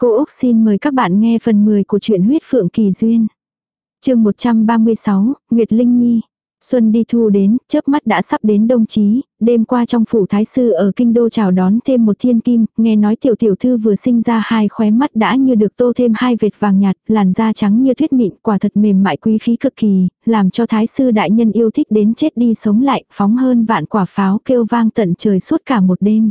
Cô Úc xin mời các bạn nghe phần 10 của truyện huyết phượng kỳ duyên. chương 136, Nguyệt Linh Nhi. Xuân đi thu đến, chớp mắt đã sắp đến đông chí, đêm qua trong phủ thái sư ở kinh đô chào đón thêm một thiên kim, nghe nói tiểu tiểu thư vừa sinh ra hai khóe mắt đã như được tô thêm hai vệt vàng nhạt, làn da trắng như tuyết mịn, quả thật mềm mại quý khí cực kỳ, làm cho thái sư đại nhân yêu thích đến chết đi sống lại, phóng hơn vạn quả pháo kêu vang tận trời suốt cả một đêm.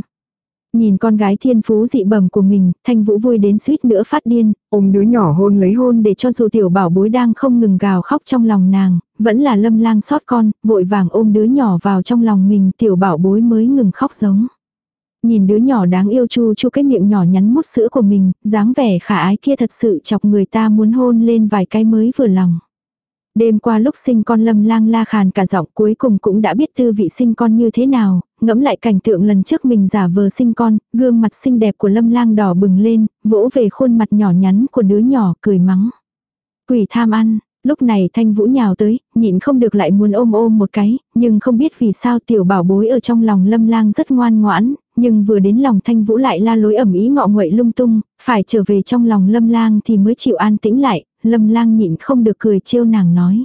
Nhìn con gái thiên phú dị bẩm của mình, thanh vũ vui đến suýt nữa phát điên, ôm đứa nhỏ hôn lấy hôn để cho dù tiểu bảo bối đang không ngừng gào khóc trong lòng nàng, vẫn là lâm lang sót con, vội vàng ôm đứa nhỏ vào trong lòng mình, tiểu bảo bối mới ngừng khóc giống. Nhìn đứa nhỏ đáng yêu chu chu cái miệng nhỏ nhắn mút sữa của mình, dáng vẻ khả ái kia thật sự chọc người ta muốn hôn lên vài cái mới vừa lòng. Đêm qua lúc sinh con lâm lang la khàn cả giọng cuối cùng cũng đã biết tư vị sinh con như thế nào, ngẫm lại cảnh tượng lần trước mình giả vờ sinh con, gương mặt xinh đẹp của lâm lang đỏ bừng lên, vỗ về khuôn mặt nhỏ nhắn của đứa nhỏ cười mắng. Quỷ tham ăn, lúc này thanh vũ nhào tới, nhịn không được lại muốn ôm ôm một cái, nhưng không biết vì sao tiểu bảo bối ở trong lòng lâm lang rất ngoan ngoãn, nhưng vừa đến lòng thanh vũ lại la lối ẩm ý ngọ nguậy lung tung, phải trở về trong lòng lâm lang thì mới chịu an tĩnh lại, lâm lang nhịn không được cười trêu nàng nói.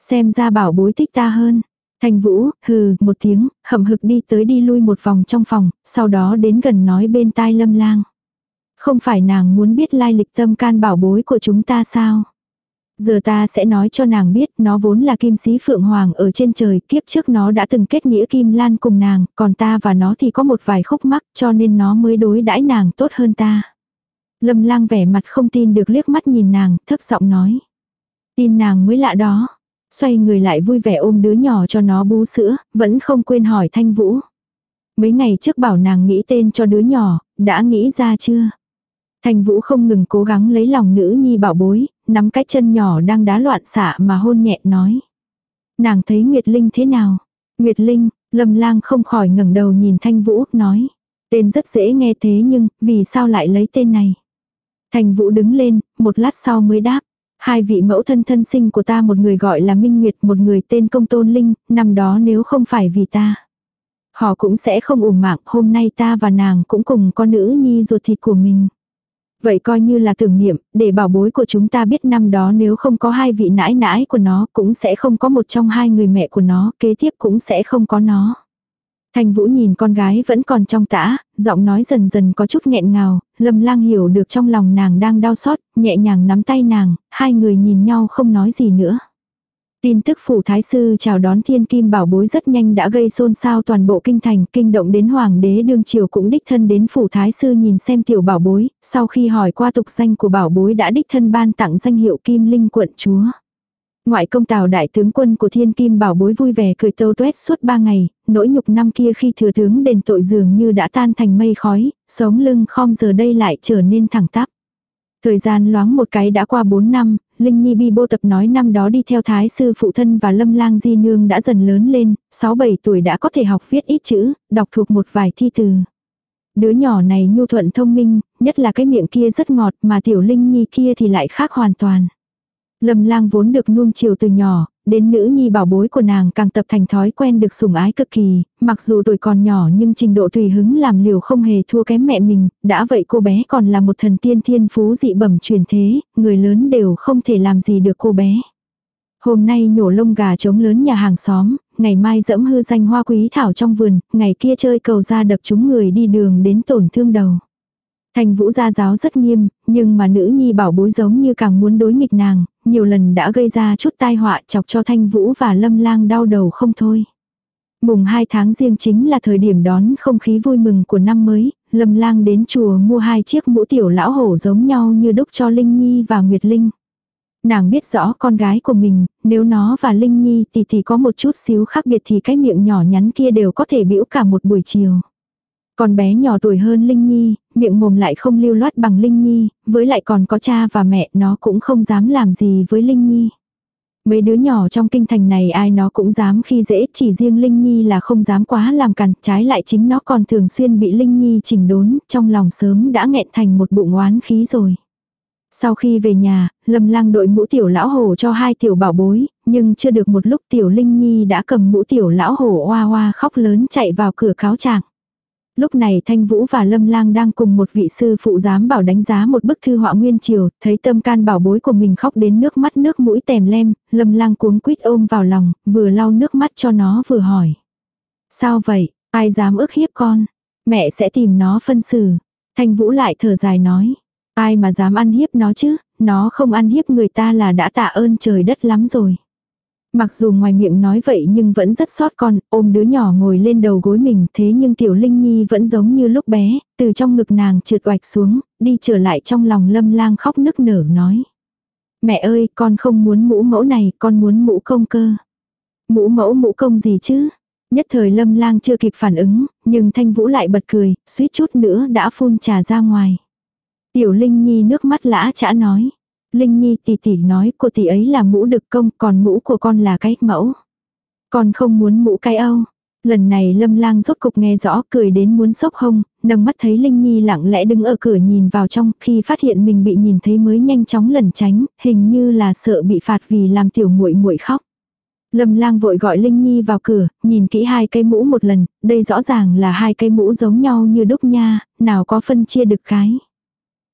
Xem ra bảo bối thích ta hơn. Thanh Vũ, hừ, một tiếng, hậm hực đi tới đi lui một vòng trong phòng, sau đó đến gần nói bên tai lâm lang. Không phải nàng muốn biết lai lịch tâm can bảo bối của chúng ta sao? Giờ ta sẽ nói cho nàng biết nó vốn là kim sĩ phượng hoàng ở trên trời, kiếp trước nó đã từng kết nghĩa kim lan cùng nàng, còn ta và nó thì có một vài khúc mắc cho nên nó mới đối đãi nàng tốt hơn ta. Lâm lang vẻ mặt không tin được liếc mắt nhìn nàng, thấp giọng nói. Tin nàng mới lạ đó. Xoay người lại vui vẻ ôm đứa nhỏ cho nó bú sữa, vẫn không quên hỏi Thanh Vũ. Mấy ngày trước bảo nàng nghĩ tên cho đứa nhỏ, đã nghĩ ra chưa? Thanh Vũ không ngừng cố gắng lấy lòng nữ nhi bảo bối, nắm cái chân nhỏ đang đá loạn xạ mà hôn nhẹ nói. Nàng thấy Nguyệt Linh thế nào? Nguyệt Linh, Lâm Lang không khỏi ngẩng đầu nhìn Thanh Vũ, nói. Tên rất dễ nghe thế nhưng, vì sao lại lấy tên này? Thanh Vũ đứng lên, một lát sau mới đáp. Hai vị mẫu thân thân sinh của ta một người gọi là Minh Nguyệt, một người tên Công Tôn Linh, năm đó nếu không phải vì ta. Họ cũng sẽ không ủng mạng, hôm nay ta và nàng cũng cùng con nữ nhi ruột thịt của mình. Vậy coi như là tưởng niệm, để bảo bối của chúng ta biết năm đó nếu không có hai vị nãi nãi của nó cũng sẽ không có một trong hai người mẹ của nó, kế tiếp cũng sẽ không có nó. Thanh Vũ nhìn con gái vẫn còn trong tã, giọng nói dần dần có chút nghẹn ngào, Lâm Lang hiểu được trong lòng nàng đang đau xót, nhẹ nhàng nắm tay nàng, hai người nhìn nhau không nói gì nữa. Tin tức phủ thái sư chào đón thiên kim bảo bối rất nhanh đã gây xôn xao toàn bộ kinh thành, kinh động đến hoàng đế đương triều cũng đích thân đến phủ thái sư nhìn xem tiểu bảo bối, sau khi hỏi qua tục danh của bảo bối đã đích thân ban tặng danh hiệu kim linh quận chúa. Ngoại công tào đại tướng quân của thiên kim bảo bối vui vẻ cười tâu tuét suốt ba ngày, nỗi nhục năm kia khi thừa tướng đền tội dường như đã tan thành mây khói, sống lưng khom giờ đây lại trở nên thẳng tắp. Thời gian loáng một cái đã qua 4 năm, Linh Nhi Bi Bô tập nói năm đó đi theo thái sư phụ thân và lâm lang di nương đã dần lớn lên, 6-7 tuổi đã có thể học viết ít chữ, đọc thuộc một vài thi từ. Đứa nhỏ này nhu thuận thông minh, nhất là cái miệng kia rất ngọt mà tiểu Linh Nhi kia thì lại khác hoàn toàn. Lâm lang vốn được nuông chiều từ nhỏ, đến nữ nhi bảo bối của nàng càng tập thành thói quen được sủng ái cực kỳ, mặc dù tuổi còn nhỏ nhưng trình độ tùy hứng làm liều không hề thua kém mẹ mình, đã vậy cô bé còn là một thần tiên thiên phú dị bẩm truyền thế, người lớn đều không thể làm gì được cô bé. Hôm nay nhổ lông gà trống lớn nhà hàng xóm, ngày mai dẫm hư danh hoa quý thảo trong vườn, ngày kia chơi cầu ra đập chúng người đi đường đến tổn thương đầu. Thành vũ gia giáo rất nghiêm, nhưng mà nữ nhi bảo bối giống như càng muốn đối nghịch nàng, nhiều lần đã gây ra chút tai họa chọc cho thanh vũ và lâm lang đau đầu không thôi. Mùng 2 tháng riêng chính là thời điểm đón không khí vui mừng của năm mới, lâm lang đến chùa mua hai chiếc mũ tiểu lão hổ giống nhau như đúc cho Linh Nhi và Nguyệt Linh. Nàng biết rõ con gái của mình, nếu nó và Linh Nhi thì thì có một chút xíu khác biệt thì cái miệng nhỏ nhắn kia đều có thể biểu cả một buổi chiều. Con bé nhỏ tuổi hơn Linh Nhi, miệng mồm lại không lưu loát bằng Linh Nhi, với lại còn có cha và mẹ nó cũng không dám làm gì với Linh Nhi. Mấy đứa nhỏ trong kinh thành này ai nó cũng dám khi dễ chỉ riêng Linh Nhi là không dám quá làm cằn, trái lại chính nó còn thường xuyên bị Linh Nhi chỉnh đốn, trong lòng sớm đã nghẹn thành một bụng oán khí rồi. Sau khi về nhà, Lâm Lang đội mũ tiểu lão hổ cho hai tiểu bảo bối, nhưng chưa được một lúc tiểu Linh Nhi đã cầm mũ tiểu lão hổ oa oa khóc lớn chạy vào cửa cáo trạng. Lúc này Thanh Vũ và Lâm Lang đang cùng một vị sư phụ giám bảo đánh giá một bức thư họa nguyên triều, thấy tâm can bảo bối của mình khóc đến nước mắt nước mũi tèm lem, Lâm Lang cuống quýt ôm vào lòng, vừa lau nước mắt cho nó vừa hỏi. Sao vậy, ai dám ức hiếp con? Mẹ sẽ tìm nó phân xử. Thanh Vũ lại thở dài nói. Ai mà dám ăn hiếp nó chứ, nó không ăn hiếp người ta là đã tạ ơn trời đất lắm rồi. Mặc dù ngoài miệng nói vậy nhưng vẫn rất sót con, ôm đứa nhỏ ngồi lên đầu gối mình thế nhưng tiểu linh nhi vẫn giống như lúc bé, từ trong ngực nàng trượt oạch xuống, đi trở lại trong lòng lâm lang khóc nức nở nói. Mẹ ơi, con không muốn mũ mẫu này, con muốn mũ công cơ. Mũ mẫu mũ công gì chứ? Nhất thời lâm lang chưa kịp phản ứng, nhưng thanh vũ lại bật cười, suýt chút nữa đã phun trà ra ngoài. Tiểu Linh Nhi nước mắt lã chả nói. Linh Nhi tỷ tỷ nói của tỷ ấy là mũ đực công, còn mũ của con là cái mẫu. Con không muốn mũ cái âu. Lần này lâm lang rốt cục nghe rõ cười đến muốn sốc hông, nâng mắt thấy Linh Nhi lặng lẽ đứng ở cửa nhìn vào trong khi phát hiện mình bị nhìn thấy mới nhanh chóng lẩn tránh, hình như là sợ bị phạt vì làm tiểu muội muội khóc. Lâm lang vội gọi Linh Nhi vào cửa, nhìn kỹ hai cây mũ một lần, đây rõ ràng là hai cây mũ giống nhau như đúc nha, nào có phân chia được cái.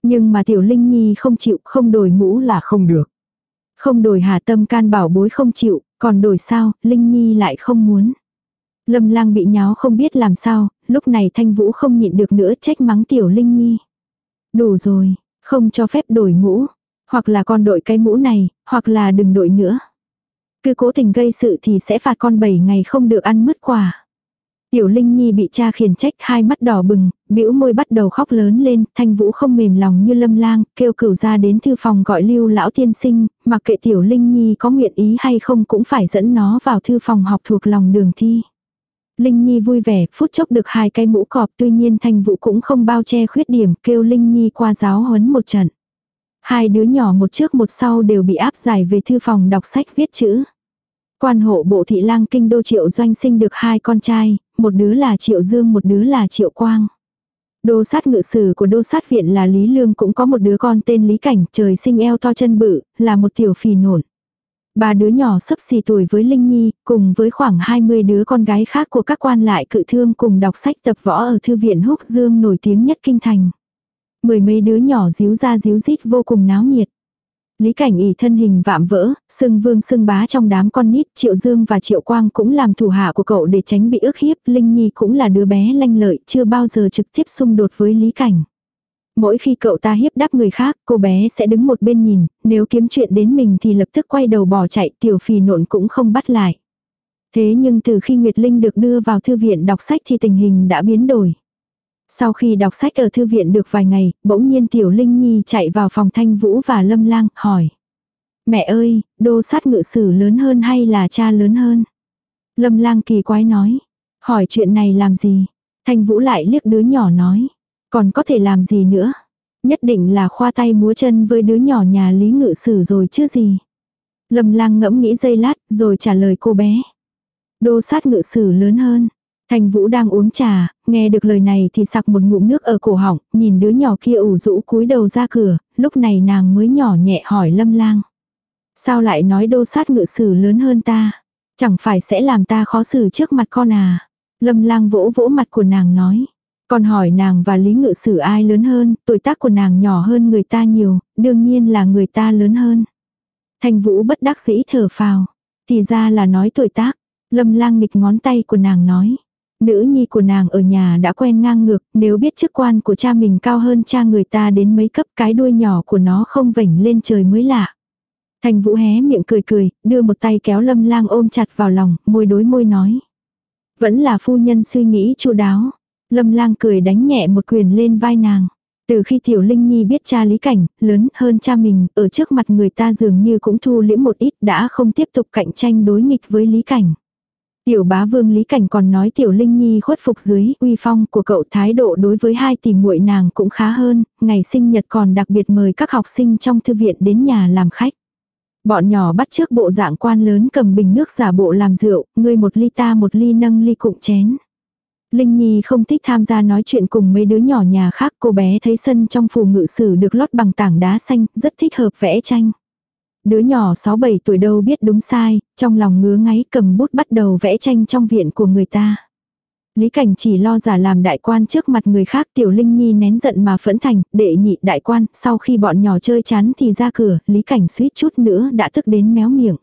Nhưng mà tiểu Linh Nhi không chịu, không đổi mũ là không được. Không đổi hà tâm can bảo bối không chịu, còn đổi sao, Linh Nhi lại không muốn. Lâm lang bị nháo không biết làm sao, lúc này thanh vũ không nhịn được nữa trách mắng tiểu Linh Nhi. Đủ rồi, không cho phép đổi mũ. Hoặc là con đội cái mũ này, hoặc là đừng đội nữa. Cứ cố tình gây sự thì sẽ phạt con 7 ngày không được ăn mứt quả. Tiểu Linh Nhi bị cha khiển trách hai mắt đỏ bừng, bĩu môi bắt đầu khóc lớn lên, thanh vũ không mềm lòng như lâm lang, kêu cửu ra đến thư phòng gọi lưu lão tiên sinh, mặc kệ tiểu Linh Nhi có nguyện ý hay không cũng phải dẫn nó vào thư phòng học thuộc lòng đường thi. Linh Nhi vui vẻ, phút chốc được hai cây mũ cọp tuy nhiên thanh vũ cũng không bao che khuyết điểm, kêu Linh Nhi qua giáo huấn một trận. Hai đứa nhỏ một trước một sau đều bị áp giải về thư phòng đọc sách viết chữ. Quan hộ bộ thị lang kinh đô triệu doanh sinh được hai con trai, một đứa là triệu dương một đứa là triệu quang. Đô sát ngự sử của đô sát viện là Lý Lương cũng có một đứa con tên Lý Cảnh, trời sinh eo to chân bự, là một tiểu phì nổn. Ba đứa nhỏ sấp xì tuổi với Linh Nhi, cùng với khoảng 20 đứa con gái khác của các quan lại cự thương cùng đọc sách tập võ ở thư viện Húc Dương nổi tiếng nhất kinh thành. Mười mấy đứa nhỏ díu ra díu rít vô cùng náo nhiệt. Lý Cảnh ỉ thân hình vạm vỡ, sưng vương sưng bá trong đám con nít, Triệu Dương và Triệu Quang cũng làm thủ hạ của cậu để tránh bị ức hiếp, Linh Nhi cũng là đứa bé lanh lợi, chưa bao giờ trực tiếp xung đột với Lý Cảnh. Mỗi khi cậu ta hiếp đáp người khác, cô bé sẽ đứng một bên nhìn, nếu kiếm chuyện đến mình thì lập tức quay đầu bỏ chạy, tiểu phì nộn cũng không bắt lại. Thế nhưng từ khi Nguyệt Linh được đưa vào thư viện đọc sách thì tình hình đã biến đổi. Sau khi đọc sách ở thư viện được vài ngày, bỗng nhiên Tiểu Linh Nhi chạy vào phòng Thanh Vũ và Lâm Lang, hỏi. Mẹ ơi, đô sát ngự sử lớn hơn hay là cha lớn hơn? Lâm Lang kỳ quái nói. Hỏi chuyện này làm gì? Thanh Vũ lại liếc đứa nhỏ nói. Còn có thể làm gì nữa? Nhất định là khoa tay múa chân với đứa nhỏ nhà Lý Ngự Sử rồi chứ gì? Lâm Lang ngẫm nghĩ giây lát, rồi trả lời cô bé. Đô sát ngự sử lớn hơn. Thành Vũ đang uống trà, nghe được lời này thì sặc một ngụm nước ở cổ họng, nhìn đứa nhỏ kia ủ rũ cúi đầu ra cửa, lúc này nàng mới nhỏ nhẹ hỏi Lâm Lang. Sao lại nói đô sát ngự sử lớn hơn ta? Chẳng phải sẽ làm ta khó xử trước mặt con à? Lâm Lang vỗ vỗ mặt của nàng nói. Còn hỏi nàng và Lý Ngự Sử ai lớn hơn, tuổi tác của nàng nhỏ hơn người ta nhiều, đương nhiên là người ta lớn hơn. Thành Vũ bất đắc dĩ thở phào. Thì ra là nói tuổi tác. Lâm lang nghịch ngón tay của nàng nói. Nữ nhi của nàng ở nhà đã quen ngang ngược, nếu biết chức quan của cha mình cao hơn cha người ta đến mấy cấp cái đuôi nhỏ của nó không vảnh lên trời mới lạ. Thành vũ hé miệng cười cười, đưa một tay kéo lâm lang ôm chặt vào lòng, môi đối môi nói. Vẫn là phu nhân suy nghĩ chu đáo. Lâm lang cười đánh nhẹ một quyền lên vai nàng. Từ khi Tiểu Linh Nhi biết cha Lý Cảnh, lớn hơn cha mình, ở trước mặt người ta dường như cũng thu liễm một ít đã không tiếp tục cạnh tranh đối nghịch với Lý Cảnh. Tiểu bá vương Lý Cảnh còn nói Tiểu Linh Nhi khuất phục dưới uy phong của cậu thái độ đối với hai tỷ muội nàng cũng khá hơn, ngày sinh nhật còn đặc biệt mời các học sinh trong thư viện đến nhà làm khách. Bọn nhỏ bắt trước bộ dạng quan lớn cầm bình nước giả bộ làm rượu, ngươi một ly ta một ly nâng ly cụm chén. Linh Nhi không thích tham gia nói chuyện cùng mấy đứa nhỏ nhà khác, cô bé thấy sân trong phù ngự sử được lót bằng tảng đá xanh, rất thích hợp vẽ tranh. Đứa nhỏ 6-7 tuổi đâu biết đúng sai, trong lòng ngứa ngáy cầm bút bắt đầu vẽ tranh trong viện của người ta. Lý Cảnh chỉ lo giả làm đại quan trước mặt người khác tiểu Linh Nhi nén giận mà phẫn thành, đệ nhị đại quan, sau khi bọn nhỏ chơi chán thì ra cửa, Lý Cảnh suýt chút nữa đã tức đến méo miệng.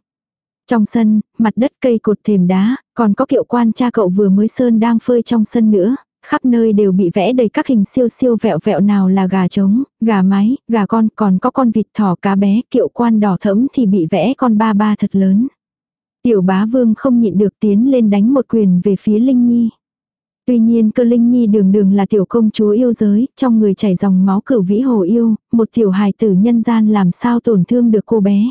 Trong sân, mặt đất cây cột thềm đá, còn có kiệu quan cha cậu vừa mới sơn đang phơi trong sân nữa, khắp nơi đều bị vẽ đầy các hình siêu siêu vẹo vẹo nào là gà trống, gà mái, gà con, còn có con vịt thỏ cá bé, kiệu quan đỏ thẫm thì bị vẽ con ba ba thật lớn. Tiểu bá vương không nhịn được tiến lên đánh một quyền về phía Linh Nhi. Tuy nhiên cơ Linh Nhi đường đường là tiểu công chúa yêu giới, trong người chảy dòng máu cửu vĩ hồ yêu, một tiểu hài tử nhân gian làm sao tổn thương được cô bé.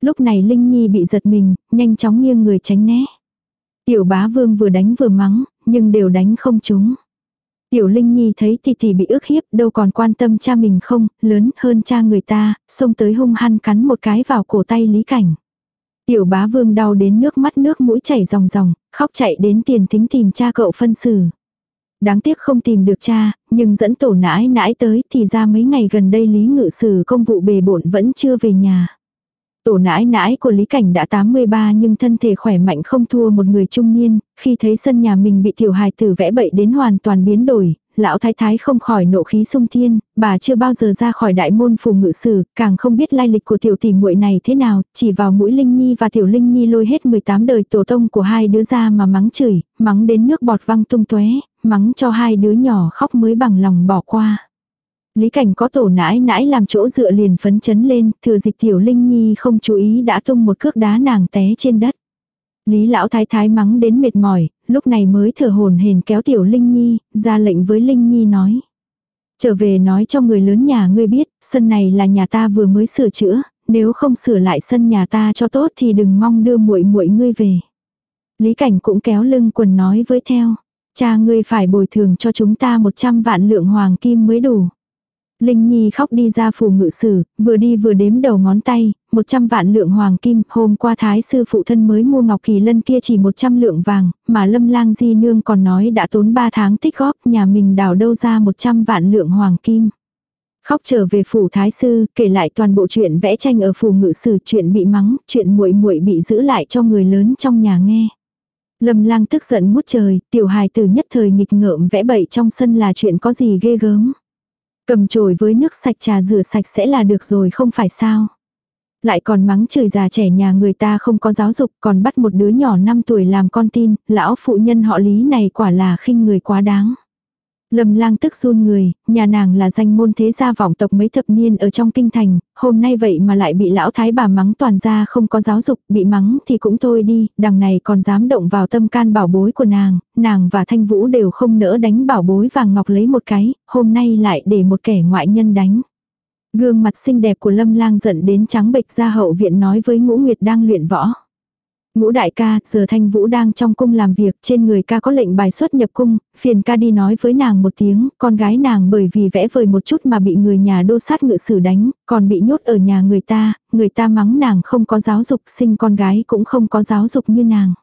Lúc này Linh Nhi bị giật mình, nhanh chóng nghiêng người tránh né. Tiểu bá vương vừa đánh vừa mắng, nhưng đều đánh không chúng Tiểu Linh Nhi thấy tỷ tỷ bị ức hiếp đâu còn quan tâm cha mình không, lớn hơn cha người ta, xông tới hung hăng cắn một cái vào cổ tay Lý Cảnh. Tiểu bá vương đau đến nước mắt nước mũi chảy ròng ròng, khóc chạy đến tiền thính tìm cha cậu phân xử. Đáng tiếc không tìm được cha, nhưng dẫn tổ nãi nãi tới thì ra mấy ngày gần đây Lý Ngự Sử công vụ bề bộn vẫn chưa về nhà. Tổ nãi nãi của Lý Cảnh đã 83 nhưng thân thể khỏe mạnh không thua một người trung niên, khi thấy sân nhà mình bị tiểu hài tử vẽ bậy đến hoàn toàn biến đổi, lão thái thái không khỏi nộ khí sung thiên, bà chưa bao giờ ra khỏi đại môn phù ngự sử, càng không biết lai lịch của tiểu tỷ muội này thế nào, chỉ vào mũi Linh Nhi và tiểu Linh Nhi lôi hết 18 đời tổ tông của hai đứa ra mà mắng chửi, mắng đến nước bọt văng tung tóe, mắng cho hai đứa nhỏ khóc mới bằng lòng bỏ qua. Lý cảnh có tổ nãi nãi làm chỗ dựa liền phấn chấn lên, thừa dịp tiểu Linh Nhi không chú ý đã tung một cước đá nàng té trên đất. Lý lão thái thái mắng đến mệt mỏi, lúc này mới thở hồn hền kéo tiểu Linh Nhi, ra lệnh với Linh Nhi nói. Trở về nói cho người lớn nhà ngươi biết, sân này là nhà ta vừa mới sửa chữa, nếu không sửa lại sân nhà ta cho tốt thì đừng mong đưa muội muội ngươi về. Lý cảnh cũng kéo lưng quần nói với theo, cha ngươi phải bồi thường cho chúng ta 100 vạn lượng hoàng kim mới đủ. Linh Nhi khóc đi ra phủ ngự sử, vừa đi vừa đếm đầu ngón tay, 100 vạn lượng hoàng kim, hôm qua thái sư phụ thân mới mua ngọc kỳ lân kia chỉ 100 lượng vàng, mà lâm lang di nương còn nói đã tốn 3 tháng tích góp, nhà mình đào đâu ra 100 vạn lượng hoàng kim. Khóc trở về phủ thái sư, kể lại toàn bộ chuyện vẽ tranh ở phủ ngự sử, chuyện bị mắng, chuyện muội muội bị giữ lại cho người lớn trong nhà nghe. Lâm lang tức giận ngút trời, tiểu hài từ nhất thời nghịch ngợm vẽ bậy trong sân là chuyện có gì ghê gớm. Cầm chổi với nước sạch trà rửa sạch sẽ là được rồi không phải sao. Lại còn mắng chửi già trẻ nhà người ta không có giáo dục còn bắt một đứa nhỏ 5 tuổi làm con tin, lão phụ nhân họ lý này quả là khinh người quá đáng. Lâm lang tức run người, nhà nàng là danh môn thế gia vọng tộc mấy thập niên ở trong kinh thành, hôm nay vậy mà lại bị lão thái bà mắng toàn gia không có giáo dục, bị mắng thì cũng thôi đi, đằng này còn dám động vào tâm can bảo bối của nàng, nàng và thanh vũ đều không nỡ đánh bảo bối vàng ngọc lấy một cái, hôm nay lại để một kẻ ngoại nhân đánh. Gương mặt xinh đẹp của lâm lang giận đến trắng bệch ra hậu viện nói với ngũ nguyệt đang luyện võ. Ngũ đại ca, giờ thanh vũ đang trong cung làm việc, trên người ca có lệnh bài xuất nhập cung, phiền ca đi nói với nàng một tiếng, con gái nàng bởi vì vẽ vời một chút mà bị người nhà đô sát ngự sử đánh, còn bị nhốt ở nhà người ta, người ta mắng nàng không có giáo dục, sinh con gái cũng không có giáo dục như nàng.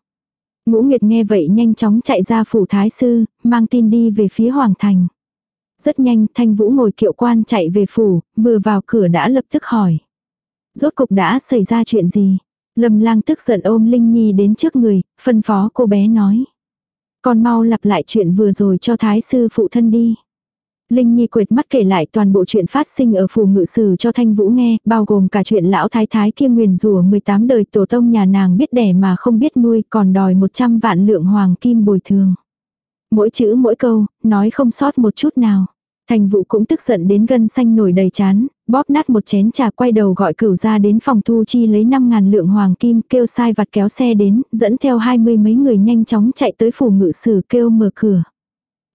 Ngũ Nguyệt nghe vậy nhanh chóng chạy ra phủ thái sư, mang tin đi về phía hoàng thành. Rất nhanh, thanh vũ ngồi kiệu quan chạy về phủ, vừa vào cửa đã lập tức hỏi. Rốt cục đã xảy ra chuyện gì? Lâm lang tức giận ôm Linh Nhi đến trước người, phân phó cô bé nói. Con mau lặp lại chuyện vừa rồi cho thái sư phụ thân đi. Linh Nhi quệt mắt kể lại toàn bộ chuyện phát sinh ở phủ ngự sử cho Thanh Vũ nghe, bao gồm cả chuyện lão thái thái kia nguyền rủa 18 đời tổ tông nhà nàng biết đẻ mà không biết nuôi còn đòi 100 vạn lượng hoàng kim bồi thường. Mỗi chữ mỗi câu, nói không sót một chút nào. Thành vụ cũng tức giận đến gân xanh nổi đầy chán, bóp nát một chén trà quay đầu gọi cửu ra đến phòng thu chi lấy 5 ngàn lượng hoàng kim kêu sai vặt kéo xe đến, dẫn theo hai mươi mấy người nhanh chóng chạy tới phủ ngự sử kêu mở cửa.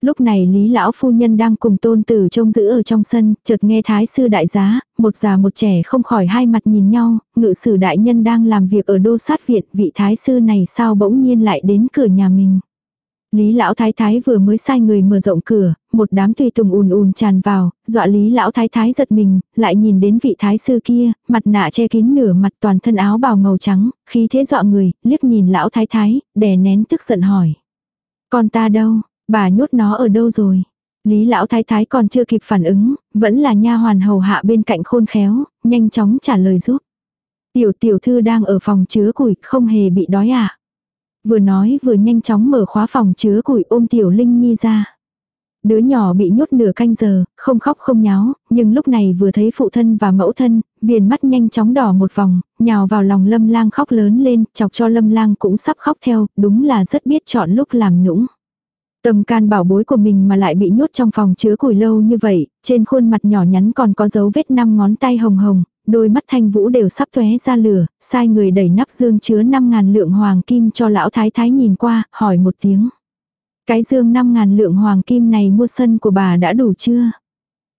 Lúc này Lý lão phu nhân đang cùng tôn tử trông giữ ở trong sân, chợt nghe thái sư đại giá, một già một trẻ không khỏi hai mặt nhìn nhau, ngự sử đại nhân đang làm việc ở đô sát viện, vị thái sư này sao bỗng nhiên lại đến cửa nhà mình. Lý lão thái thái vừa mới sai người mở rộng cửa, một đám tùy tùng ùn ùn tràn vào, dọa lý lão thái thái giật mình, lại nhìn đến vị thái sư kia, mặt nạ che kín nửa mặt toàn thân áo bào màu trắng, khí thế dọa người, liếc nhìn lão thái thái, đè nén tức giận hỏi. Con ta đâu, bà nhốt nó ở đâu rồi? Lý lão thái thái còn chưa kịp phản ứng, vẫn là nha hoàn hầu hạ bên cạnh khôn khéo, nhanh chóng trả lời giúp. Tiểu tiểu thư đang ở phòng chứa củi, không hề bị đói à. Vừa nói vừa nhanh chóng mở khóa phòng chứa củi ôm tiểu Linh Nhi ra. Đứa nhỏ bị nhốt nửa canh giờ, không khóc không nháo, nhưng lúc này vừa thấy phụ thân và mẫu thân, viền mắt nhanh chóng đỏ một vòng, nhào vào lòng lâm lang khóc lớn lên, chọc cho lâm lang cũng sắp khóc theo, đúng là rất biết chọn lúc làm nũng. Tâm can bảo bối của mình mà lại bị nhốt trong phòng chứa củi lâu như vậy, trên khuôn mặt nhỏ nhắn còn có dấu vết năm ngón tay hồng hồng, đôi mắt thanh vũ đều sắp tóe ra lửa, sai người đẩy nắp dương chứa 5.000 lượng hoàng kim cho lão thái thái nhìn qua, hỏi một tiếng. Cái dương 5.000 lượng hoàng kim này mua sân của bà đã đủ chưa?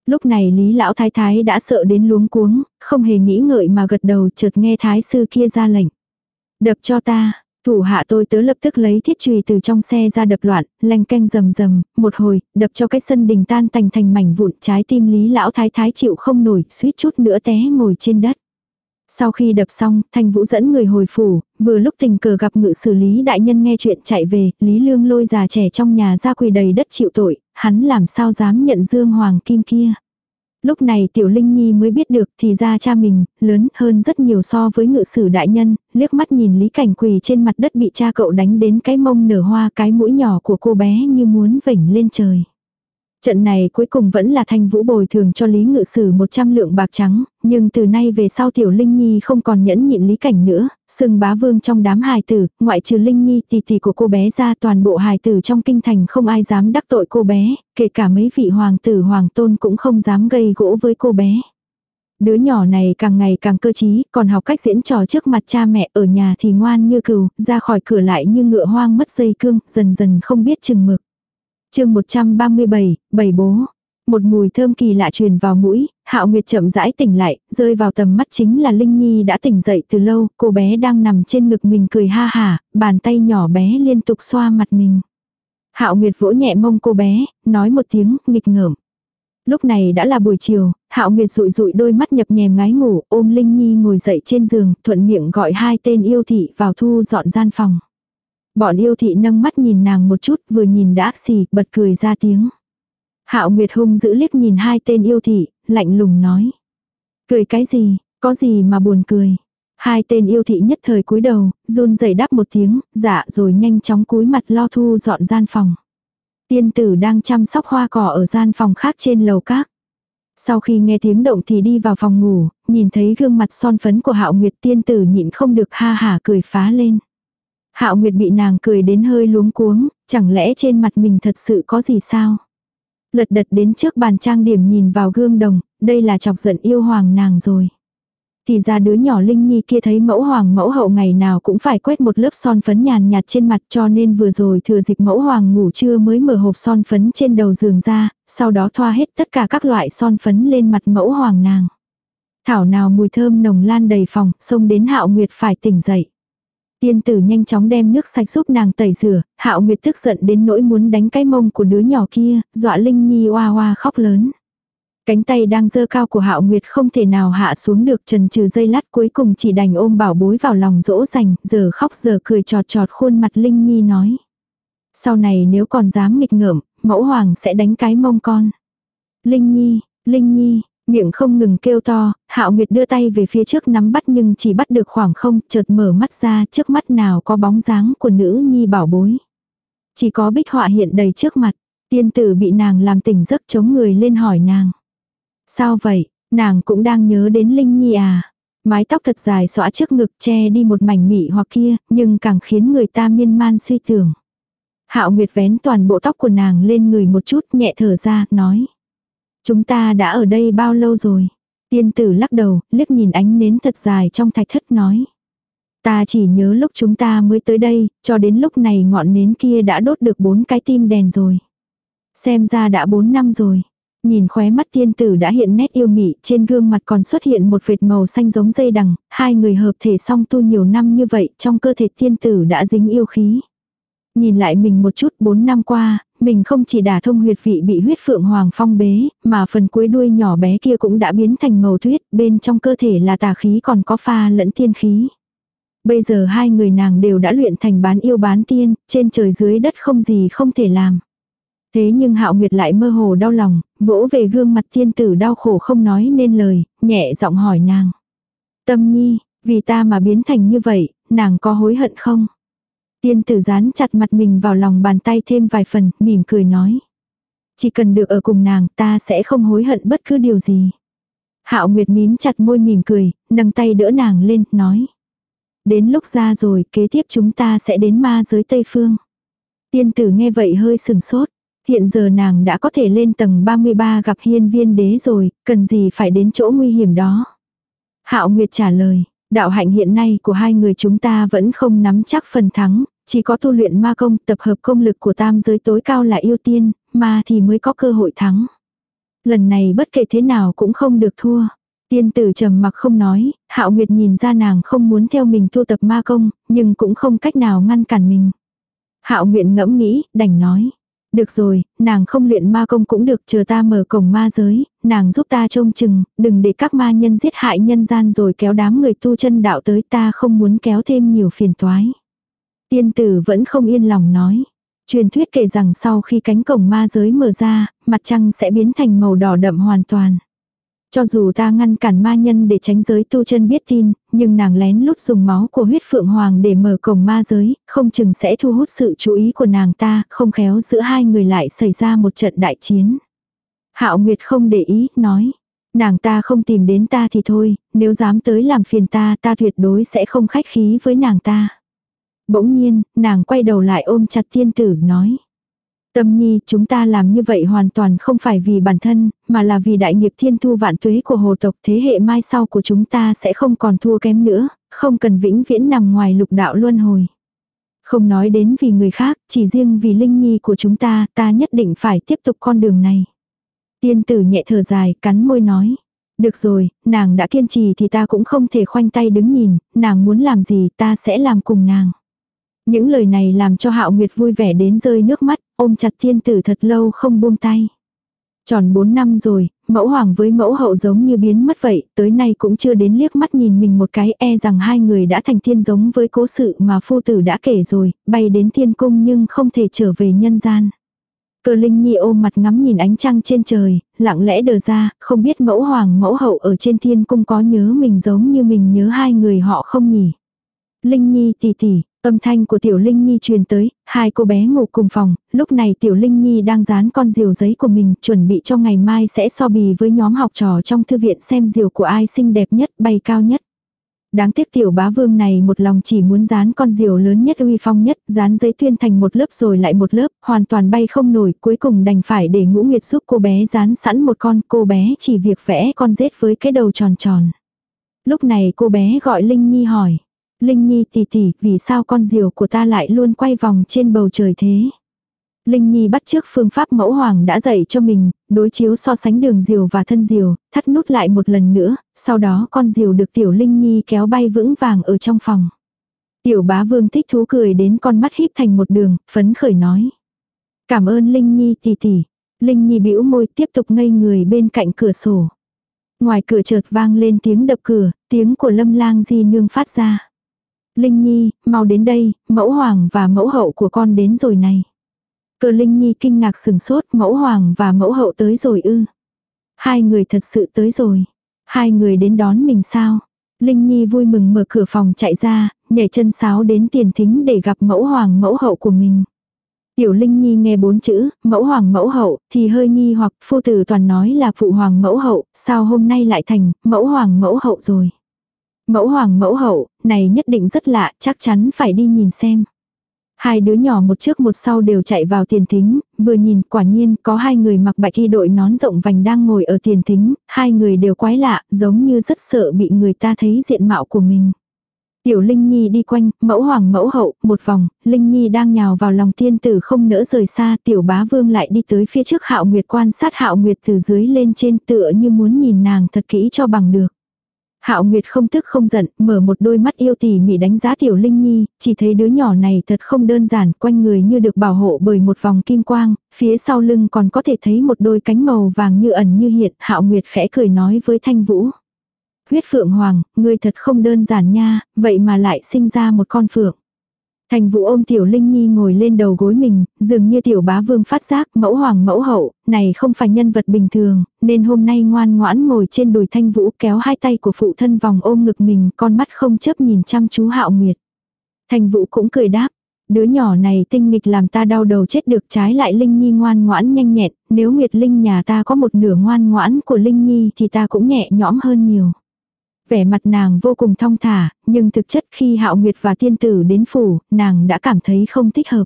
Lúc này Lý Lão Thái Thái đã sợ đến luống cuống, không hề nghĩ ngợi mà gật đầu chợt nghe Thái sư kia ra lệnh. Đập cho ta, thủ hạ tôi tớ lập tức lấy thiết chùy từ trong xe ra đập loạn, lanh canh rầm rầm, một hồi, đập cho cái sân đình tan thành thành mảnh vụn trái tim Lý Lão Thái Thái chịu không nổi, suýt chút nữa té ngồi trên đất. Sau khi đập xong, Thanh Vũ dẫn người hồi phủ, vừa lúc tình cờ gặp ngự xử lý đại nhân nghe chuyện chạy về, Lý Lương lôi già trẻ trong nhà ra quỳ đầy đất chịu tội, hắn làm sao dám nhận dương hoàng kim kia. Lúc này Tiểu Linh Nhi mới biết được thì ra cha mình, lớn hơn rất nhiều so với ngự sử đại nhân, liếc mắt nhìn Lý Cảnh quỳ trên mặt đất bị cha cậu đánh đến cái mông nở hoa cái mũi nhỏ của cô bé như muốn vểnh lên trời. Trận này cuối cùng vẫn là thanh vũ bồi thường cho Lý Ngự Sử 100 lượng bạc trắng, nhưng từ nay về sau Tiểu Linh Nhi không còn nhẫn nhịn Lý Cảnh nữa, sừng bá vương trong đám hài tử, ngoại trừ Linh Nhi tỷ tỷ của cô bé ra toàn bộ hài tử trong kinh thành không ai dám đắc tội cô bé, kể cả mấy vị hoàng tử hoàng tôn cũng không dám gây gỗ với cô bé. Đứa nhỏ này càng ngày càng cơ trí, còn học cách diễn trò trước mặt cha mẹ ở nhà thì ngoan như cừu, ra khỏi cửa lại như ngựa hoang mất dây cương, dần dần không biết chừng mực chương 137, bảy bố. Một mùi thơm kỳ lạ truyền vào mũi, Hạo Nguyệt chậm rãi tỉnh lại, rơi vào tầm mắt chính là Linh Nhi đã tỉnh dậy từ lâu, cô bé đang nằm trên ngực mình cười ha hả, bàn tay nhỏ bé liên tục xoa mặt mình. Hạo Nguyệt vỗ nhẹ mông cô bé, nói một tiếng, nghịch ngợm. Lúc này đã là buổi chiều, Hạo Nguyệt rụi rụi đôi mắt nhập nhèm ngái ngủ, ôm Linh Nhi ngồi dậy trên giường, thuận miệng gọi hai tên yêu thị vào thu dọn gian phòng. Bọn yêu thị nâng mắt nhìn nàng một chút vừa nhìn đã xì bật cười ra tiếng. Hạo Nguyệt hung giữ liếc nhìn hai tên yêu thị, lạnh lùng nói. Cười cái gì, có gì mà buồn cười. Hai tên yêu thị nhất thời cúi đầu, run rẩy đáp một tiếng, dạ rồi nhanh chóng cúi mặt lo thu dọn gian phòng. Tiên tử đang chăm sóc hoa cỏ ở gian phòng khác trên lầu các. Sau khi nghe tiếng động thì đi vào phòng ngủ, nhìn thấy gương mặt son phấn của hạo nguyệt tiên tử nhịn không được ha hả cười phá lên. Hạo Nguyệt bị nàng cười đến hơi luống cuống, chẳng lẽ trên mặt mình thật sự có gì sao? Lật đật đến trước bàn trang điểm nhìn vào gương đồng, đây là chọc giận yêu hoàng nàng rồi. Thì ra đứa nhỏ Linh Nhi kia thấy mẫu hoàng mẫu hậu ngày nào cũng phải quét một lớp son phấn nhàn nhạt trên mặt cho nên vừa rồi thừa dịp mẫu hoàng ngủ trưa mới mở hộp son phấn trên đầu giường ra, sau đó thoa hết tất cả các loại son phấn lên mặt mẫu hoàng nàng. Thảo nào mùi thơm nồng lan đầy phòng, xông đến hạo nguyệt phải tỉnh dậy. Tiên tử nhanh chóng đem nước sạch giúp nàng tẩy rửa, hạo nguyệt tức giận đến nỗi muốn đánh cái mông của đứa nhỏ kia, dọa Linh Nhi oa oa khóc lớn. Cánh tay đang dơ cao của hạo nguyệt không thể nào hạ xuống được trần trừ dây lát cuối cùng chỉ đành ôm bảo bối vào lòng dỗ dành, giờ khóc giờ cười trọt trọt khuôn mặt Linh Nhi nói. Sau này nếu còn dám nghịch ngợm, mẫu hoàng sẽ đánh cái mông con. Linh Nhi, Linh Nhi, Miệng không ngừng kêu to, Hạo Nguyệt đưa tay về phía trước nắm bắt nhưng chỉ bắt được khoảng không, chợt mở mắt ra trước mắt nào có bóng dáng của nữ nhi bảo bối. Chỉ có bích họa hiện đầy trước mặt, tiên tử bị nàng làm tỉnh giấc chống người lên hỏi nàng. Sao vậy, nàng cũng đang nhớ đến Linh Nhi à? Mái tóc thật dài xõa trước ngực che đi một mảnh mị hoặc kia, nhưng càng khiến người ta miên man suy tưởng. Hạo Nguyệt vén toàn bộ tóc của nàng lên người một chút nhẹ thở ra, nói. Chúng ta đã ở đây bao lâu rồi? Tiên tử lắc đầu, liếc nhìn ánh nến thật dài trong thạch thất nói. Ta chỉ nhớ lúc chúng ta mới tới đây, cho đến lúc này ngọn nến kia đã đốt được bốn cái tim đèn rồi. Xem ra đã bốn năm rồi. Nhìn khóe mắt tiên tử đã hiện nét yêu mị, trên gương mặt còn xuất hiện một vệt màu xanh giống dây đằng, hai người hợp thể song tu nhiều năm như vậy, trong cơ thể tiên tử đã dính yêu khí. Nhìn lại mình một chút bốn năm qua, mình không chỉ đả thông huyệt vị bị huyết phượng hoàng phong bế, mà phần cuối đuôi nhỏ bé kia cũng đã biến thành màu tuyết, bên trong cơ thể là tà khí còn có pha lẫn tiên khí. Bây giờ hai người nàng đều đã luyện thành bán yêu bán tiên, trên trời dưới đất không gì không thể làm. Thế nhưng hạo nguyệt lại mơ hồ đau lòng, vỗ về gương mặt tiên tử đau khổ không nói nên lời, nhẹ giọng hỏi nàng. Tâm nhi, vì ta mà biến thành như vậy, nàng có hối hận không? Tiên tử dán chặt mặt mình vào lòng bàn tay thêm vài phần, mỉm cười nói. Chỉ cần được ở cùng nàng ta sẽ không hối hận bất cứ điều gì. Hạo Nguyệt mím chặt môi mỉm cười, nâng tay đỡ nàng lên, nói. Đến lúc ra rồi, kế tiếp chúng ta sẽ đến ma giới Tây Phương. Tiên tử nghe vậy hơi sừng sốt. Hiện giờ nàng đã có thể lên tầng 33 gặp hiên viên đế rồi, cần gì phải đến chỗ nguy hiểm đó. Hạo Nguyệt trả lời, đạo hạnh hiện nay của hai người chúng ta vẫn không nắm chắc phần thắng, chỉ có tu luyện ma công tập hợp công lực của tam giới tối cao là yêu tiên, ma thì mới có cơ hội thắng. Lần này bất kể thế nào cũng không được thua. Tiên tử trầm mặc không nói, Hạo Nguyệt nhìn ra nàng không muốn theo mình tu tập ma công, nhưng cũng không cách nào ngăn cản mình. Hạo Nguyệt ngẫm nghĩ, đành nói. Được rồi, nàng không luyện ma công cũng được chờ ta mở cổng ma giới, nàng giúp ta trông chừng, đừng để các ma nhân giết hại nhân gian rồi kéo đám người tu chân đạo tới ta không muốn kéo thêm nhiều phiền toái. Tiên tử vẫn không yên lòng nói. Truyền thuyết kể rằng sau khi cánh cổng ma giới mở ra, mặt trăng sẽ biến thành màu đỏ đậm hoàn toàn. Cho dù ta ngăn cản ma nhân để tránh giới tu chân biết tin, nhưng nàng lén lút dùng máu của huyết phượng hoàng để mở cổng ma giới, không chừng sẽ thu hút sự chú ý của nàng ta, không khéo giữa hai người lại xảy ra một trận đại chiến. Hạo Nguyệt không để ý, nói. Nàng ta không tìm đến ta thì thôi, nếu dám tới làm phiền ta ta tuyệt đối sẽ không khách khí với nàng ta. Bỗng nhiên, nàng quay đầu lại ôm chặt thiên tử nói. Tâm nhi, chúng ta làm như vậy hoàn toàn không phải vì bản thân, mà là vì đại nghiệp thiên thu vạn tuế của hồ tộc thế hệ mai sau của chúng ta sẽ không còn thua kém nữa, không cần vĩnh viễn nằm ngoài lục đạo luân hồi. Không nói đến vì người khác, chỉ riêng vì linh nhi của chúng ta, ta nhất định phải tiếp tục con đường này. Tiên tử nhẹ thở dài, cắn môi nói. Được rồi, nàng đã kiên trì thì ta cũng không thể khoanh tay đứng nhìn, nàng muốn làm gì ta sẽ làm cùng nàng. Những lời này làm cho Hạo Nguyệt vui vẻ đến rơi nước mắt, ôm chặt thiên tử thật lâu không buông tay. Tròn 4 năm rồi, mẫu hoàng với mẫu hậu giống như biến mất vậy, tới nay cũng chưa đến liếc mắt nhìn mình một cái e rằng hai người đã thành thiên giống với cố sự mà phu tử đã kể rồi, bay đến thiên cung nhưng không thể trở về nhân gian. Cơ Linh Nhi ôm mặt ngắm nhìn ánh trăng trên trời, lặng lẽ đờ ra, không biết mẫu hoàng mẫu hậu ở trên thiên cung có nhớ mình giống như mình nhớ hai người họ không nhỉ. Linh Nhi tỷ tỷ, Âm thanh của Tiểu Linh Nhi truyền tới, hai cô bé ngủ cùng phòng, lúc này Tiểu Linh Nhi đang dán con diều giấy của mình, chuẩn bị cho ngày mai sẽ so bì với nhóm học trò trong thư viện xem diều của ai xinh đẹp nhất, bay cao nhất. Đáng tiếc tiểu bá vương này một lòng chỉ muốn dán con diều lớn nhất uy phong nhất, dán giấy tuyên thành một lớp rồi lại một lớp, hoàn toàn bay không nổi, cuối cùng đành phải để ngũ nguyệt giúp cô bé dán sẵn một con, cô bé chỉ việc vẽ con rết với cái đầu tròn tròn. Lúc này cô bé gọi Linh Nhi hỏi. Linh Nhi tỷ tỷ, vì sao con diều của ta lại luôn quay vòng trên bầu trời thế? Linh Nhi bắt trước phương pháp mẫu hoàng đã dạy cho mình, đối chiếu so sánh đường diều và thân diều, thắt nút lại một lần nữa, sau đó con diều được tiểu Linh Nhi kéo bay vững vàng ở trong phòng. Tiểu bá vương thích thú cười đến con mắt híp thành một đường, phấn khởi nói. Cảm ơn Linh Nhi tỷ tỷ. Linh Nhi bĩu môi tiếp tục ngây người bên cạnh cửa sổ. Ngoài cửa chợt vang lên tiếng đập cửa, tiếng của lâm lang di nương phát ra. Linh Nhi, mau đến đây, mẫu hoàng và mẫu hậu của con đến rồi này. Cơ Linh Nhi kinh ngạc sừng sốt, mẫu hoàng và mẫu hậu tới rồi ư. Hai người thật sự tới rồi. Hai người đến đón mình sao? Linh Nhi vui mừng mở cửa phòng chạy ra, nhảy chân sáo đến tiền thính để gặp mẫu hoàng mẫu hậu của mình. Tiểu Linh Nhi nghe bốn chữ, mẫu hoàng mẫu hậu, thì hơi nghi hoặc phu tử toàn nói là phụ hoàng mẫu hậu, sao hôm nay lại thành mẫu hoàng mẫu hậu rồi. Mẫu hoàng mẫu hậu, này nhất định rất lạ, chắc chắn phải đi nhìn xem. Hai đứa nhỏ một trước một sau đều chạy vào tiền thính, vừa nhìn quả nhiên có hai người mặc bạch y đội nón rộng vành đang ngồi ở tiền thính, hai người đều quái lạ, giống như rất sợ bị người ta thấy diện mạo của mình. Tiểu Linh Nhi đi quanh, mẫu hoàng mẫu hậu, một vòng, Linh Nhi đang nhào vào lòng tiên tử không nỡ rời xa, tiểu bá vương lại đi tới phía trước hạo nguyệt quan sát hạo nguyệt từ dưới lên trên tựa như muốn nhìn nàng thật kỹ cho bằng được. Hạo Nguyệt không tức không giận, mở một đôi mắt yêu tỉ mỉ đánh giá Tiểu Linh Nhi, chỉ thấy đứa nhỏ này thật không đơn giản, quanh người như được bảo hộ bởi một vòng kim quang, phía sau lưng còn có thể thấy một đôi cánh màu vàng như ẩn như hiện, Hạo Nguyệt khẽ cười nói với Thanh Vũ. Huyết Phượng Hoàng, ngươi thật không đơn giản nha, vậy mà lại sinh ra một con phượng. Thành vũ ôm tiểu linh nhi ngồi lên đầu gối mình, dường như tiểu bá vương phát giác mẫu hoàng mẫu hậu, này không phải nhân vật bình thường, nên hôm nay ngoan ngoãn ngồi trên đùi thanh vũ kéo hai tay của phụ thân vòng ôm ngực mình, con mắt không chấp nhìn chăm chú hạo nguyệt. Thành vũ cũng cười đáp, Đứa nhỏ này tinh nghịch làm ta đau đầu chết được trái lại Linh Nhi ngoan ngoãn nhanh nhẹn, nếu Nguyệt Linh nhà ta có một nửa ngoan ngoãn của Linh Nhi thì ta cũng nhẹ nhõm hơn nhiều. Vẻ mặt nàng vô cùng thong thả, nhưng thực chất khi Hạo Nguyệt và tiên tử đến phủ, nàng đã cảm thấy không thích hợp.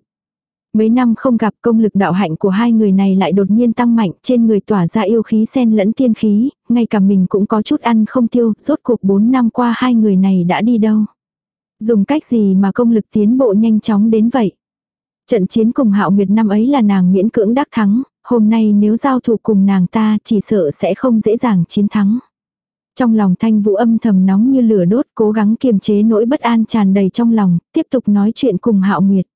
Mấy năm không gặp công lực đạo hạnh của hai người này lại đột nhiên tăng mạnh, trên người tỏa ra yêu khí xen lẫn tiên khí, ngay cả mình cũng có chút ăn không tiêu, rốt cuộc 4 năm qua hai người này đã đi đâu. Dùng cách gì mà công lực tiến bộ nhanh chóng đến vậy? Trận chiến cùng hạo nguyệt năm ấy là nàng miễn cưỡng đắc thắng, hôm nay nếu giao thủ cùng nàng ta chỉ sợ sẽ không dễ dàng chiến thắng. Trong lòng thanh vũ âm thầm nóng như lửa đốt cố gắng kiềm chế nỗi bất an tràn đầy trong lòng, tiếp tục nói chuyện cùng hạo nguyệt.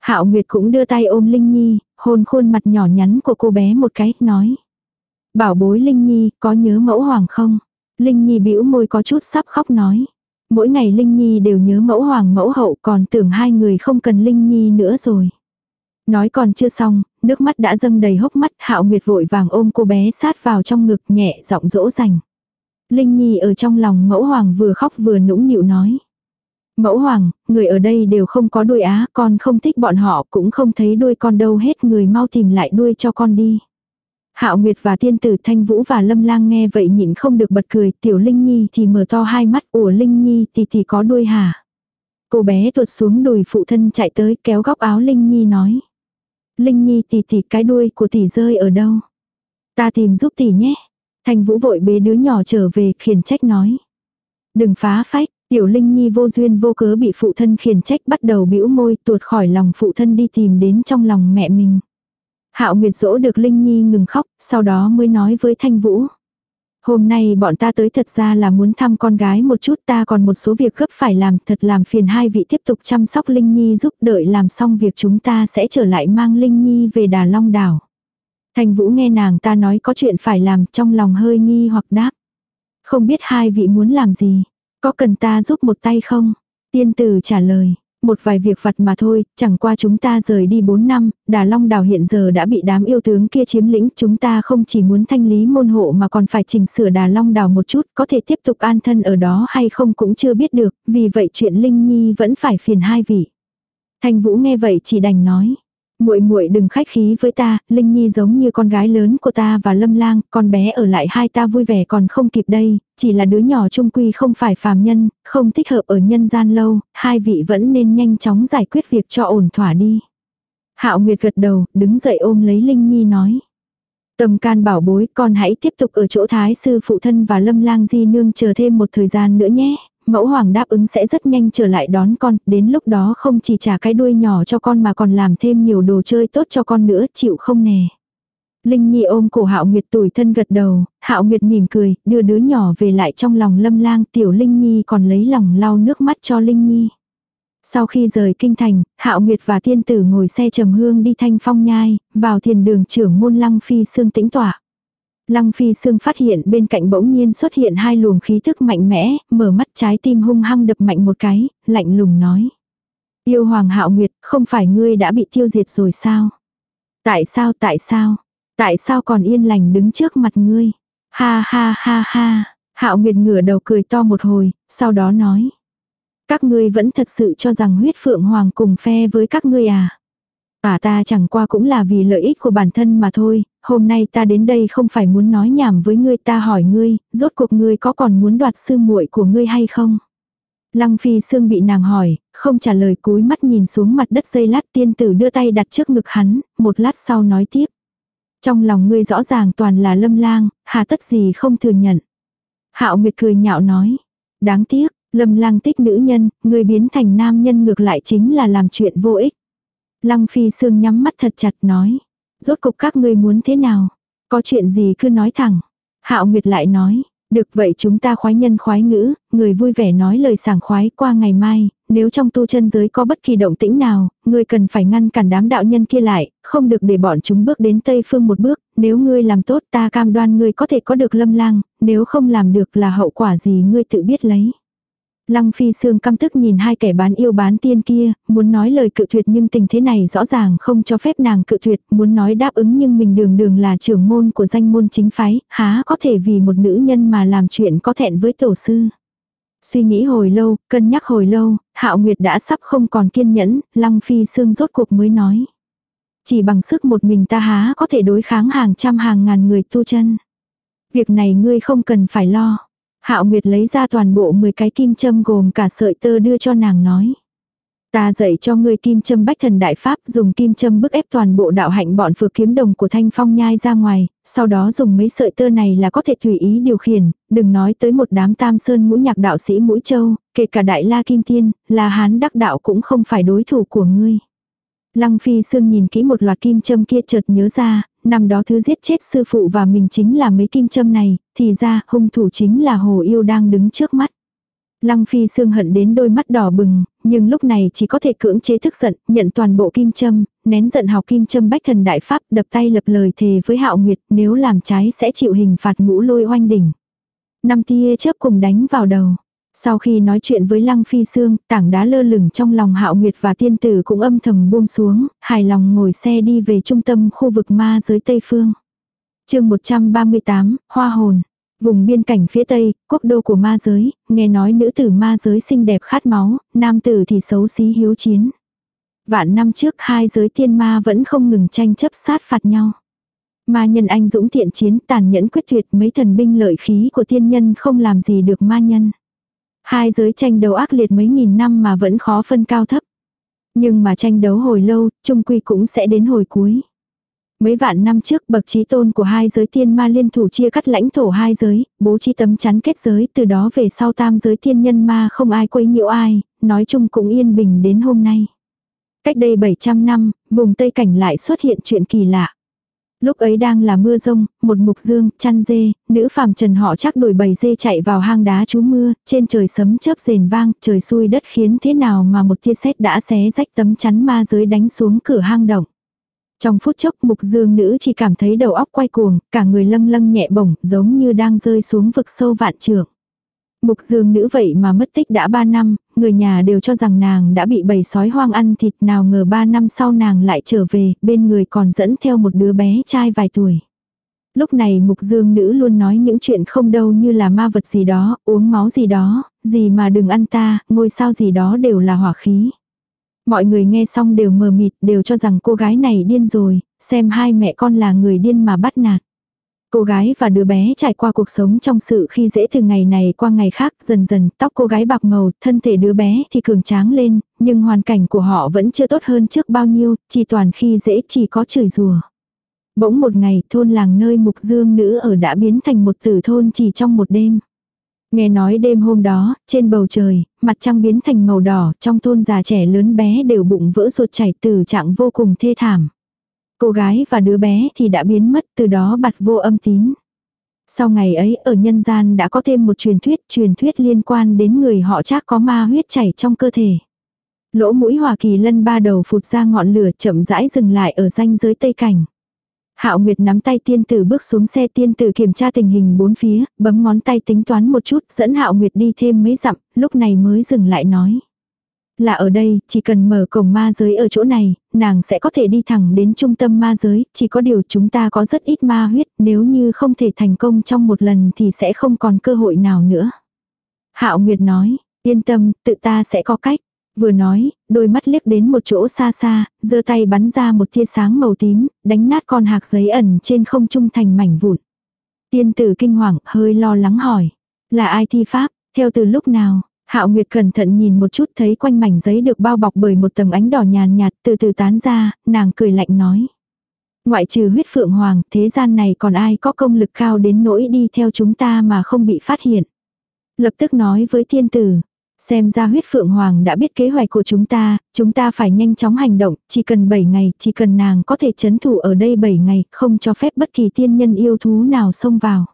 Hạo Nguyệt cũng đưa tay ôm Linh Nhi, hôn khuôn mặt nhỏ nhắn của cô bé một cái, nói. Bảo bối Linh Nhi, có nhớ mẫu hoàng không? Linh Nhi bĩu môi có chút sắp khóc nói. Mỗi ngày Linh Nhi đều nhớ mẫu hoàng mẫu hậu còn tưởng hai người không cần Linh Nhi nữa rồi. Nói còn chưa xong, nước mắt đã dâng đầy hốc mắt Hạo Nguyệt vội vàng ôm cô bé sát vào trong ngực nhẹ giọng dỗ dành. Linh Nhi ở trong lòng mẫu hoàng vừa khóc vừa nũng nịu nói. Mẫu hoàng, người ở đây đều không có đuôi á, con không thích bọn họ cũng không thấy đuôi con đâu hết người mau tìm lại đuôi cho con đi. Hạo Nguyệt và tiên tử Thanh Vũ và Lâm Lang nghe vậy nhịn không được bật cười, tiểu Linh Nhi thì mở to hai mắt, ủa Linh Nhi thì thì có đuôi hả? Cô bé tuột xuống đùi phụ thân chạy tới kéo góc áo Linh Nhi nói. Linh Nhi tỷ tỷ cái đuôi của tỷ rơi ở đâu? Ta tìm giúp tỷ nhé. Thanh Vũ vội bế đứa nhỏ trở về khiển trách nói. Đừng phá phách, Tiểu Linh Nhi vô duyên vô cớ bị phụ thân khiển trách bắt đầu bĩu môi tuột khỏi lòng phụ thân đi tìm đến trong lòng mẹ mình. Hạo Nguyệt dỗ được Linh Nhi ngừng khóc, sau đó mới nói với Thanh Vũ. Hôm nay bọn ta tới thật ra là muốn thăm con gái một chút ta còn một số việc gấp phải làm thật làm phiền hai vị tiếp tục chăm sóc Linh Nhi giúp đợi làm xong việc chúng ta sẽ trở lại mang Linh Nhi về Đà Long Đảo. Thanh Vũ nghe nàng ta nói có chuyện phải làm trong lòng hơi nghi hoặc đáp. Không biết hai vị muốn làm gì. Có cần ta giúp một tay không? Tiên tử trả lời. Một vài việc vặt mà thôi, chẳng qua chúng ta rời đi 4 năm, Đà Long Đảo hiện giờ đã bị đám yêu tướng kia chiếm lĩnh, chúng ta không chỉ muốn thanh lý môn hộ mà còn phải chỉnh sửa Đà Long Đảo một chút, có thể tiếp tục an thân ở đó hay không cũng chưa biết được, vì vậy chuyện Linh Nhi vẫn phải phiền hai vị. Thanh Vũ nghe vậy chỉ đành nói, muội muội đừng khách khí với ta, Linh Nhi giống như con gái lớn của ta và Lâm Lang, con bé ở lại hai ta vui vẻ còn không kịp đây, chỉ là đứa nhỏ trung quy không phải phàm nhân, không thích hợp ở nhân gian lâu, hai vị vẫn nên nhanh chóng giải quyết việc cho ổn thỏa đi. Hạo Nguyệt gật đầu, đứng dậy ôm lấy Linh Nhi nói. tầm can bảo bối, con hãy tiếp tục ở chỗ thái sư phụ thân và lâm lang di nương chờ thêm một thời gian nữa nhé, mẫu hoàng đáp ứng sẽ rất nhanh trở lại đón con, đến lúc đó không chỉ trả cái đuôi nhỏ cho con mà còn làm thêm nhiều đồ chơi tốt cho con nữa, chịu không nè. Linh Nhi ôm cổ Hạo Nguyệt tủi thân gật đầu, Hạo Nguyệt mỉm cười, đưa đứa nhỏ về lại trong lòng Lâm Lang, tiểu Linh Nhi còn lấy lòng lau nước mắt cho Linh Nhi. Sau khi rời kinh thành, Hạo Nguyệt và Tiên tử ngồi xe trầm hương đi thanh phong nhai, vào thiền đường trưởng môn Lăng Phi Sương tĩnh tỏa. Lăng Phi Sương phát hiện bên cạnh bỗng nhiên xuất hiện hai luồng khí thức mạnh mẽ, mở mắt trái tim hung hăng đập mạnh một cái, lạnh lùng nói. Yêu Hoàng Hạo Nguyệt, không phải ngươi đã bị tiêu diệt rồi sao? Tại sao tại sao? Tại sao còn yên lành đứng trước mặt ngươi? Ha ha ha ha. Hạo Nguyệt ngửa đầu cười to một hồi, sau đó nói. Các ngươi vẫn thật sự cho rằng huyết phượng hoàng cùng phe với các ngươi à? cả ta chẳng qua cũng là vì lợi ích của bản thân mà thôi, hôm nay ta đến đây không phải muốn nói nhảm với ngươi ta hỏi ngươi, rốt cuộc ngươi có còn muốn đoạt sư muội của ngươi hay không? Lăng phi xương bị nàng hỏi, không trả lời cúi mắt nhìn xuống mặt đất dây lát tiên tử đưa tay đặt trước ngực hắn, một lát sau nói tiếp. Trong lòng ngươi rõ ràng toàn là lâm lang, hà tất gì không thừa nhận. Hạo Nguyệt cười nhạo nói. Đáng tiếc, lâm lang tích nữ nhân, ngươi biến thành nam nhân ngược lại chính là làm chuyện vô ích. Lăng phi sương nhắm mắt thật chặt nói. Rốt cục các ngươi muốn thế nào? Có chuyện gì cứ nói thẳng. Hạo Nguyệt lại nói. Được vậy chúng ta khoái nhân khoái ngữ, người vui vẻ nói lời sảng khoái qua ngày mai, nếu trong tu chân giới có bất kỳ động tĩnh nào, ngươi cần phải ngăn cản đám đạo nhân kia lại, không được để bọn chúng bước đến Tây Phương một bước, nếu ngươi làm tốt ta cam đoan ngươi có thể có được lâm lang, nếu không làm được là hậu quả gì ngươi tự biết lấy. Lăng phi sương căm tức nhìn hai kẻ bán yêu bán tiên kia, muốn nói lời cự tuyệt nhưng tình thế này rõ ràng không cho phép nàng cự tuyệt, muốn nói đáp ứng nhưng mình đường đường là trưởng môn của danh môn chính phái, há có thể vì một nữ nhân mà làm chuyện có thẹn với tổ sư. Suy nghĩ hồi lâu, cân nhắc hồi lâu, Hạo Nguyệt đã sắp không còn kiên nhẫn, Lăng Phi Sương rốt cuộc mới nói. Chỉ bằng sức một mình ta há có thể đối kháng hàng trăm hàng ngàn người tu chân. Việc này ngươi không cần phải lo. Hạo Nguyệt lấy ra toàn bộ 10 cái kim châm gồm cả sợi tơ đưa cho nàng nói. Ta dạy cho ngươi kim châm bách thần đại pháp dùng kim châm bức ép toàn bộ đạo hạnh bọn vừa kiếm đồng của thanh phong nhai ra ngoài, sau đó dùng mấy sợi tơ này là có thể tùy ý điều khiển, đừng nói tới một đám tam sơn ngũ nhạc đạo sĩ mũi châu, kể cả đại la kim tiên, là hán đắc đạo cũng không phải đối thủ của ngươi. Lăng phi sương nhìn kỹ một loạt kim châm kia chợt nhớ ra, năm đó thứ giết chết sư phụ và mình chính là mấy kim châm này, thì ra hung thủ chính là hồ yêu đang đứng trước mắt. Lăng phi sương hận đến đôi mắt đỏ bừng, nhưng lúc này chỉ có thể cưỡng chế thức giận, nhận toàn bộ kim châm, nén giận học kim châm bách thần đại pháp, đập tay lập lời thề với hạo nguyệt, nếu làm trái sẽ chịu hình phạt ngũ lôi oanh đỉnh. Năm tia chớp cùng đánh vào đầu. Sau khi nói chuyện với Lăng Phi Sương, tảng đá lơ lửng trong lòng Hạo Nguyệt và tiên tử cũng âm thầm buông xuống, hài lòng ngồi xe đi về trung tâm khu vực ma giới Tây Phương. chương 138, Hoa Hồn. Vùng biên cảnh phía tây, quốc đô của ma giới, nghe nói nữ tử ma giới xinh đẹp khát máu, nam tử thì xấu xí hiếu chiến. Vạn năm trước hai giới tiên ma vẫn không ngừng tranh chấp sát phạt nhau. Ma nhân anh dũng thiện chiến tàn nhẫn quyết tuyệt mấy thần binh lợi khí của tiên nhân không làm gì được ma nhân. Hai giới tranh đấu ác liệt mấy nghìn năm mà vẫn khó phân cao thấp. Nhưng mà tranh đấu hồi lâu, trung quy cũng sẽ đến hồi cuối. Mấy vạn năm trước bậc trí tôn của hai giới tiên ma liên thủ chia cắt lãnh thổ hai giới, bố trí tấm chắn kết giới, từ đó về sau tam giới tiên nhân ma không ai quấy nhiễu ai, nói chung cũng yên bình đến hôm nay. Cách đây 700 năm, vùng Tây Cảnh lại xuất hiện chuyện kỳ lạ. Lúc ấy đang là mưa rông, một mục dương, chăn dê, nữ phàm trần họ chắc đuổi bầy dê chạy vào hang đá trú mưa, trên trời sấm chớp rền vang, trời xui đất khiến thế nào mà một tia sét đã xé rách tấm chắn ma giới đánh xuống cửa hang động. Trong phút chốc mục dương nữ chỉ cảm thấy đầu óc quay cuồng, cả người lâng lâng nhẹ bổng, giống như đang rơi xuống vực sâu vạn trượng. Mục dương nữ vậy mà mất tích đã 3 năm, người nhà đều cho rằng nàng đã bị bầy sói hoang ăn thịt nào ngờ 3 năm sau nàng lại trở về, bên người còn dẫn theo một đứa bé trai vài tuổi. Lúc này mục dương nữ luôn nói những chuyện không đâu như là ma vật gì đó, uống máu gì đó, gì mà đừng ăn ta, ngôi sao gì đó đều là hỏa khí. Mọi người nghe xong đều mờ mịt, đều cho rằng cô gái này điên rồi, xem hai mẹ con là người điên mà bắt nạt. Cô gái và đứa bé trải qua cuộc sống trong sự khi dễ từ ngày này qua ngày khác, dần dần tóc cô gái bạc màu, thân thể đứa bé thì cường tráng lên, nhưng hoàn cảnh của họ vẫn chưa tốt hơn trước bao nhiêu, chỉ toàn khi dễ chỉ có chửi rùa. Bỗng một ngày, thôn làng nơi mục dương nữ ở đã biến thành một tử thôn chỉ trong một đêm. Nghe nói đêm hôm đó, trên bầu trời, mặt trăng biến thành màu đỏ, trong thôn già trẻ lớn bé đều bụng vỡ ruột chảy từ trạng vô cùng thê thảm. Cô gái và đứa bé thì đã biến mất từ đó bặt vô âm tín. Sau ngày ấy ở nhân gian đã có thêm một truyền thuyết, truyền thuyết liên quan đến người họ chắc có ma huyết chảy trong cơ thể. Lỗ mũi Hoa Kỳ lân ba đầu phụt ra ngọn lửa chậm rãi dừng lại ở ranh giới Tây Cảnh. Hạo Nguyệt nắm tay tiên tử bước xuống xe tiên tử kiểm tra tình hình bốn phía, bấm ngón tay tính toán một chút, dẫn Hạo Nguyệt đi thêm mấy dặm, lúc này mới dừng lại nói. Là ở đây, chỉ cần mở cổng ma giới ở chỗ này, nàng sẽ có thể đi thẳng đến trung tâm ma giới, chỉ có điều chúng ta có rất ít ma huyết, nếu như không thể thành công trong một lần thì sẽ không còn cơ hội nào nữa. Hạo Nguyệt nói, yên tâm, tự ta sẽ có cách. Vừa nói, đôi mắt liếc đến một chỗ xa xa, giơ tay bắn ra một tia sáng màu tím, đánh nát con hạc giấy ẩn trên không trung thành mảnh vụn. Tiên tử kinh hoàng, hơi lo lắng hỏi. Là ai thi pháp, theo từ lúc nào? Hạo Nguyệt cẩn thận nhìn một chút thấy quanh mảnh giấy được bao bọc bởi một tầng ánh đỏ nhàn nhạt từ từ tán ra, nàng cười lạnh nói. Ngoại trừ huyết phượng hoàng, thế gian này còn ai có công lực cao đến nỗi đi theo chúng ta mà không bị phát hiện. Lập tức nói với thiên tử, Xem ra huyết phượng hoàng đã biết kế hoạch của chúng ta, chúng ta phải nhanh chóng hành động, chỉ cần 7 ngày, chỉ cần nàng có thể chấn thủ ở đây 7 ngày, không cho phép bất kỳ tiên nhân yêu thú nào xông vào.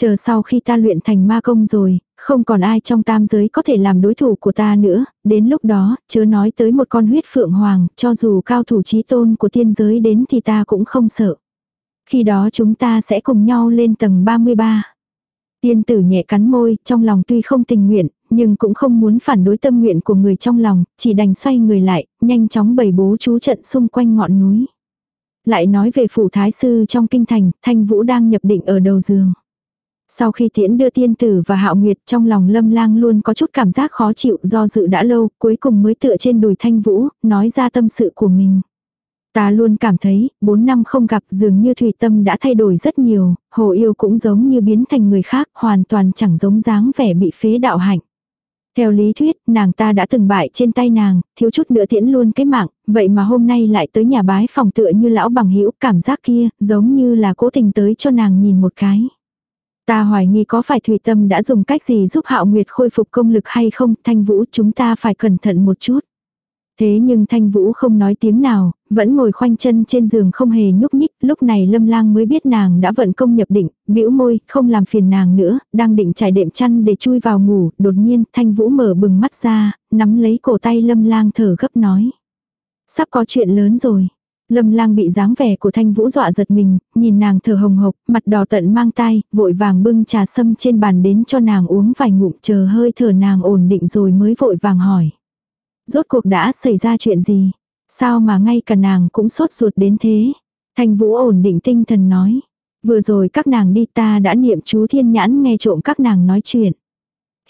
Chờ sau khi ta luyện thành ma công rồi, không còn ai trong tam giới có thể làm đối thủ của ta nữa, đến lúc đó, chớ nói tới một con huyết phượng hoàng, cho dù cao thủ trí tôn của tiên giới đến thì ta cũng không sợ. Khi đó chúng ta sẽ cùng nhau lên tầng 33. Tiên tử nhẹ cắn môi, trong lòng tuy không tình nguyện, nhưng cũng không muốn phản đối tâm nguyện của người trong lòng, chỉ đành xoay người lại, nhanh chóng bày bố chú trận xung quanh ngọn núi. Lại nói về phủ thái sư trong kinh thành, thanh vũ đang nhập định ở đầu giường. Sau khi tiễn đưa tiên tử và hạo nguyệt trong lòng lâm lang luôn có chút cảm giác khó chịu do dự đã lâu, cuối cùng mới tựa trên đùi thanh vũ, nói ra tâm sự của mình. Ta luôn cảm thấy, 4 năm không gặp dường như thủy tâm đã thay đổi rất nhiều, hồ yêu cũng giống như biến thành người khác, hoàn toàn chẳng giống dáng vẻ bị phế đạo hạnh. Theo lý thuyết, nàng ta đã từng bại trên tay nàng, thiếu chút nữa tiễn luôn cái mạng, vậy mà hôm nay lại tới nhà bái phòng tựa như lão bằng hữu cảm giác kia, giống như là cố tình tới cho nàng nhìn một cái. Ta hoài nghi có phải Thủy Tâm đã dùng cách gì giúp Hạo Nguyệt khôi phục công lực hay không, Thanh Vũ chúng ta phải cẩn thận một chút. Thế nhưng Thanh Vũ không nói tiếng nào, vẫn ngồi khoanh chân trên giường không hề nhúc nhích, lúc này Lâm Lang mới biết nàng đã vận công nhập định, bĩu môi, không làm phiền nàng nữa, đang định trải đệm chăn để chui vào ngủ, đột nhiên Thanh Vũ mở bừng mắt ra, nắm lấy cổ tay Lâm Lang thở gấp nói. Sắp có chuyện lớn rồi. Lâm lang bị dáng vẻ của thanh vũ dọa giật mình, nhìn nàng thở hồng hộc, mặt đỏ tận mang tai, vội vàng bưng trà sâm trên bàn đến cho nàng uống vài ngụm chờ hơi thở nàng ổn định rồi mới vội vàng hỏi. Rốt cuộc đã xảy ra chuyện gì? Sao mà ngay cả nàng cũng sốt ruột đến thế? Thanh vũ ổn định tinh thần nói. Vừa rồi các nàng đi ta đã niệm chú thiên nhãn nghe trộm các nàng nói chuyện.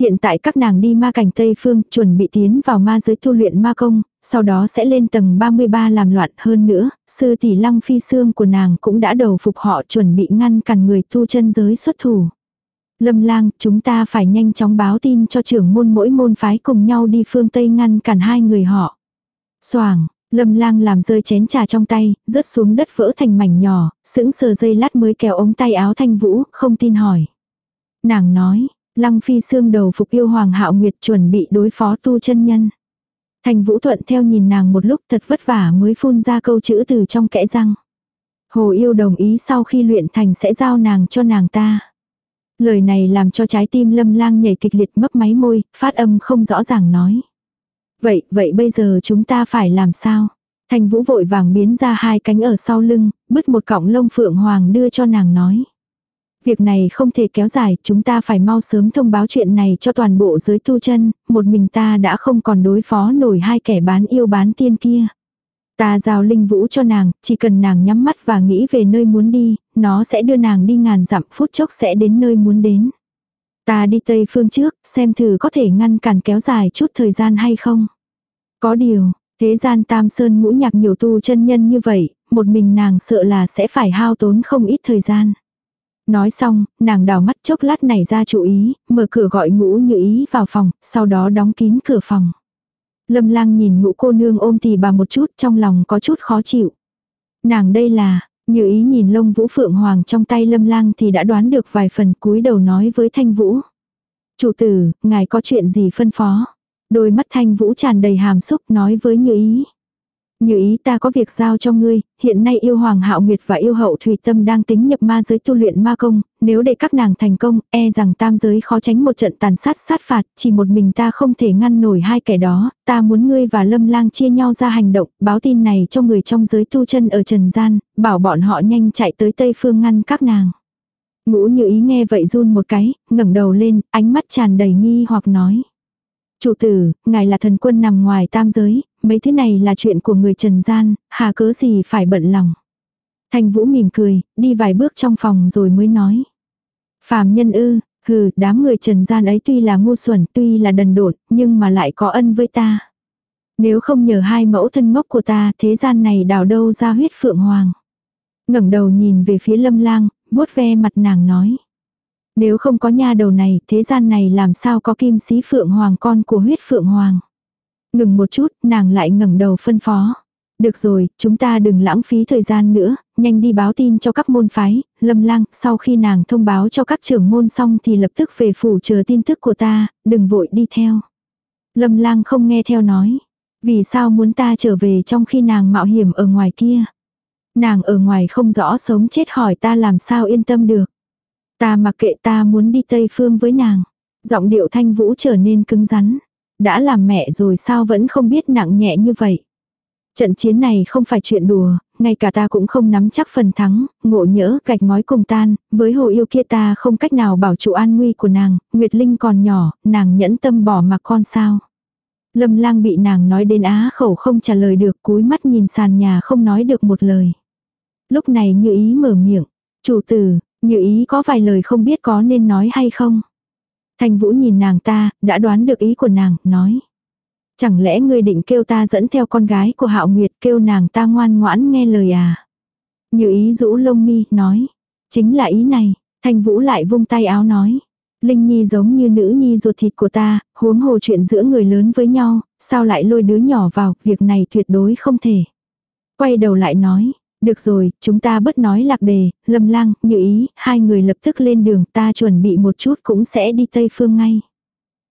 Hiện tại các nàng đi ma cảnh Tây Phương chuẩn bị tiến vào ma giới tu luyện ma công, sau đó sẽ lên tầng 33 làm loạn hơn nữa, sư tỷ lăng phi xương của nàng cũng đã đầu phục họ chuẩn bị ngăn cản người tu chân giới xuất thủ. Lâm lang, chúng ta phải nhanh chóng báo tin cho trưởng môn mỗi môn phái cùng nhau đi phương Tây ngăn cản hai người họ. Soảng, Lâm lang làm rơi chén trà trong tay, rớt xuống đất vỡ thành mảnh nhỏ, sững sờ dây lát mới kéo ống tay áo thanh vũ, không tin hỏi. Nàng nói, lăng phi xương đầu phục yêu hoàng hạo nguyệt chuẩn bị đối phó tu chân nhân. Thành vũ thuận theo nhìn nàng một lúc thật vất vả mới phun ra câu chữ từ trong kẽ răng. Hồ yêu đồng ý sau khi luyện thành sẽ giao nàng cho nàng ta. Lời này làm cho trái tim lâm lang nhảy kịch liệt mấp máy môi, phát âm không rõ ràng nói. Vậy, vậy bây giờ chúng ta phải làm sao? Thành vũ vội vàng biến ra hai cánh ở sau lưng, bứt một cọng lông phượng hoàng đưa cho nàng nói. Việc này không thể kéo dài, chúng ta phải mau sớm thông báo chuyện này cho toàn bộ giới tu chân, một mình ta đã không còn đối phó nổi hai kẻ bán yêu bán tiên kia. Ta giao linh vũ cho nàng, chỉ cần nàng nhắm mắt và nghĩ về nơi muốn đi, nó sẽ đưa nàng đi ngàn dặm phút chốc sẽ đến nơi muốn đến. Ta đi Tây Phương trước, xem thử có thể ngăn cản kéo dài chút thời gian hay không. Có điều, thế gian tam sơn ngũ nhạc nhiều tu chân nhân như vậy, một mình nàng sợ là sẽ phải hao tốn không ít thời gian. Nói xong, nàng đào mắt chốc lát này ra chú ý, mở cửa gọi ngũ như ý vào phòng, sau đó đóng kín cửa phòng. Lâm lang nhìn ngũ cô nương ôm thì bà một chút trong lòng có chút khó chịu. Nàng đây là, như ý nhìn lông vũ phượng hoàng trong tay lâm lang thì đã đoán được vài phần cúi đầu nói với thanh vũ. Chủ tử, ngài có chuyện gì phân phó? Đôi mắt thanh vũ tràn đầy hàm xúc nói với như ý. Như ý ta có việc giao cho ngươi, hiện nay yêu hoàng hạo nguyệt và yêu hậu thủy tâm đang tính nhập ma giới tu luyện ma công, nếu để các nàng thành công, e rằng tam giới khó tránh một trận tàn sát sát phạt, chỉ một mình ta không thể ngăn nổi hai kẻ đó, ta muốn ngươi và lâm lang chia nhau ra hành động, báo tin này cho người trong giới tu chân ở trần gian, bảo bọn họ nhanh chạy tới tây phương ngăn các nàng. Ngũ như ý nghe vậy run một cái, ngẩng đầu lên, ánh mắt tràn đầy nghi hoặc nói. Chủ tử, ngài là thần quân nằm ngoài tam giới, mấy thứ này là chuyện của người trần gian, hà cớ gì phải bận lòng. Thanh Vũ mỉm cười, đi vài bước trong phòng rồi mới nói. Phàm nhân ư, hừ, đám người trần gian ấy tuy là ngu xuẩn, tuy là đần độn, nhưng mà lại có ân với ta. Nếu không nhờ hai mẫu thân ngốc của ta, thế gian này đào đâu ra huyết phượng hoàng. ngẩng đầu nhìn về phía lâm lang, vuốt ve mặt nàng nói. Nếu không có nha đầu này, thế gian này làm sao có kim sĩ phượng hoàng con của huyết phượng hoàng. Ngừng một chút, nàng lại ngẩng đầu phân phó. Được rồi, chúng ta đừng lãng phí thời gian nữa, nhanh đi báo tin cho các môn phái, lâm lang, sau khi nàng thông báo cho các trưởng môn xong thì lập tức về phủ chờ tin tức của ta, đừng vội đi theo. Lâm lang không nghe theo nói. Vì sao muốn ta trở về trong khi nàng mạo hiểm ở ngoài kia? Nàng ở ngoài không rõ sống chết hỏi ta làm sao yên tâm được. Ta mặc kệ ta muốn đi Tây Phương với nàng. Giọng điệu thanh vũ trở nên cứng rắn. Đã làm mẹ rồi sao vẫn không biết nặng nhẹ như vậy. Trận chiến này không phải chuyện đùa, ngay cả ta cũng không nắm chắc phần thắng, ngộ nhỡ gạch ngói cùng tan, với hồ yêu kia ta không cách nào bảo trụ an nguy của nàng, Nguyệt Linh còn nhỏ, nàng nhẫn tâm bỏ mặc con sao. Lâm lang bị nàng nói đến á khẩu không trả lời được cúi mắt nhìn sàn nhà không nói được một lời. Lúc này như ý mở miệng, chủ tử, Như ý có vài lời không biết có nên nói hay không. Thanh Vũ nhìn nàng ta, đã đoán được ý của nàng, nói. Chẳng lẽ ngươi định kêu ta dẫn theo con gái của Hạo Nguyệt kêu nàng ta ngoan ngoãn nghe lời à? Như ý rũ lông mi, nói. Chính là ý này, Thanh Vũ lại vung tay áo nói. Linh Nhi giống như nữ nhi ruột thịt của ta, huống hồ chuyện giữa người lớn với nhau, sao lại lôi đứa nhỏ vào, việc này tuyệt đối không thể. Quay đầu lại nói, được rồi, chúng ta bớt nói lạc đề, lâm lang, như ý, hai người lập tức lên đường ta chuẩn bị một chút cũng sẽ đi Tây Phương ngay.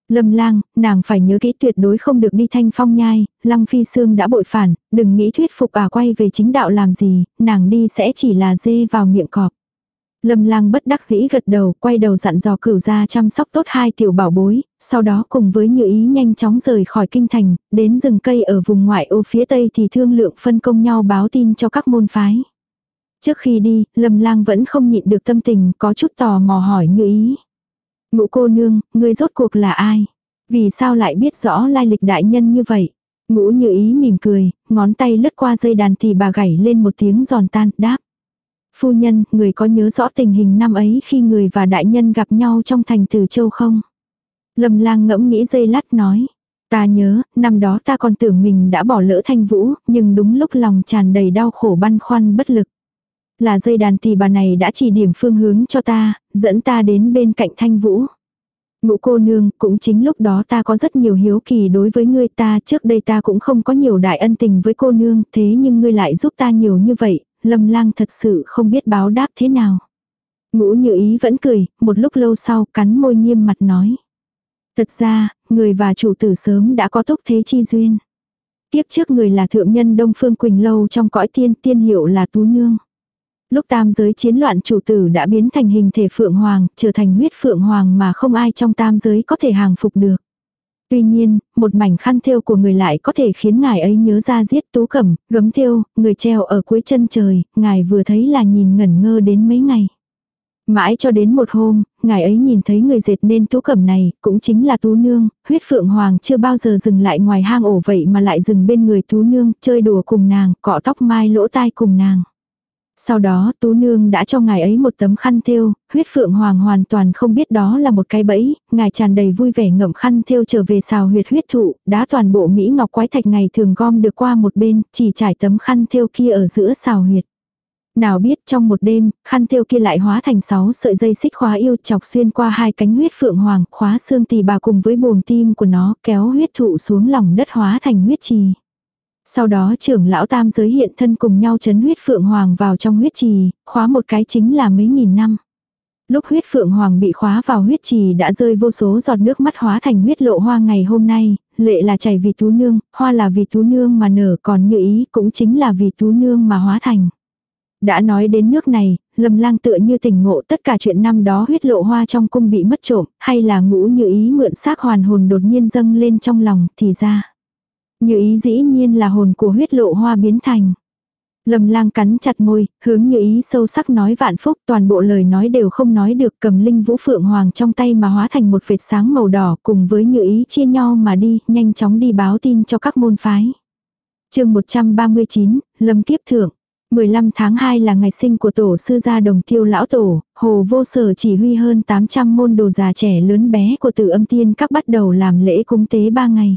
Lâm lang, nàng phải nhớ kỹ tuyệt đối không được đi thanh phong nhai, lăng phi xương đã bội phản, đừng nghĩ thuyết phục à quay về chính đạo làm gì, nàng đi sẽ chỉ là dê vào miệng cọp. Lâm lang bất đắc dĩ gật đầu, quay đầu dặn dò cửu gia chăm sóc tốt hai tiểu bảo bối, sau đó cùng với như ý nhanh chóng rời khỏi kinh thành, đến rừng cây ở vùng ngoại ô phía tây thì thương lượng phân công nhau báo tin cho các môn phái. Trước khi đi, Lâm lang vẫn không nhịn được tâm tình, có chút tò mò hỏi như ý. Ngũ cô nương, ngươi rốt cuộc là ai? Vì sao lại biết rõ lai lịch đại nhân như vậy? Ngũ như ý mỉm cười, ngón tay lướt qua dây đàn thì bà gảy lên một tiếng giòn tan, đáp. Phu nhân, người có nhớ rõ tình hình năm ấy khi người và đại nhân gặp nhau trong thành Từ Châu không? Lâm lang ngẫm nghĩ dây lát nói. Ta nhớ, năm đó ta còn tưởng mình đã bỏ lỡ thanh vũ, nhưng đúng lúc lòng tràn đầy đau khổ băn khoăn bất lực. Là dây đàn thì bà này đã chỉ điểm phương hướng cho ta, dẫn ta đến bên cạnh thanh vũ. Ngũ cô nương, cũng chính lúc đó ta có rất nhiều hiếu kỳ đối với ngươi ta, trước đây ta cũng không có nhiều đại ân tình với cô nương, thế nhưng ngươi lại giúp ta nhiều như vậy, lâm lang thật sự không biết báo đáp thế nào. Ngũ như ý vẫn cười, một lúc lâu sau cắn môi nghiêm mặt nói. Thật ra, người và chủ tử sớm đã có tốc thế chi duyên. Tiếp trước người là thượng nhân Đông Phương Quỳnh Lâu trong cõi tiên tiên hiệu là Tú Nương. Lúc tam giới chiến loạn chủ tử đã biến thành hình thể Phượng Hoàng, trở thành huyết Phượng Hoàng mà không ai trong tam giới có thể hàng phục được. Tuy nhiên, một mảnh khăn thêu của người lại có thể khiến ngài ấy nhớ ra giết tú cẩm, gấm thêu, người treo ở cuối chân trời, ngài vừa thấy là nhìn ngẩn ngơ đến mấy ngày. Mãi cho đến một hôm, ngài ấy nhìn thấy người dệt nên tú cẩm này, cũng chính là tú nương, huyết phượng hoàng chưa bao giờ dừng lại ngoài hang ổ vậy mà lại dừng bên người tú nương, chơi đùa cùng nàng, cọ tóc mai lỗ tai cùng nàng. Sau đó Tú Nương đã cho ngài ấy một tấm khăn thêu, huyết phượng hoàng hoàn toàn không biết đó là một cái bẫy, ngài tràn đầy vui vẻ ngậm khăn thêu trở về xào huyệt huyết thụ, đã toàn bộ Mỹ ngọc quái thạch ngày thường gom được qua một bên, chỉ trải tấm khăn thêu kia ở giữa xào huyệt. Nào biết trong một đêm, khăn thêu kia lại hóa thành sáu sợi dây xích khóa yêu chọc xuyên qua hai cánh huyết phượng hoàng, khóa xương tỳ bà cùng với buồng tim của nó kéo huyết thụ xuống lòng đất hóa thành huyết trì. Sau đó trưởng lão tam giới hiện thân cùng nhau chấn huyết phượng hoàng vào trong huyết trì, khóa một cái chính là mấy nghìn năm. Lúc huyết phượng hoàng bị khóa vào huyết trì đã rơi vô số giọt nước mắt hóa thành huyết lộ hoa ngày hôm nay, lệ là chảy vì tú nương, hoa là vì tú nương mà nở còn như ý cũng chính là vì tú nương mà hóa thành. Đã nói đến nước này, lâm lang tựa như tỉnh ngộ tất cả chuyện năm đó huyết lộ hoa trong cung bị mất trộm, hay là ngũ như ý mượn xác hoàn hồn đột nhiên dâng lên trong lòng thì ra. Như ý dĩ nhiên là hồn của huyết lộ hoa biến thành. Lâm lang cắn chặt môi, hướng như ý sâu sắc nói vạn phúc toàn bộ lời nói đều không nói được cầm linh vũ phượng hoàng trong tay mà hóa thành một vệt sáng màu đỏ cùng với như ý chia nhau mà đi, nhanh chóng đi báo tin cho các môn phái. chương 139, Lâm Kiếp Thượng 15 tháng 2 là ngày sinh của tổ sư gia đồng tiêu lão tổ, hồ vô sở chỉ huy hơn 800 môn đồ già trẻ lớn bé của tử âm tiên các bắt đầu làm lễ cúng tế 3 ngày.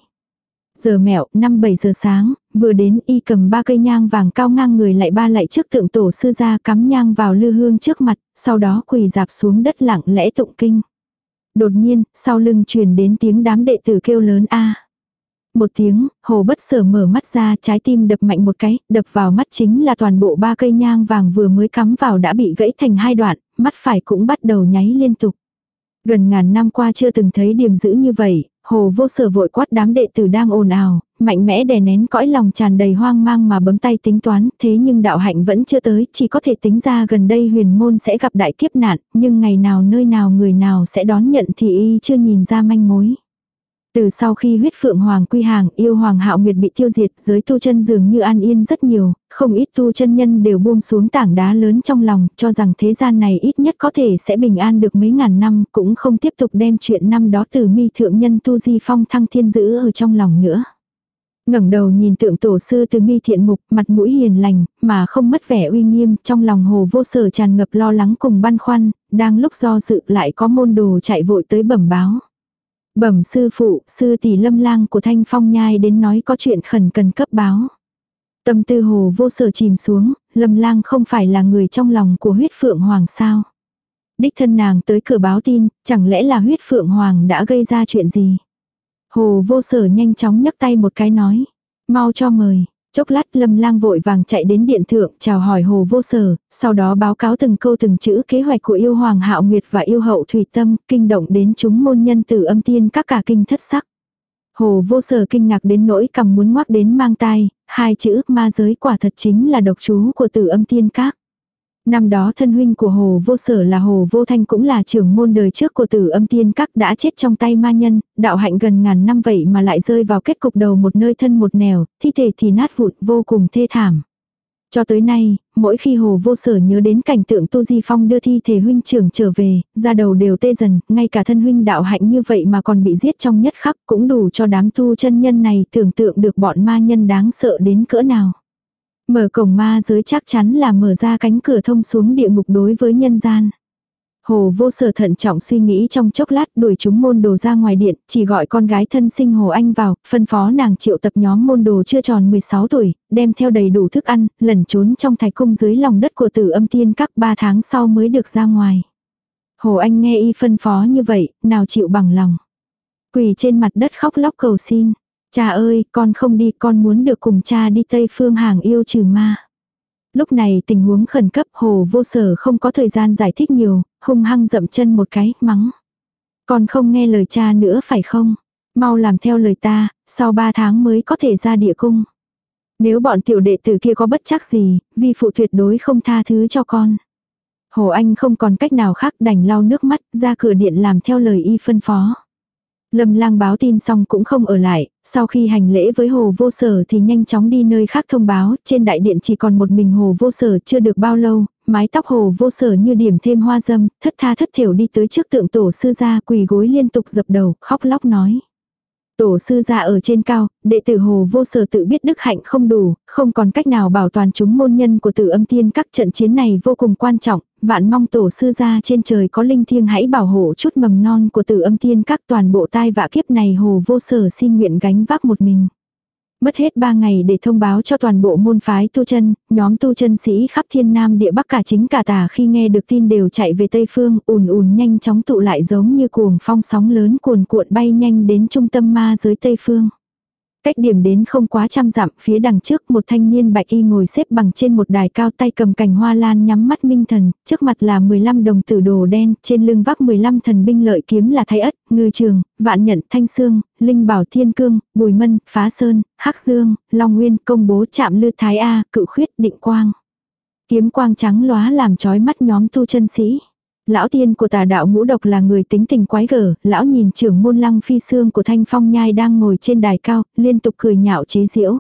Giờ mẹo, 5-7 giờ sáng, vừa đến y cầm ba cây nhang vàng cao ngang người lại ba lại trước tượng tổ sư ra cắm nhang vào lư hương trước mặt, sau đó quỳ dạp xuống đất lặng lẽ tụng kinh. Đột nhiên, sau lưng truyền đến tiếng đám đệ tử kêu lớn a Một tiếng, hồ bất sở mở mắt ra trái tim đập mạnh một cái, đập vào mắt chính là toàn bộ ba cây nhang vàng vừa mới cắm vào đã bị gãy thành hai đoạn, mắt phải cũng bắt đầu nháy liên tục. Gần ngàn năm qua chưa từng thấy điểm dữ như vậy, hồ vô sở vội quát đám đệ tử đang ồn ào, mạnh mẽ đè nén cõi lòng tràn đầy hoang mang mà bấm tay tính toán, thế nhưng đạo hạnh vẫn chưa tới, chỉ có thể tính ra gần đây huyền môn sẽ gặp đại kiếp nạn, nhưng ngày nào nơi nào người nào sẽ đón nhận thì y chưa nhìn ra manh mối. Từ sau khi huyết phượng hoàng quy hàng yêu hoàng hạo nguyệt bị tiêu diệt giới tu chân dường như an yên rất nhiều, không ít tu chân nhân đều buông xuống tảng đá lớn trong lòng cho rằng thế gian này ít nhất có thể sẽ bình an được mấy ngàn năm cũng không tiếp tục đem chuyện năm đó từ mi thượng nhân tu di phong thăng thiên giữ ở trong lòng nữa. ngẩng đầu nhìn tượng tổ sư từ mi thiện mục, mặt mũi hiền lành, mà không mất vẻ uy nghiêm, trong lòng hồ vô sở tràn ngập lo lắng cùng băn khoăn, đang lúc do dự lại có môn đồ chạy vội tới bẩm báo. Bẩm sư phụ, sư tỷ lâm lang của thanh phong nhai đến nói có chuyện khẩn cần cấp báo. Tâm tư hồ vô sở chìm xuống, lâm lang không phải là người trong lòng của huyết phượng hoàng sao. Đích thân nàng tới cửa báo tin, chẳng lẽ là huyết phượng hoàng đã gây ra chuyện gì. Hồ vô sở nhanh chóng nhấc tay một cái nói. Mau cho mời. Chốc lát lâm lang vội vàng chạy đến điện thượng chào hỏi hồ vô sở, sau đó báo cáo từng câu từng chữ kế hoạch của yêu hoàng hạo nguyệt và yêu hậu thủy tâm, kinh động đến chúng môn nhân tử âm tiên các cả kinh thất sắc. Hồ vô sở kinh ngạc đến nỗi cầm muốn ngoác đến mang tai, hai chữ ma giới quả thật chính là độc chú của tử âm tiên các. Năm đó thân huynh của Hồ Vô Sở là Hồ Vô Thanh cũng là trưởng môn đời trước của tử âm tiên các đã chết trong tay ma nhân, đạo hạnh gần ngàn năm vậy mà lại rơi vào kết cục đầu một nơi thân một nẻo, thi thể thì nát vụn vô cùng thê thảm. Cho tới nay, mỗi khi Hồ Vô Sở nhớ đến cảnh tượng Tu Di Phong đưa thi thể huynh trưởng trở về, ra đầu đều tê dần, ngay cả thân huynh đạo hạnh như vậy mà còn bị giết trong nhất khắc cũng đủ cho đám tu chân nhân này tưởng tượng được bọn ma nhân đáng sợ đến cỡ nào. Mở cổng ma giới chắc chắn là mở ra cánh cửa thông xuống địa ngục đối với nhân gian. Hồ vô sở thận trọng suy nghĩ trong chốc lát đuổi chúng môn đồ ra ngoài điện, chỉ gọi con gái thân sinh Hồ Anh vào, phân phó nàng triệu tập nhóm môn đồ chưa tròn 16 tuổi, đem theo đầy đủ thức ăn, lẩn trốn trong thạch cung dưới lòng đất của tử âm tiên các 3 tháng sau mới được ra ngoài. Hồ Anh nghe y phân phó như vậy, nào chịu bằng lòng. Quỳ trên mặt đất khóc lóc cầu xin. Cha ơi, con không đi, con muốn được cùng cha đi Tây Phương hàng yêu trừ ma. Lúc này tình huống khẩn cấp hồ vô sở không có thời gian giải thích nhiều, hung hăng dậm chân một cái, mắng. Con không nghe lời cha nữa phải không? Mau làm theo lời ta, sau ba tháng mới có thể ra địa cung. Nếu bọn tiểu đệ tử kia có bất chắc gì, vi phụ tuyệt đối không tha thứ cho con. Hồ Anh không còn cách nào khác đành lau nước mắt ra cửa điện làm theo lời y phân phó. Lâm lang báo tin xong cũng không ở lại, sau khi hành lễ với hồ vô sở thì nhanh chóng đi nơi khác thông báo, trên đại điện chỉ còn một mình hồ vô sở chưa được bao lâu, mái tóc hồ vô sở như điểm thêm hoa dâm, thất tha thất thiểu đi tới trước tượng tổ sư gia quỳ gối liên tục dập đầu, khóc lóc nói. Tổ sư gia ở trên cao, đệ tử hồ vô sở tự biết đức hạnh không đủ, không còn cách nào bảo toàn chúng môn nhân của tử âm tiên các trận chiến này vô cùng quan trọng, vạn mong tổ sư gia trên trời có linh thiêng hãy bảo hộ chút mầm non của tử âm tiên các toàn bộ tai vạ kiếp này hồ vô sở xin nguyện gánh vác một mình. Mất hết ba ngày để thông báo cho toàn bộ môn phái tu chân, nhóm tu chân sĩ khắp thiên nam địa bắc cả chính cả tà khi nghe được tin đều chạy về Tây Phương, ùn ùn nhanh chóng tụ lại giống như cuồng phong sóng lớn cuồn cuộn bay nhanh đến trung tâm ma giới Tây Phương. Cách điểm đến không quá trăm dặm, phía đằng trước một thanh niên bạch y ngồi xếp bằng trên một đài cao tay cầm cành hoa lan nhắm mắt minh thần, trước mặt là 15 đồng tử đồ đen, trên lưng vác 15 thần binh lợi kiếm là thái ất, ngư trường, vạn nhận, thanh sương linh bảo thiên cương, bùi mân, phá sơn, hắc dương, long nguyên, công bố chạm lư thái A, cự khuyết, định quang. Kiếm quang trắng lóa làm trói mắt nhóm tu chân sĩ. Lão tiên của tà đạo ngũ độc là người tính tình quái gở, lão nhìn trưởng môn lăng phi xương của thanh phong nhai đang ngồi trên đài cao, liên tục cười nhạo chế giễu.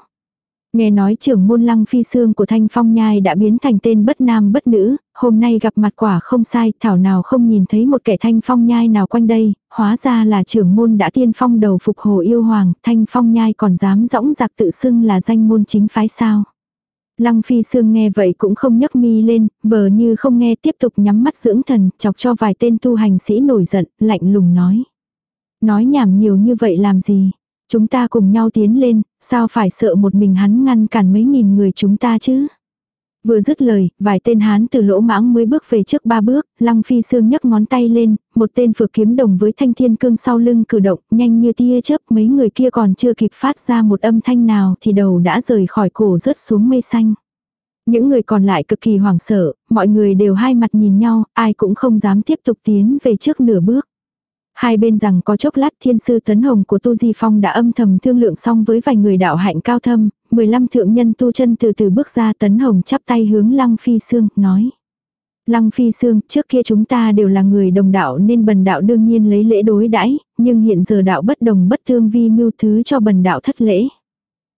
Nghe nói trưởng môn lăng phi xương của thanh phong nhai đã biến thành tên bất nam bất nữ, hôm nay gặp mặt quả không sai, thảo nào không nhìn thấy một kẻ thanh phong nhai nào quanh đây, hóa ra là trưởng môn đã tiên phong đầu phục hồ yêu hoàng, thanh phong nhai còn dám dõng giặc tự xưng là danh môn chính phái sao. Lăng phi sương nghe vậy cũng không nhấc mi lên, vờ như không nghe tiếp tục nhắm mắt dưỡng thần, chọc cho vài tên tu hành sĩ nổi giận, lạnh lùng nói. Nói nhảm nhiều như vậy làm gì? Chúng ta cùng nhau tiến lên, sao phải sợ một mình hắn ngăn cản mấy nghìn người chúng ta chứ? Vừa dứt lời, vài tên hán từ lỗ mãng mới bước về trước ba bước, lăng phi sương nhấc ngón tay lên, một tên phược kiếm đồng với thanh thiên cương sau lưng cử động, nhanh như tia chớp, mấy người kia còn chưa kịp phát ra một âm thanh nào thì đầu đã rời khỏi cổ rớt xuống mây xanh. Những người còn lại cực kỳ hoảng sợ, mọi người đều hai mặt nhìn nhau, ai cũng không dám tiếp tục tiến về trước nửa bước. Hai bên rằng có chốc lát thiên sư tấn hồng của Tu Di Phong đã âm thầm thương lượng xong với vài người đạo hạnh cao thâm, 15 thượng nhân tu chân từ từ bước ra tấn hồng chắp tay hướng Lăng Phi Sương, nói. Lăng Phi Sương, trước kia chúng ta đều là người đồng đạo nên bần đạo đương nhiên lấy lễ đối đãi nhưng hiện giờ đạo bất đồng bất thương vi mưu thứ cho bần đạo thất lễ.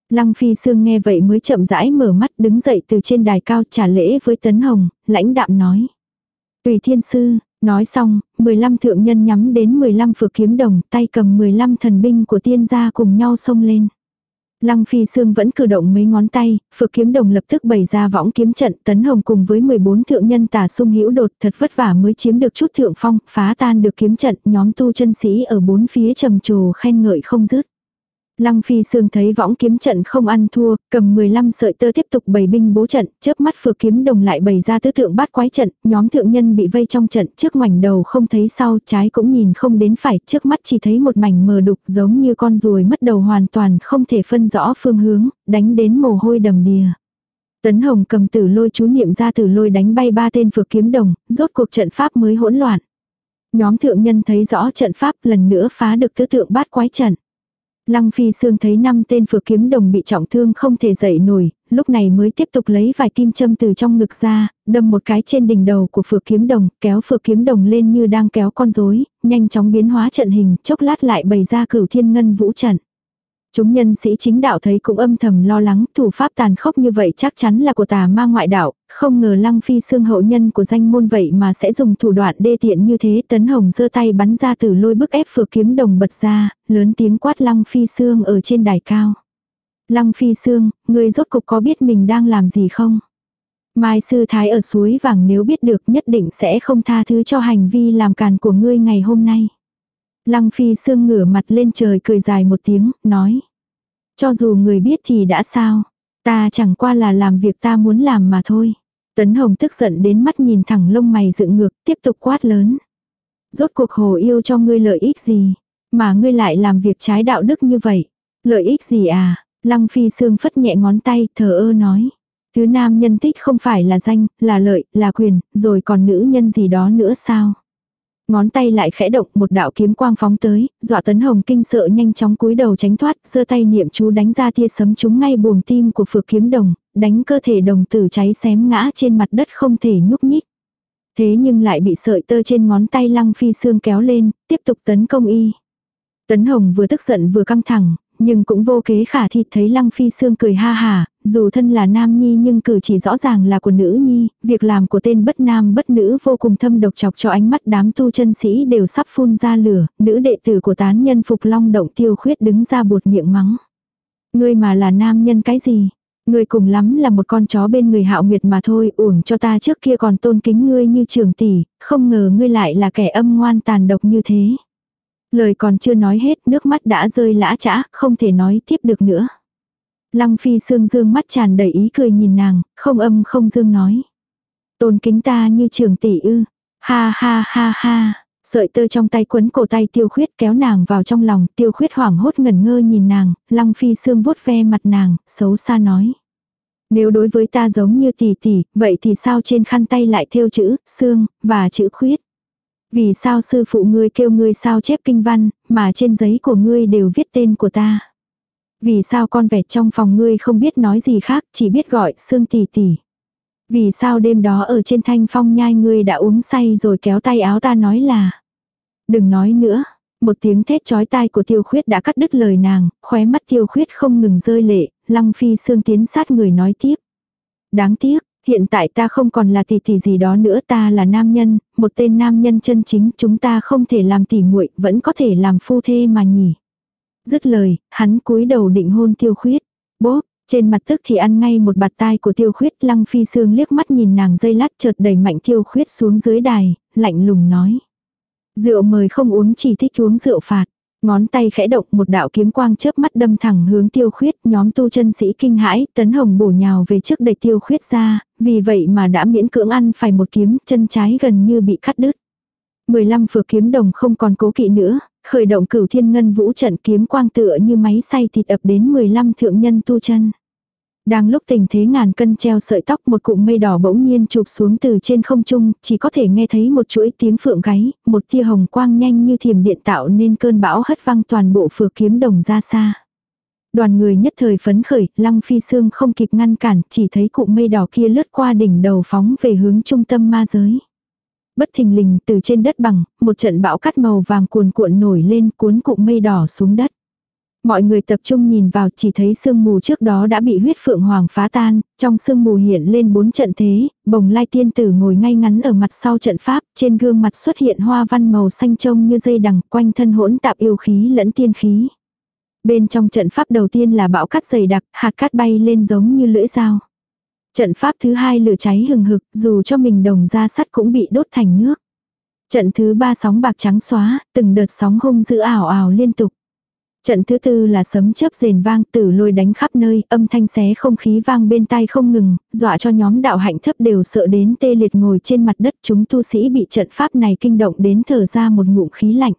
Lăng Phi Sương nghe vậy mới chậm rãi mở mắt đứng dậy từ trên đài cao trả lễ với Tấn Hồng, lãnh đạm nói. Tùy thiên sư, nói xong, 15 thượng nhân nhắm đến 15 phược kiếm đồng tay cầm 15 thần binh của tiên gia cùng nhau xông lên. Lăng Phi Sương vẫn cử động mấy ngón tay, Phượng Kiếm Đồng lập tức bày ra võng kiếm trận, Tấn Hồng cùng với 14 thượng nhân tả sung hữu đột, thật vất vả mới chiếm được chút thượng phong, phá tan được kiếm trận, nhóm tu chân sĩ ở bốn phía trầm trồ khen ngợi không dứt. Lăng Phi Sương thấy võng kiếm trận không ăn thua, cầm 15 sợi tơ tiếp tục bày binh bố trận, chớp mắt phược kiếm đồng lại bày ra tứ thượng bát quái trận, nhóm thượng nhân bị vây trong trận, trước ngoảnh đầu không thấy sau, trái cũng nhìn không đến phải, trước mắt chỉ thấy một mảnh mờ đục giống như con ruồi mất đầu hoàn toàn không thể phân rõ phương hướng, đánh đến mồ hôi đầm đìa. Tấn Hồng cầm tử lôi chú niệm ra tử lôi đánh bay ba tên phược kiếm đồng, rốt cuộc trận pháp mới hỗn loạn. Nhóm thượng nhân thấy rõ trận pháp lần nữa phá được tứ tượng bát quái trận. Lăng Phi Sương thấy năm tên phược kiếm đồng bị trọng thương không thể dậy nổi, lúc này mới tiếp tục lấy vài kim châm từ trong ngực ra, đâm một cái trên đỉnh đầu của phược kiếm đồng, kéo phược kiếm đồng lên như đang kéo con rối, nhanh chóng biến hóa trận hình, chốc lát lại bày ra cửu thiên ngân vũ trận. Chúng nhân sĩ chính đạo thấy cũng âm thầm lo lắng, thủ pháp tàn khốc như vậy chắc chắn là của tà ma ngoại đạo, không ngờ lăng phi xương hậu nhân của danh môn vậy mà sẽ dùng thủ đoạn đê tiện như thế. Tấn Hồng giơ tay bắn ra từ lôi bức ép phược kiếm đồng bật ra, lớn tiếng quát lăng phi xương ở trên đài cao. Lăng phi xương, người rốt cục có biết mình đang làm gì không? Mai sư thái ở suối vàng nếu biết được nhất định sẽ không tha thứ cho hành vi làm càn của ngươi ngày hôm nay. Lăng phi sương ngửa mặt lên trời cười dài một tiếng, nói. Cho dù người biết thì đã sao, ta chẳng qua là làm việc ta muốn làm mà thôi. Tấn Hồng tức giận đến mắt nhìn thẳng lông mày dựng ngược, tiếp tục quát lớn. Rốt cuộc hồ yêu cho ngươi lợi ích gì, mà ngươi lại làm việc trái đạo đức như vậy. Lợi ích gì à? Lăng phi sương phất nhẹ ngón tay, thờ ơ nói. Thứ nam nhân tích không phải là danh, là lợi, là quyền, rồi còn nữ nhân gì đó nữa sao? Ngón tay lại khẽ động một đạo kiếm quang phóng tới, dọa tấn hồng kinh sợ nhanh chóng cúi đầu tránh thoát, giơ tay niệm chú đánh ra tia sấm trúng ngay buồng tim của phược kiếm đồng, đánh cơ thể đồng tử cháy xém ngã trên mặt đất không thể nhúc nhích. Thế nhưng lại bị sợi tơ trên ngón tay lăng phi xương kéo lên, tiếp tục tấn công y. Tấn Hồng vừa tức giận vừa căng thẳng, nhưng cũng vô kế khả thi thấy Lăng Phi Sương cười ha hà, dù thân là nam nhi nhưng cử chỉ rõ ràng là của nữ nhi, việc làm của tên bất nam bất nữ vô cùng thâm độc chọc cho ánh mắt đám tu chân sĩ đều sắp phun ra lửa, nữ đệ tử của tán nhân Phục Long động tiêu khuyết đứng ra buột miệng mắng. Ngươi mà là nam nhân cái gì? Ngươi cùng lắm là một con chó bên người hạo nguyệt mà thôi, uổng cho ta trước kia còn tôn kính ngươi như trường tỷ, không ngờ ngươi lại là kẻ âm ngoan tàn độc như thế. Lời còn chưa nói hết, nước mắt đã rơi lã chã, không thể nói tiếp được nữa. Lăng phi sương dương mắt tràn đầy ý cười nhìn nàng, không âm không dương nói. Tôn kính ta như trường tỷ ư. Ha ha ha ha. Sợi tơ trong tay quấn cổ tay tiêu khuyết kéo nàng vào trong lòng, tiêu khuyết hoảng hốt ngẩn ngơ nhìn nàng, lăng phi sương vuốt ve mặt nàng, xấu xa nói. Nếu đối với ta giống như tỷ tỷ, vậy thì sao trên khăn tay lại thêu chữ, xương, và chữ khuyết. Vì sao sư phụ ngươi kêu ngươi sao chép kinh văn, mà trên giấy của ngươi đều viết tên của ta. Vì sao con vẹt trong phòng ngươi không biết nói gì khác, chỉ biết gọi xương tỷ tỷ. Vì sao đêm đó ở trên thanh phong nhai ngươi đã uống say rồi kéo tay áo ta nói là. Đừng nói nữa. Một tiếng thét chói tai của tiêu khuyết đã cắt đứt lời nàng, khóe mắt tiêu khuyết không ngừng rơi lệ, lăng phi xương tiến sát người nói tiếp. Đáng tiếc, Hiện tại ta không còn là tỷ tỷ gì đó nữa ta là nam nhân, một tên nam nhân chân chính chúng ta không thể làm tỷ muội vẫn có thể làm phu thê mà nhỉ. Dứt lời, hắn cúi đầu định hôn tiêu khuyết. Bốp, trên mặt tức thì ăn ngay một bạt tai của tiêu khuyết lăng phi sương liếc mắt nhìn nàng dây lát chợt đẩy mạnh tiêu khuyết xuống dưới đài, lạnh lùng nói. Rượu mời không uống chỉ thích uống rượu phạt. Ngón tay khẽ động một đạo kiếm quang chớp mắt đâm thẳng hướng tiêu khuyết, nhóm tu chân sĩ kinh hãi, tấn hồng bổ nhào về trước đẩy tiêu khuyết ra, vì vậy mà đã miễn cưỡng ăn phải một kiếm, chân trái gần như bị cắt đứt. 15 phược kiếm đồng không còn cố kỵ nữa, khởi động cửu thiên ngân vũ trận kiếm quang tựa như máy xay thịt ập đến 15 thượng nhân tu chân. Đang lúc tình thế ngàn cân treo sợi tóc một cụm mây đỏ bỗng nhiên chụp xuống từ trên không trung, chỉ có thể nghe thấy một chuỗi tiếng phượng gáy, một tia hồng quang nhanh như thiềm điện tạo nên cơn bão hất văng toàn bộ phược kiếm đồng ra xa. Đoàn người nhất thời phấn khởi, lăng phi xương không kịp ngăn cản, chỉ thấy cụm mây đỏ kia lướt qua đỉnh đầu phóng về hướng trung tâm ma giới. Bất thình lình từ trên đất bằng, một trận bão cắt màu vàng cuồn cuộn nổi lên cuốn cụm mây đỏ xuống đất. Mọi người tập trung nhìn vào chỉ thấy sương mù trước đó đã bị huyết phượng hoàng phá tan, trong sương mù hiện lên bốn trận thế, bồng lai tiên tử ngồi ngay ngắn ở mặt sau trận pháp, trên gương mặt xuất hiện hoa văn màu xanh trông như dây đằng quanh thân hỗn tạp yêu khí lẫn tiên khí. Bên trong trận pháp đầu tiên là bão cát dày đặc, hạt cát bay lên giống như lưỡi dao. Trận pháp thứ hai lửa cháy hừng hực, dù cho mình đồng ra sắt cũng bị đốt thành nước. Trận thứ ba sóng bạc trắng xóa, từng đợt sóng hung dữ ảo ảo liên tục. Trận thứ tư là sấm chớp rền vang tử lôi đánh khắp nơi, âm thanh xé không khí vang bên tai không ngừng, dọa cho nhóm đạo hạnh thấp đều sợ đến tê liệt ngồi trên mặt đất chúng tu sĩ bị trận pháp này kinh động đến thở ra một ngụm khí lạnh.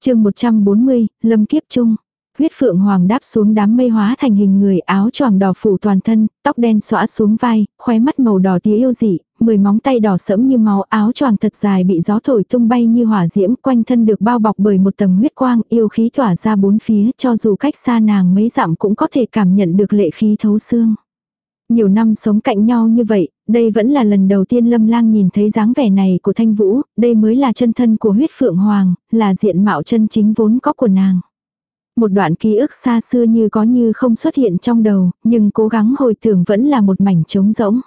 chương 140, Lâm Kiếp Trung. Huyết phượng hoàng đáp xuống đám mây hóa thành hình người áo choàng đỏ phủ toàn thân, tóc đen xõa xuống vai, khóe mắt màu đỏ tía yêu dị, mười móng tay đỏ sẫm như máu áo choàng thật dài bị gió thổi tung bay như hỏa diễm quanh thân được bao bọc bởi một tầng huyết quang yêu khí tỏa ra bốn phía cho dù cách xa nàng mấy dặm cũng có thể cảm nhận được lệ khí thấu xương. Nhiều năm sống cạnh nhau như vậy, đây vẫn là lần đầu tiên Lâm Lang nhìn thấy dáng vẻ này của Thanh Vũ, đây mới là chân thân của huyết phượng hoàng, là diện mạo chân chính vốn có của nàng. Một đoạn ký ức xa xưa như có như không xuất hiện trong đầu, nhưng cố gắng hồi tưởng vẫn là một mảnh trống rỗng.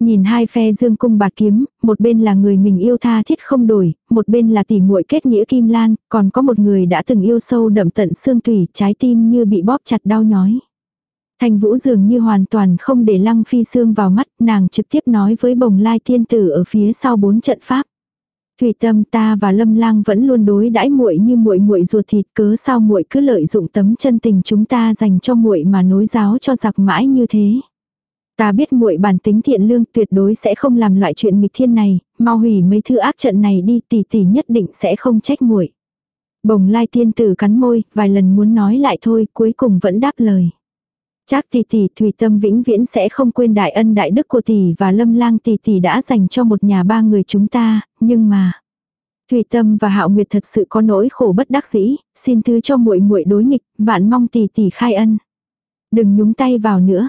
Nhìn hai phe dương cung bạt kiếm, một bên là người mình yêu tha thiết không đổi, một bên là tỉ muội kết nghĩa kim lan, còn có một người đã từng yêu sâu đậm tận xương tủy, trái tim như bị bóp chặt đau nhói. Thành vũ dường như hoàn toàn không để lăng phi xương vào mắt, nàng trực tiếp nói với bồng lai thiên tử ở phía sau bốn trận pháp. Thủy tâm ta và lâm lang vẫn luôn đối đãi muội như muội muội ruột thịt cớ sao muội cứ lợi dụng tấm chân tình chúng ta dành cho muội mà nối giáo cho giặc mãi như thế. Ta biết muội bản tính thiện lương tuyệt đối sẽ không làm loại chuyện nghịch thiên này, mau hủy mấy thứ ác trận này đi tỷ tỷ nhất định sẽ không trách muội. Bồng lai tiên tử cắn môi, vài lần muốn nói lại thôi, cuối cùng vẫn đáp lời. Chắc tỷ tỷ Thủy Tâm vĩnh viễn sẽ không quên đại ân đại đức của tỷ và Lâm Lang tỷ tỷ đã dành cho một nhà ba người chúng ta, nhưng mà Thủy Tâm và Hạo Nguyệt thật sự có nỗi khổ bất đắc dĩ, xin thứ cho muội muội đối nghịch, vạn mong tỷ tỷ khai ân. Đừng nhúng tay vào nữa.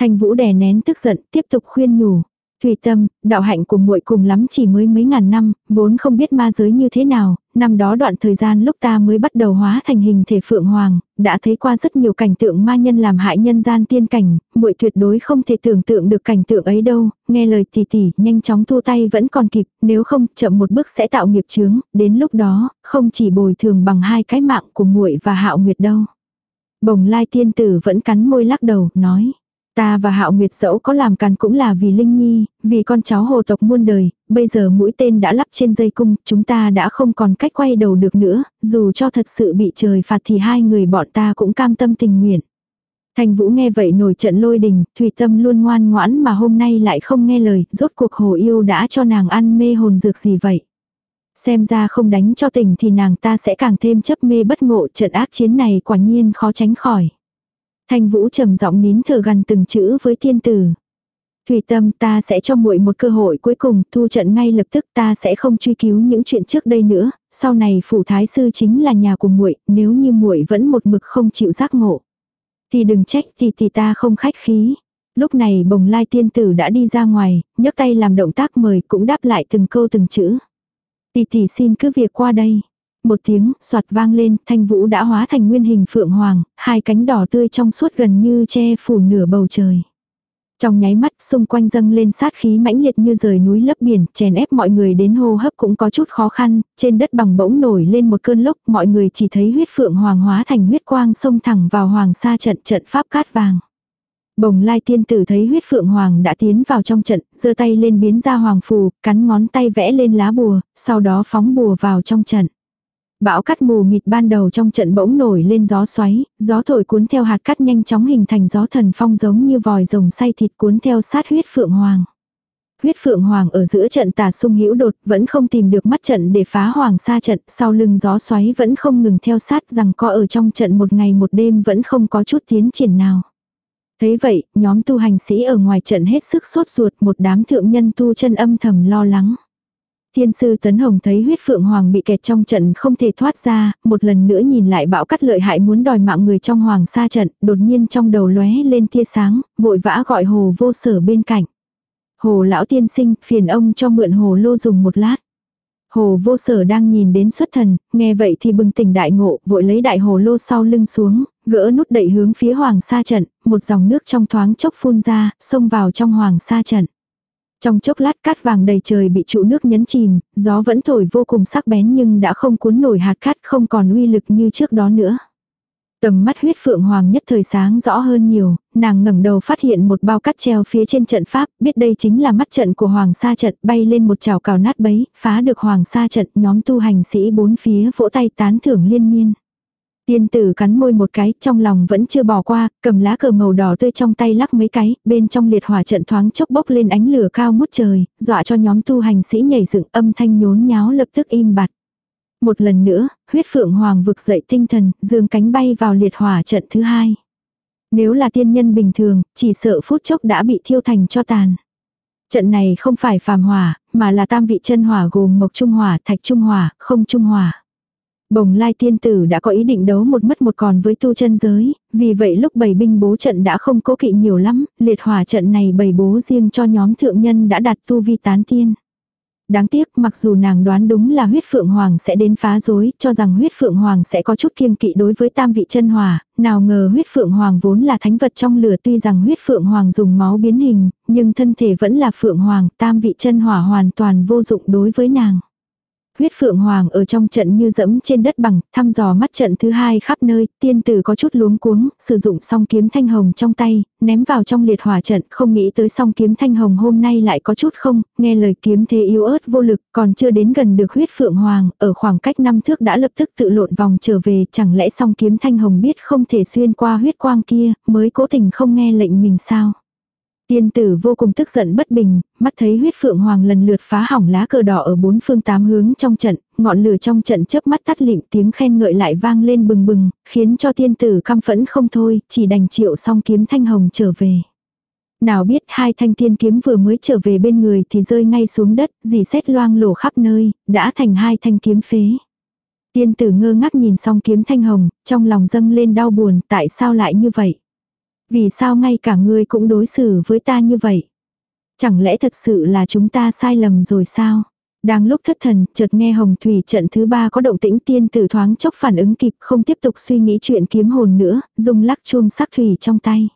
thành Vũ đè nén tức giận, tiếp tục khuyên nhủ. Thủy tâm, đạo hạnh của muội cùng lắm chỉ mới mấy ngàn năm, vốn không biết ma giới như thế nào, năm đó đoạn thời gian lúc ta mới bắt đầu hóa thành hình thể phượng hoàng, đã thấy qua rất nhiều cảnh tượng ma nhân làm hại nhân gian tiên cảnh, muội tuyệt đối không thể tưởng tượng được cảnh tượng ấy đâu, nghe lời tỷ tỷ, nhanh chóng thu tay vẫn còn kịp, nếu không, chậm một bước sẽ tạo nghiệp chướng, đến lúc đó, không chỉ bồi thường bằng hai cái mạng của muội và hạo nguyệt đâu. Bồng lai tiên tử vẫn cắn môi lắc đầu, nói. Ta và Hạo Nguyệt dẫu có làm càn cũng là vì Linh Nhi, vì con cháu hồ tộc muôn đời, bây giờ mũi tên đã lắp trên dây cung, chúng ta đã không còn cách quay đầu được nữa, dù cho thật sự bị trời phạt thì hai người bọn ta cũng cam tâm tình nguyện. Thành Vũ nghe vậy nổi trận lôi đình, Thủy Tâm luôn ngoan ngoãn mà hôm nay lại không nghe lời, rốt cuộc hồ yêu đã cho nàng ăn mê hồn dược gì vậy. Xem ra không đánh cho tình thì nàng ta sẽ càng thêm chấp mê bất ngộ trận ác chiến này quả nhiên khó tránh khỏi. Thanh Vũ trầm giọng nín thở gần từng chữ với thiên tử. Thủy tâm ta sẽ cho muội một cơ hội cuối cùng, thu trận ngay lập tức ta sẽ không truy cứu những chuyện trước đây nữa, sau này phủ thái sư chính là nhà của muội, nếu như muội vẫn một mực không chịu giác ngộ. Thì đừng trách thì thì ta không khách khí. Lúc này bồng lai tiên tử đã đi ra ngoài, nhấc tay làm động tác mời cũng đáp lại từng câu từng chữ. Tỷ tỷ xin cứ việc qua đây. Một tiếng, soạt vang lên, thanh vũ đã hóa thành nguyên hình phượng hoàng, hai cánh đỏ tươi trong suốt gần như che phủ nửa bầu trời. Trong nháy mắt, xung quanh dâng lên sát khí mãnh liệt như rời núi lấp biển, chèn ép mọi người đến hô hấp cũng có chút khó khăn, trên đất bằng bỗng nổi lên một cơn lốc, mọi người chỉ thấy huyết phượng hoàng hóa thành huyết quang xông thẳng vào hoàng sa trận trận pháp cát vàng. Bồng lai tiên tử thấy huyết phượng hoàng đã tiến vào trong trận, giơ tay lên biến ra hoàng phù, cắn ngón tay vẽ lên lá bùa, sau đó phóng bùa vào trong trận. Bão cắt mù mịt ban đầu trong trận bỗng nổi lên gió xoáy, gió thổi cuốn theo hạt cắt nhanh chóng hình thành gió thần phong giống như vòi rồng say thịt cuốn theo sát huyết phượng hoàng. Huyết phượng hoàng ở giữa trận tà sung hữu đột vẫn không tìm được mắt trận để phá hoàng sa trận, sau lưng gió xoáy vẫn không ngừng theo sát rằng co ở trong trận một ngày một đêm vẫn không có chút tiến triển nào. Thế vậy, nhóm tu hành sĩ ở ngoài trận hết sức sốt ruột một đám thượng nhân tu chân âm thầm lo lắng. Thiên sư Tấn Hồng thấy huyết phượng hoàng bị kẹt trong trận không thể thoát ra, một lần nữa nhìn lại bão cắt lợi hại muốn đòi mạng người trong hoàng sa trận, đột nhiên trong đầu lóe lên tia sáng, vội vã gọi hồ vô sở bên cạnh. Hồ lão tiên sinh, phiền ông cho mượn hồ lô dùng một lát. Hồ vô sở đang nhìn đến xuất thần, nghe vậy thì bừng tỉnh đại ngộ, vội lấy đại hồ lô sau lưng xuống, gỡ nút đẩy hướng phía hoàng sa trận, một dòng nước trong thoáng chốc phun ra, xông vào trong hoàng sa trận. Trong chốc lát cát vàng đầy trời bị trụ nước nhấn chìm, gió vẫn thổi vô cùng sắc bén nhưng đã không cuốn nổi hạt cát không còn uy lực như trước đó nữa. Tầm mắt huyết phượng hoàng nhất thời sáng rõ hơn nhiều, nàng ngẩng đầu phát hiện một bao cát treo phía trên trận pháp, biết đây chính là mắt trận của hoàng sa trận bay lên một chảo cào nát bấy, phá được hoàng sa trận nhóm tu hành sĩ bốn phía vỗ tay tán thưởng liên miên. Tiên tử cắn môi một cái, trong lòng vẫn chưa bỏ qua, cầm lá cờ màu đỏ tươi trong tay lắc mấy cái, bên trong liệt hỏa trận thoáng chốc bốc lên ánh lửa cao ngút trời, dọa cho nhóm tu hành sĩ nhảy dựng âm thanh nhốn nháo lập tức im bặt. Một lần nữa, huyết phượng hoàng vực dậy tinh thần, dương cánh bay vào liệt hỏa trận thứ hai. Nếu là tiên nhân bình thường, chỉ sợ phút chốc đã bị thiêu thành cho tàn. Trận này không phải phàm hỏa, mà là tam vị chân hỏa gồm mộc trung hỏa, thạch trung hỏa, không trung hỏa. Bồng lai tiên tử đã có ý định đấu một mất một còn với tu chân giới, vì vậy lúc bày binh bố trận đã không cố kỵ nhiều lắm, liệt hỏa trận này bày bố riêng cho nhóm thượng nhân đã đặt tu vi tán tiên. Đáng tiếc mặc dù nàng đoán đúng là huyết phượng hoàng sẽ đến phá rối, cho rằng huyết phượng hoàng sẽ có chút kiêng kỵ đối với tam vị chân hòa. nào ngờ huyết phượng hoàng vốn là thánh vật trong lửa tuy rằng huyết phượng hoàng dùng máu biến hình, nhưng thân thể vẫn là phượng hoàng, tam vị chân hỏa hoàn toàn vô dụng đối với nàng. Huyết phượng hoàng ở trong trận như dẫm trên đất bằng, thăm dò mắt trận thứ hai khắp nơi, tiên tử có chút luống cuống, sử dụng song kiếm thanh hồng trong tay, ném vào trong liệt hỏa trận, không nghĩ tới song kiếm thanh hồng hôm nay lại có chút không, nghe lời kiếm thế yếu ớt vô lực, còn chưa đến gần được huyết phượng hoàng, ở khoảng cách năm thước đã lập tức tự lộn vòng trở về, chẳng lẽ song kiếm thanh hồng biết không thể xuyên qua huyết quang kia, mới cố tình không nghe lệnh mình sao? Tiên tử vô cùng tức giận bất bình, mắt thấy huyết phượng hoàng lần lượt phá hỏng lá cờ đỏ ở bốn phương tám hướng trong trận, ngọn lửa trong trận chớp mắt tắt lịm tiếng khen ngợi lại vang lên bừng bừng, khiến cho tiên tử căm phẫn không thôi, chỉ đành chịu xong kiếm thanh hồng trở về. Nào biết hai thanh tiên kiếm vừa mới trở về bên người thì rơi ngay xuống đất, dì xét loang lổ khắp nơi, đã thành hai thanh kiếm phế. Tiên tử ngơ ngác nhìn xong kiếm thanh hồng, trong lòng dâng lên đau buồn, tại sao lại như vậy? Vì sao ngay cả ngươi cũng đối xử với ta như vậy? Chẳng lẽ thật sự là chúng ta sai lầm rồi sao? Đang lúc thất thần, chợt nghe hồng thủy trận thứ ba có động tĩnh tiên tử thoáng chốc phản ứng kịp không tiếp tục suy nghĩ chuyện kiếm hồn nữa, dùng lắc chuông sắc thủy trong tay.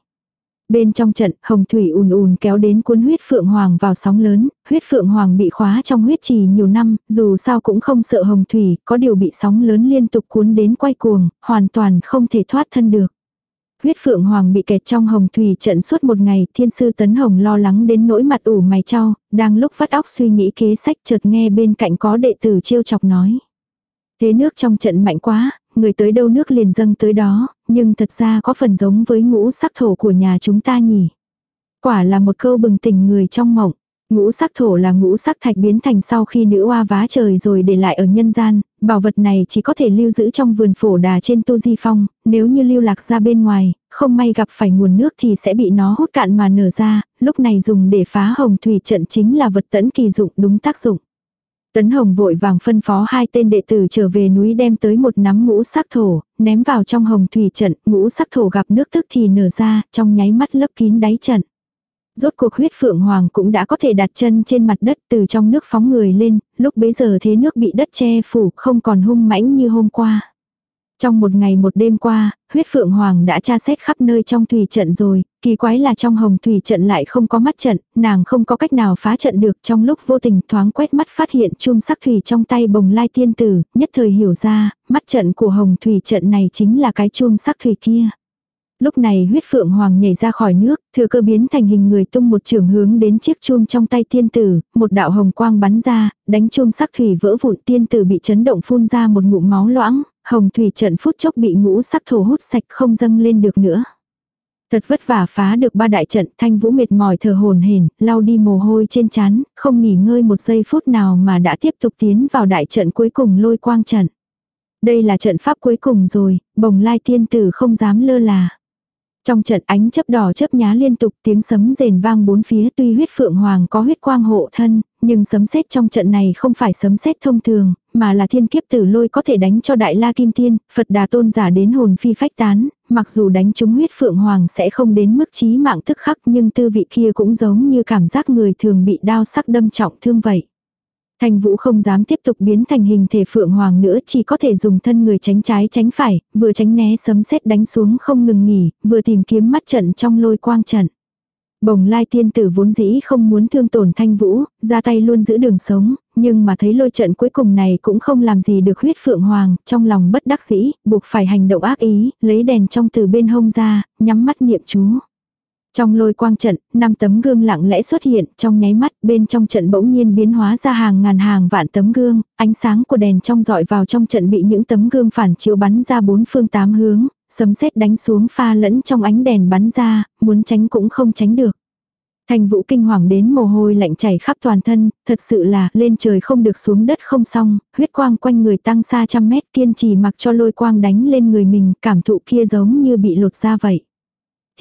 Bên trong trận, hồng thủy ùn ùn kéo đến cuốn huyết phượng hoàng vào sóng lớn, huyết phượng hoàng bị khóa trong huyết trì nhiều năm, dù sao cũng không sợ hồng thủy, có điều bị sóng lớn liên tục cuốn đến quay cuồng, hoàn toàn không thể thoát thân được. Huyết Phượng Hoàng bị kẹt trong hồng thủy trận suốt một ngày, thiên sư Tấn Hồng lo lắng đến nỗi mặt ủ mày trao, đang lúc vắt óc suy nghĩ kế sách chợt nghe bên cạnh có đệ tử trêu chọc nói. Thế nước trong trận mạnh quá, người tới đâu nước liền dâng tới đó, nhưng thật ra có phần giống với ngũ sắc thổ của nhà chúng ta nhỉ. Quả là một câu bừng tỉnh người trong mộng. Ngũ sắc thổ là ngũ sắc thạch biến thành sau khi nữ oa vá trời rồi để lại ở nhân gian, bảo vật này chỉ có thể lưu giữ trong vườn phổ đà trên tu di phong, nếu như lưu lạc ra bên ngoài, không may gặp phải nguồn nước thì sẽ bị nó hút cạn mà nở ra, lúc này dùng để phá hồng thủy trận chính là vật tẫn kỳ dụng đúng tác dụng. Tấn Hồng vội vàng phân phó hai tên đệ tử trở về núi đem tới một nắm ngũ sắc thổ, ném vào trong hồng thủy trận, ngũ sắc thổ gặp nước tức thì nở ra, trong nháy mắt lấp kín đáy trận. Rốt cuộc huyết phượng hoàng cũng đã có thể đặt chân trên mặt đất từ trong nước phóng người lên, lúc bấy giờ thế nước bị đất che phủ không còn hung mãnh như hôm qua. Trong một ngày một đêm qua, huyết phượng hoàng đã tra xét khắp nơi trong thủy trận rồi, kỳ quái là trong hồng thủy trận lại không có mắt trận, nàng không có cách nào phá trận được trong lúc vô tình thoáng quét mắt phát hiện chum sắc thủy trong tay bồng lai tiên tử, nhất thời hiểu ra, mắt trận của hồng thủy trận này chính là cái chum sắc thủy kia. Lúc này huyết phượng hoàng nhảy ra khỏi nước, thừa cơ biến thành hình người tung một trường hướng đến chiếc chuông trong tay tiên tử, một đạo hồng quang bắn ra, đánh chuông sắc thủy vỡ vụn tiên tử bị chấn động phun ra một ngụm máu loãng, hồng thủy trận phút chốc bị ngũ sắc thổ hút sạch không dâng lên được nữa. Thật vất vả phá được ba đại trận, thanh vũ mệt mỏi thở hồn hển, lau đi mồ hôi trên chán, không nghỉ ngơi một giây phút nào mà đã tiếp tục tiến vào đại trận cuối cùng lôi quang trận. Đây là trận pháp cuối cùng rồi, bồng lai tiên tử không dám lơ là. Trong trận ánh chấp đỏ chấp nhá liên tục tiếng sấm rền vang bốn phía tuy huyết phượng hoàng có huyết quang hộ thân, nhưng sấm sét trong trận này không phải sấm sét thông thường, mà là thiên kiếp tử lôi có thể đánh cho đại la kim tiên, Phật đà tôn giả đến hồn phi phách tán, mặc dù đánh trúng huyết phượng hoàng sẽ không đến mức chí mạng tức khắc nhưng tư vị kia cũng giống như cảm giác người thường bị đao sắc đâm trọng thương vậy. Thanh Vũ không dám tiếp tục biến thành hình thể phượng hoàng nữa chỉ có thể dùng thân người tránh trái tránh phải, vừa tránh né sấm sét đánh xuống không ngừng nghỉ, vừa tìm kiếm mắt trận trong lôi quang trận. Bồng lai tiên tử vốn dĩ không muốn thương tổn thanh vũ, ra tay luôn giữ đường sống, nhưng mà thấy lôi trận cuối cùng này cũng không làm gì được huyết phượng hoàng, trong lòng bất đắc dĩ, buộc phải hành động ác ý, lấy đèn trong từ bên hông ra, nhắm mắt niệm chú. Trong lôi quang trận, năm tấm gương lặng lẽ xuất hiện, trong nháy mắt, bên trong trận bỗng nhiên biến hóa ra hàng ngàn hàng vạn tấm gương, ánh sáng của đèn trong dọi vào trong trận bị những tấm gương phản chiếu bắn ra bốn phương tám hướng, sấm sét đánh xuống pha lẫn trong ánh đèn bắn ra, muốn tránh cũng không tránh được. Thành vũ kinh hoàng đến mồ hôi lạnh chảy khắp toàn thân, thật sự là lên trời không được xuống đất không xong, huyết quang quanh người tăng xa trăm mét kiên trì mặc cho lôi quang đánh lên người mình, cảm thụ kia giống như bị lột ra vậy.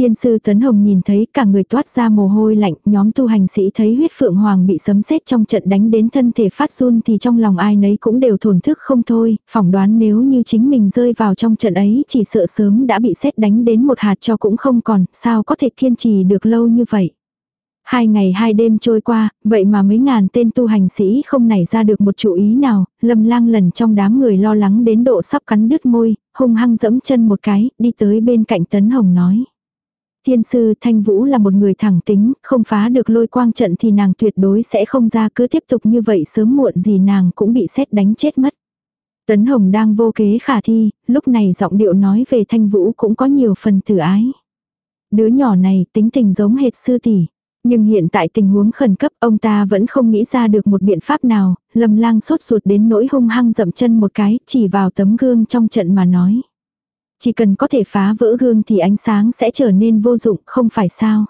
Thiên sư Tấn Hồng nhìn thấy cả người toát ra mồ hôi lạnh, nhóm tu hành sĩ thấy huyết phượng hoàng bị sấm sét trong trận đánh đến thân thể phát run thì trong lòng ai nấy cũng đều thổn thức không thôi, phỏng đoán nếu như chính mình rơi vào trong trận ấy chỉ sợ sớm đã bị sét đánh đến một hạt cho cũng không còn, sao có thể kiên trì được lâu như vậy. Hai ngày hai đêm trôi qua, vậy mà mấy ngàn tên tu hành sĩ không nảy ra được một chủ ý nào, lâm lang lần trong đám người lo lắng đến độ sắp cắn đứt môi, hung hăng dẫm chân một cái, đi tới bên cạnh Tấn Hồng nói. Thiên sư Thanh Vũ là một người thẳng tính, không phá được lôi quang trận thì nàng tuyệt đối sẽ không ra cứ tiếp tục như vậy sớm muộn gì nàng cũng bị xét đánh chết mất. Tấn Hồng đang vô kế khả thi, lúc này giọng điệu nói về Thanh Vũ cũng có nhiều phần tử ái. Đứa nhỏ này tính tình giống hệt sư tỷ, nhưng hiện tại tình huống khẩn cấp ông ta vẫn không nghĩ ra được một biện pháp nào, lầm lang sốt ruột đến nỗi hung hăng dậm chân một cái, chỉ vào tấm gương trong trận mà nói. Chỉ cần có thể phá vỡ gương thì ánh sáng sẽ trở nên vô dụng, không phải sao.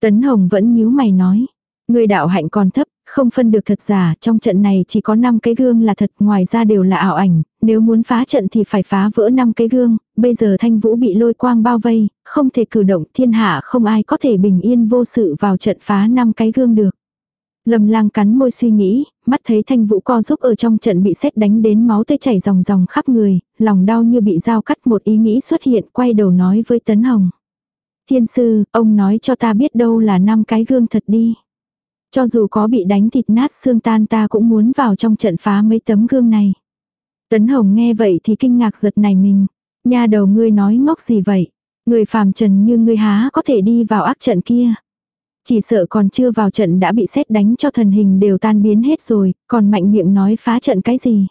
Tấn Hồng vẫn nhíu mày nói. Người đạo hạnh còn thấp, không phân được thật giả, trong trận này chỉ có 5 cái gương là thật, ngoài ra đều là ảo ảnh, nếu muốn phá trận thì phải phá vỡ 5 cái gương, bây giờ thanh vũ bị lôi quang bao vây, không thể cử động thiên hạ không ai có thể bình yên vô sự vào trận phá 5 cái gương được. Lâm lang cắn môi suy nghĩ, mắt thấy thanh vũ co giúp ở trong trận bị xét đánh đến máu tươi chảy ròng ròng khắp người, lòng đau như bị dao cắt một ý nghĩ xuất hiện quay đầu nói với Tấn Hồng. Thiên sư, ông nói cho ta biết đâu là năm cái gương thật đi. Cho dù có bị đánh thịt nát xương tan ta cũng muốn vào trong trận phá mấy tấm gương này. Tấn Hồng nghe vậy thì kinh ngạc giật này mình. Nhà đầu ngươi nói ngốc gì vậy? Người phàm trần như ngươi há có thể đi vào ác trận kia. Chỉ sợ còn chưa vào trận đã bị xét đánh cho thần hình đều tan biến hết rồi, còn mạnh miệng nói phá trận cái gì.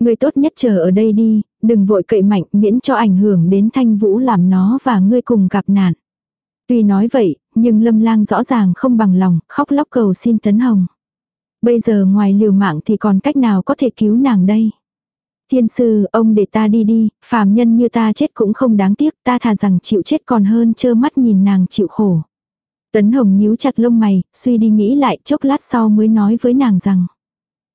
Ngươi tốt nhất chờ ở đây đi, đừng vội cậy mạnh miễn cho ảnh hưởng đến thanh vũ làm nó và ngươi cùng gặp nạn. Tuy nói vậy, nhưng lâm lang rõ ràng không bằng lòng, khóc lóc cầu xin tấn hồng. Bây giờ ngoài liều mạng thì còn cách nào có thể cứu nàng đây? Thiên sư, ông để ta đi đi, phàm nhân như ta chết cũng không đáng tiếc, ta thà rằng chịu chết còn hơn trơ mắt nhìn nàng chịu khổ. Tấn Hồng nhíu chặt lông mày, suy đi nghĩ lại chốc lát sau mới nói với nàng rằng.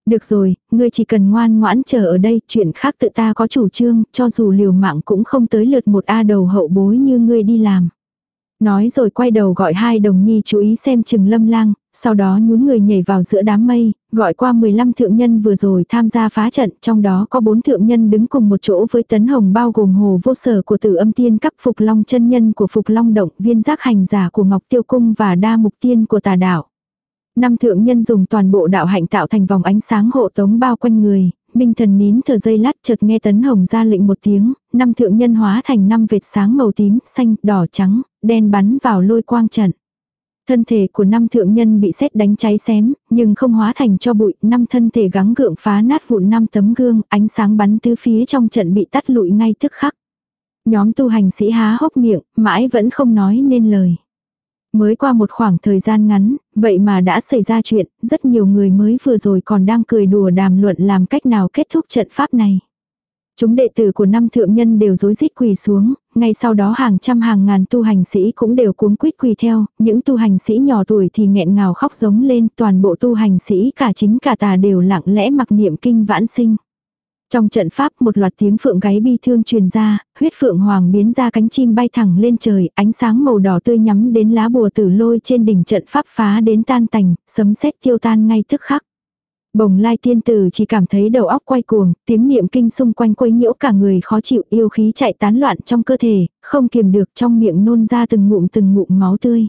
Được rồi, ngươi chỉ cần ngoan ngoãn chờ ở đây, chuyện khác tự ta có chủ trương, cho dù liều mạng cũng không tới lượt một A đầu hậu bối như ngươi đi làm. Nói rồi quay đầu gọi hai đồng nhi chú ý xem chừng lâm lang, sau đó nhún người nhảy vào giữa đám mây, gọi qua 15 thượng nhân vừa rồi tham gia phá trận, trong đó có bốn thượng nhân đứng cùng một chỗ với tấn hồng bao gồm hồ vô sở của tử âm tiên cấp phục long chân nhân của phục long động, viên giác hành giả của ngọc tiêu cung và đa mục tiên của tà đạo. Năm thượng nhân dùng toàn bộ đạo hạnh tạo thành vòng ánh sáng hộ tống bao quanh người, Minh thần nín thở dây lát chợt nghe tấn hồng ra lệnh một tiếng, năm thượng nhân hóa thành năm vệt sáng màu tím, xanh, đỏ trắng, đen bắn vào lôi quang trận. Thân thể của năm thượng nhân bị xét đánh cháy xém, nhưng không hóa thành cho bụi, năm thân thể gắng gượng phá nát vụn năm tấm gương, ánh sáng bắn tứ phía trong trận bị tắt lụi ngay tức khắc. Nhóm tu hành sĩ há hốc miệng, mãi vẫn không nói nên lời. Mới qua một khoảng thời gian ngắn, vậy mà đã xảy ra chuyện, rất nhiều người mới vừa rồi còn đang cười đùa đàm luận làm cách nào kết thúc trận pháp này. Chúng đệ tử của năm thượng nhân đều rối rít quỳ xuống, ngay sau đó hàng trăm hàng ngàn tu hành sĩ cũng đều cuống quýt quỳ theo, những tu hành sĩ nhỏ tuổi thì nghẹn ngào khóc giống lên, toàn bộ tu hành sĩ cả chính cả tà đều lặng lẽ mặc niệm kinh vãn sinh. Trong trận pháp một loạt tiếng phượng gáy bi thương truyền ra, huyết phượng hoàng biến ra cánh chim bay thẳng lên trời, ánh sáng màu đỏ tươi nhắm đến lá bùa tử lôi trên đỉnh trận pháp phá đến tan tành, sấm sét tiêu tan ngay tức khắc. Bồng lai tiên tử chỉ cảm thấy đầu óc quay cuồng, tiếng niệm kinh xung quanh quấy nhiễu cả người khó chịu yêu khí chạy tán loạn trong cơ thể, không kiềm được trong miệng nôn ra từng ngụm từng ngụm máu tươi.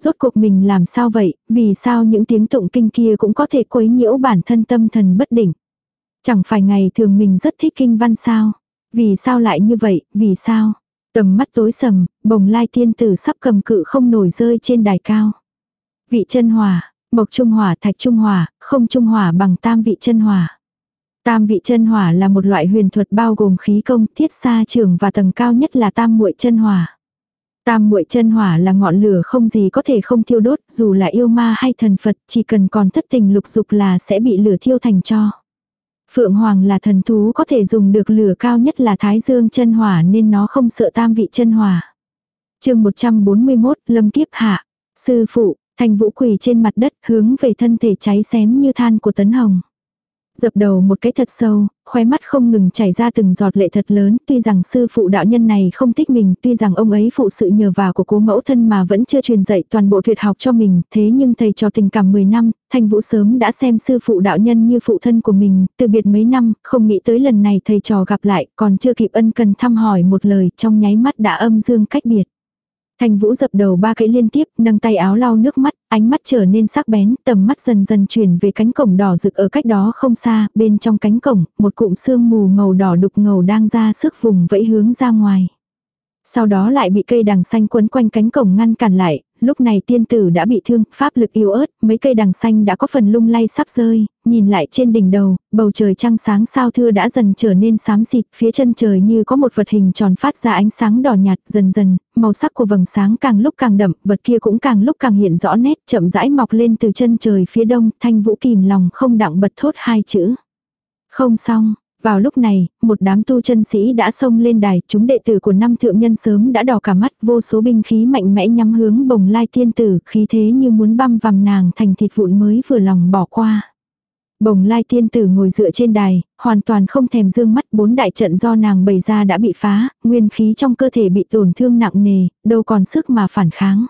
Rốt cuộc mình làm sao vậy, vì sao những tiếng tụng kinh kia cũng có thể quấy nhiễu bản thân tâm thần bất định. Chẳng phải ngày thường mình rất thích kinh văn sao, vì sao lại như vậy, vì sao. Tầm mắt tối sầm, bồng lai tiên tử sắp cầm cự không nổi rơi trên đài cao. Vị chân hòa mộc trung hỏa thạch trung hỏa, không trung hỏa bằng tam vị chân hỏa. Tam vị chân hỏa là một loại huyền thuật bao gồm khí công, thiết xa trường và tầng cao nhất là tam muội chân hỏa. Tam muội chân hỏa là ngọn lửa không gì có thể không thiêu đốt, dù là yêu ma hay thần Phật, chỉ cần còn thất tình lục dục là sẽ bị lửa thiêu thành cho. Phượng Hoàng là thần thú có thể dùng được lửa cao nhất là Thái Dương chân hỏa nên nó không sợ tam vị chân hỏa. chương 141, Lâm Kiếp Hạ. Sư phụ, thành vũ quỳ trên mặt đất hướng về thân thể cháy xém như than của Tấn Hồng. Dập đầu một cái thật sâu, khóe mắt không ngừng chảy ra từng giọt lệ thật lớn, tuy rằng sư phụ đạo nhân này không thích mình, tuy rằng ông ấy phụ sự nhờ vào của cố mẫu thân mà vẫn chưa truyền dạy toàn bộ tuyệt học cho mình, thế nhưng thầy cho tình cảm 10 năm, thanh vũ sớm đã xem sư phụ đạo nhân như phụ thân của mình, từ biệt mấy năm, không nghĩ tới lần này thầy trò gặp lại, còn chưa kịp ân cần thăm hỏi một lời, trong nháy mắt đã âm dương cách biệt. Thanh Vũ dập đầu ba cái liên tiếp, nâng tay áo lau nước mắt, ánh mắt trở nên sắc bén, tầm mắt dần dần chuyển về cánh cổng đỏ rực ở cách đó không xa, bên trong cánh cổng, một cụm sương mù màu đỏ đục ngầu đang ra sức vùng vẫy hướng ra ngoài. Sau đó lại bị cây đằng xanh quấn quanh cánh cổng ngăn cản lại, lúc này tiên tử đã bị thương, pháp lực yếu ớt, mấy cây đằng xanh đã có phần lung lay sắp rơi, nhìn lại trên đỉnh đầu, bầu trời trăng sáng sao thưa đã dần trở nên xám xịt, phía chân trời như có một vật hình tròn phát ra ánh sáng đỏ nhạt, dần dần, màu sắc của vầng sáng càng lúc càng đậm, vật kia cũng càng lúc càng hiện rõ nét, chậm rãi mọc lên từ chân trời phía đông, thanh vũ kìm lòng không đặng bật thốt hai chữ. Không xong, vào lúc này, một đám tu chân sĩ đã xông lên đài, chúng đệ tử của năm thượng nhân sớm đã đỏ cả mắt, vô số binh khí mạnh mẽ nhắm hướng bồng lai tiên tử, khí thế như muốn băm vằm nàng thành thịt vụn mới vừa lòng bỏ qua. Bồng lai tiên tử ngồi dựa trên đài, hoàn toàn không thèm dương mắt bốn đại trận do nàng bày ra đã bị phá, nguyên khí trong cơ thể bị tổn thương nặng nề, đâu còn sức mà phản kháng.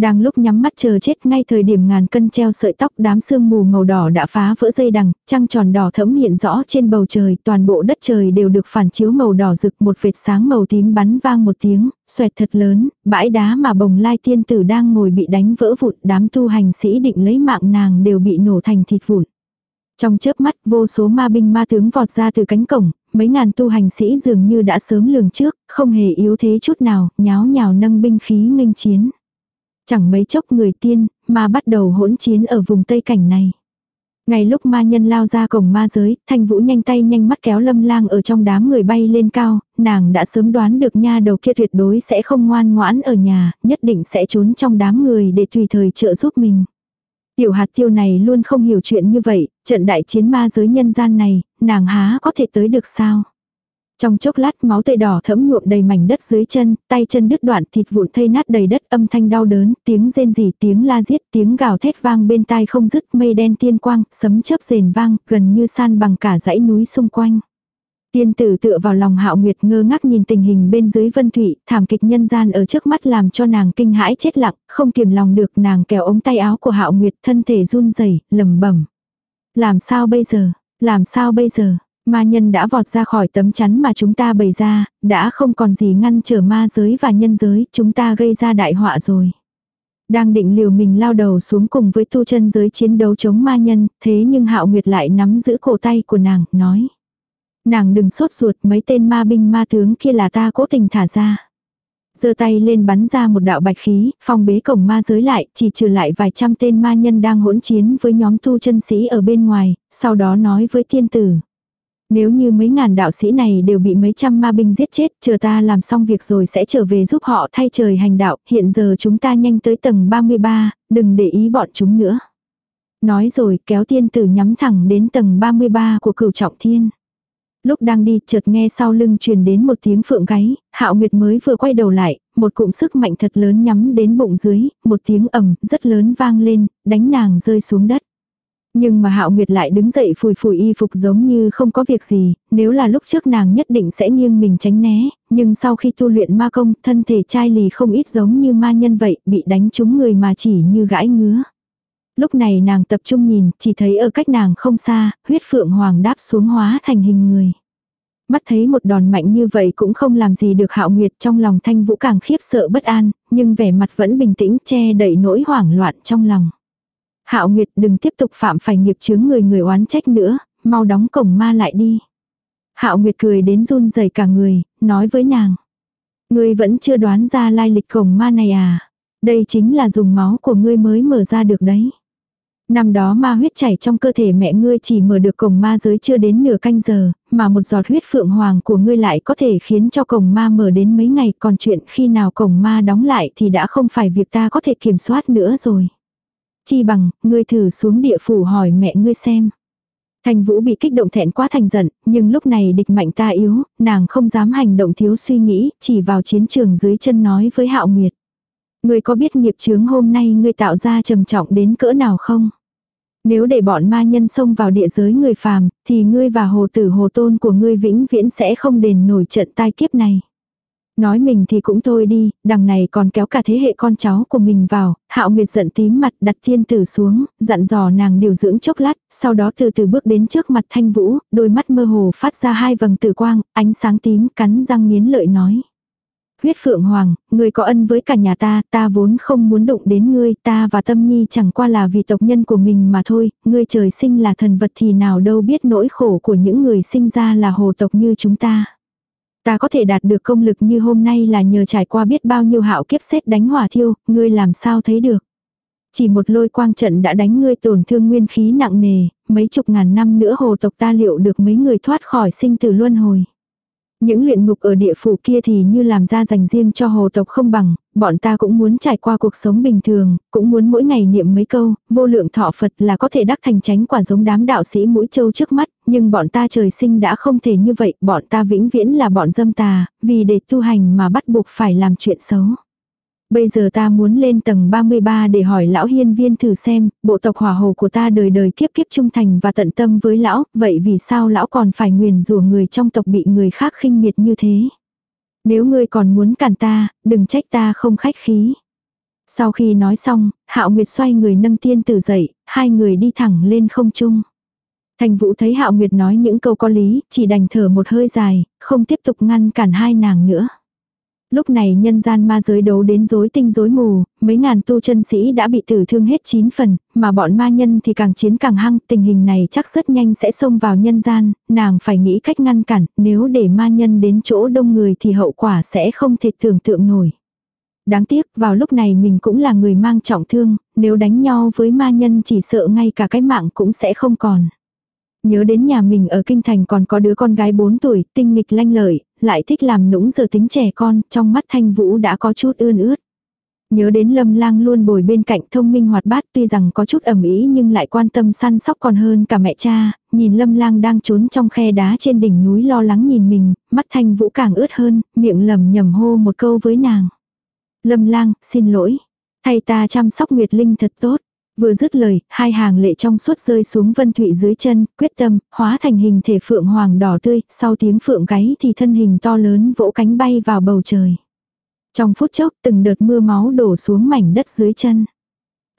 Đang lúc nhắm mắt chờ chết ngay thời điểm ngàn cân treo sợi tóc đám sương mù màu đỏ đã phá vỡ dây đằng, trăng tròn đỏ thẫm hiện rõ trên bầu trời, toàn bộ đất trời đều được phản chiếu màu đỏ rực một vệt sáng màu tím bắn vang một tiếng, xoẹt thật lớn, bãi đá mà bồng lai tiên tử đang ngồi bị đánh vỡ vụn, đám tu hành sĩ định lấy mạng nàng đều bị nổ thành thịt vụn. Trong chớp mắt vô số ma binh ma tướng vọt ra từ cánh cổng, mấy ngàn tu hành sĩ dường như đã sớm lường trước, không hề yếu thế chút nào, nháo nhào nâng binh khí nghênh chiến. Chẳng mấy chốc người tiên, ma bắt đầu hỗn chiến ở vùng tây cảnh này. Ngay lúc ma nhân lao ra cổng ma giới, thanh vũ nhanh tay nhanh mắt kéo lâm lang ở trong đám người bay lên cao, nàng đã sớm đoán được nha đầu kia tuyệt đối sẽ không ngoan ngoãn ở nhà, nhất định sẽ trốn trong đám người để tùy thời trợ giúp mình. Tiểu hạt tiêu này luôn không hiểu chuyện như vậy, trận đại chiến ma giới nhân gian này, nàng há có thể tới được sao? Trong chốc lát máu tươi đỏ thẫm nhuộm đầy mảnh đất dưới chân, tay chân đứt đoạn thịt vụn thây nát đầy đất âm thanh đau đớn, tiếng rên rỉ, tiếng la giết, tiếng gào thét vang bên tai không dứt, mây đen tiên quang, sấm chớp rền vang, gần như san bằng cả dãy núi xung quanh. Tiên tử tựa vào lòng hạo nguyệt ngơ ngác nhìn tình hình bên dưới vân thủy, thảm kịch nhân gian ở trước mắt làm cho nàng kinh hãi chết lặng, không kiềm lòng được nàng kéo ống tay áo của hạo nguyệt thân thể run rẩy lầm bẩm. Làm sao bây giờ, làm sao bây giờ, Ma nhân đã vọt ra khỏi tấm chắn mà chúng ta bày ra, đã không còn gì ngăn trở ma giới và nhân giới, chúng ta gây ra đại họa rồi. Đang định liều mình lao đầu xuống cùng với tu chân giới chiến đấu chống ma nhân, thế nhưng hạo nguyệt lại nắm giữ cổ tay của nàng, nói. Nàng đừng sốt ruột mấy tên ma binh ma tướng kia là ta cố tình thả ra giơ tay lên bắn ra một đạo bạch khí, phong bế cổng ma giới lại, chỉ trừ lại vài trăm tên ma nhân đang hỗn chiến với nhóm tu chân sĩ ở bên ngoài, sau đó nói với thiên tử. Nếu như mấy ngàn đạo sĩ này đều bị mấy trăm ma binh giết chết, chờ ta làm xong việc rồi sẽ trở về giúp họ thay trời hành đạo, hiện giờ chúng ta nhanh tới tầng 33, đừng để ý bọn chúng nữa. Nói rồi kéo tiên tử nhắm thẳng đến tầng 33 của cửu trọng thiên. Lúc đang đi chợt nghe sau lưng truyền đến một tiếng phượng gáy, hạo nguyệt mới vừa quay đầu lại, một cụm sức mạnh thật lớn nhắm đến bụng dưới, một tiếng ầm rất lớn vang lên, đánh nàng rơi xuống đất. Nhưng mà Hạo Nguyệt lại đứng dậy phủi phủi y phục giống như không có việc gì, nếu là lúc trước nàng nhất định sẽ nghiêng mình tránh né, nhưng sau khi tu luyện ma công, thân thể chai lì không ít giống như ma nhân vậy, bị đánh trúng người mà chỉ như gãi ngứa. Lúc này nàng tập trung nhìn, chỉ thấy ở cách nàng không xa, huyết phượng hoàng đáp xuống hóa thành hình người. Mắt thấy một đòn mạnh như vậy cũng không làm gì được hạo nguyệt trong lòng thanh vũ càng khiếp sợ bất an, nhưng vẻ mặt vẫn bình tĩnh che đẩy nỗi hoảng loạn trong lòng. Hạo Nguyệt đừng tiếp tục phạm phải nghiệp chướng người người oán trách nữa, mau đóng cổng ma lại đi. Hạo Nguyệt cười đến run rẩy cả người, nói với nàng. Ngươi vẫn chưa đoán ra lai lịch cổng ma này à? Đây chính là dùng máu của ngươi mới mở ra được đấy. Năm đó ma huyết chảy trong cơ thể mẹ ngươi chỉ mở được cổng ma giới chưa đến nửa canh giờ, mà một giọt huyết phượng hoàng của ngươi lại có thể khiến cho cổng ma mở đến mấy ngày, còn chuyện khi nào cổng ma đóng lại thì đã không phải việc ta có thể kiểm soát nữa rồi. Chi bằng, ngươi thử xuống địa phủ hỏi mẹ ngươi xem. Thành Vũ bị kích động thẹn quá thành giận, nhưng lúc này địch mạnh ta yếu, nàng không dám hành động thiếu suy nghĩ, chỉ vào chiến trường dưới chân nói với Hạo Nguyệt. Ngươi có biết nghiệp chướng hôm nay ngươi tạo ra trầm trọng đến cỡ nào không? Nếu để bọn ma nhân xông vào địa giới người phàm, thì ngươi và hồ tử hồ tôn của ngươi vĩnh viễn sẽ không đền nổi trận tai kiếp này. Nói mình thì cũng thôi đi, đằng này còn kéo cả thế hệ con cháu của mình vào, hạo nguyệt giận tím mặt đặt thiên tử xuống, dặn dò nàng điều dưỡng chốc lát, sau đó từ từ bước đến trước mặt thanh vũ, đôi mắt mơ hồ phát ra hai vầng tử quang, ánh sáng tím cắn răng nghiến lợi nói. Huyết Phượng Hoàng, ngươi có ân với cả nhà ta, ta vốn không muốn đụng đến ngươi, ta và Tâm Nhi chẳng qua là vì tộc nhân của mình mà thôi, ngươi trời sinh là thần vật thì nào đâu biết nỗi khổ của những người sinh ra là hồ tộc như chúng ta. Ta có thể đạt được công lực như hôm nay là nhờ trải qua biết bao nhiêu hạo kiếp xét đánh hỏa thiêu, ngươi làm sao thấy được. Chỉ một lôi quang trận đã đánh ngươi tổn thương nguyên khí nặng nề, mấy chục ngàn năm nữa hồ tộc ta liệu được mấy người thoát khỏi sinh tử luân hồi. Những luyện ngục ở địa phủ kia thì như làm ra dành riêng cho hồ tộc không bằng, bọn ta cũng muốn trải qua cuộc sống bình thường, cũng muốn mỗi ngày niệm mấy câu, vô lượng thọ Phật là có thể đắc thành tránh quả giống đám đạo sĩ mũi châu trước mắt, nhưng bọn ta trời sinh đã không thể như vậy, bọn ta vĩnh viễn là bọn dâm tà, vì để tu hành mà bắt buộc phải làm chuyện xấu. Bây giờ ta muốn lên tầng 33 để hỏi lão hiên viên thử xem, bộ tộc hỏa hồ của ta đời đời kiếp kiếp trung thành và tận tâm với lão, vậy vì sao lão còn phải nguyền rủa người trong tộc bị người khác khinh miệt như thế? Nếu ngươi còn muốn cản ta, đừng trách ta không khách khí. Sau khi nói xong, Hạo Nguyệt xoay người nâng tiên tử dậy, hai người đi thẳng lên không trung. Thành Vũ thấy Hạo Nguyệt nói những câu có lý, chỉ đành thở một hơi dài, không tiếp tục ngăn cản hai nàng nữa. Lúc này nhân gian ma giới đấu đến rối tinh rối mù, mấy ngàn tu chân sĩ đã bị tử thương hết 9 phần, mà bọn ma nhân thì càng chiến càng hăng, tình hình này chắc rất nhanh sẽ xông vào nhân gian, nàng phải nghĩ cách ngăn cản, nếu để ma nhân đến chỗ đông người thì hậu quả sẽ không thể tưởng tượng nổi. Đáng tiếc, vào lúc này mình cũng là người mang trọng thương, nếu đánh nhau với ma nhân chỉ sợ ngay cả cái mạng cũng sẽ không còn. Nhớ đến nhà mình ở kinh thành còn có đứa con gái 4 tuổi, tinh nghịch lanh lợi, lại thích làm nũng giờ tính trẻ con, trong mắt thanh vũ đã có chút ươn ướt. Nhớ đến lâm lang luôn bồi bên cạnh thông minh hoạt bát tuy rằng có chút ẩm ý nhưng lại quan tâm săn sóc còn hơn cả mẹ cha, nhìn lâm lang đang trốn trong khe đá trên đỉnh núi lo lắng nhìn mình, mắt thanh vũ càng ướt hơn, miệng lầm nhầm hô một câu với nàng. Lâm lang, xin lỗi. Thay ta chăm sóc Nguyệt Linh thật tốt. Vừa dứt lời, hai hàng lệ trong suốt rơi xuống vân thụy dưới chân, quyết tâm, hóa thành hình thể phượng hoàng đỏ tươi, sau tiếng phượng gáy thì thân hình to lớn vỗ cánh bay vào bầu trời. Trong phút chốc từng đợt mưa máu đổ xuống mảnh đất dưới chân.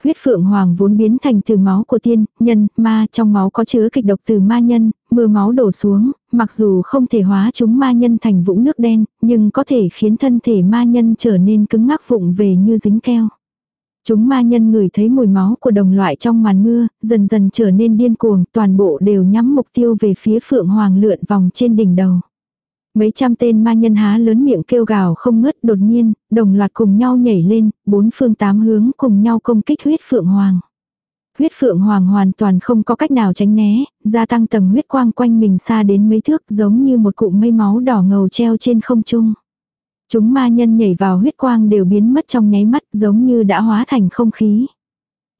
Huyết phượng hoàng vốn biến thành từ máu của tiên, nhân, ma, trong máu có chứa kịch độc từ ma nhân, mưa máu đổ xuống, mặc dù không thể hóa chúng ma nhân thành vũng nước đen, nhưng có thể khiến thân thể ma nhân trở nên cứng ngắc vụng về như dính keo. Chúng ma nhân ngửi thấy mùi máu của đồng loại trong màn mưa, dần dần trở nên điên cuồng, toàn bộ đều nhắm mục tiêu về phía phượng hoàng lượn vòng trên đỉnh đầu. Mấy trăm tên ma nhân há lớn miệng kêu gào không ngớt đột nhiên, đồng loạt cùng nhau nhảy lên, bốn phương tám hướng cùng nhau công kích huyết phượng hoàng. Huyết phượng hoàng hoàn toàn không có cách nào tránh né, gia tăng tầng huyết quang quanh mình xa đến mấy thước giống như một cụm mây máu đỏ ngầu treo trên không trung. Chúng ma nhân nhảy vào huyết quang đều biến mất trong nháy mắt giống như đã hóa thành không khí.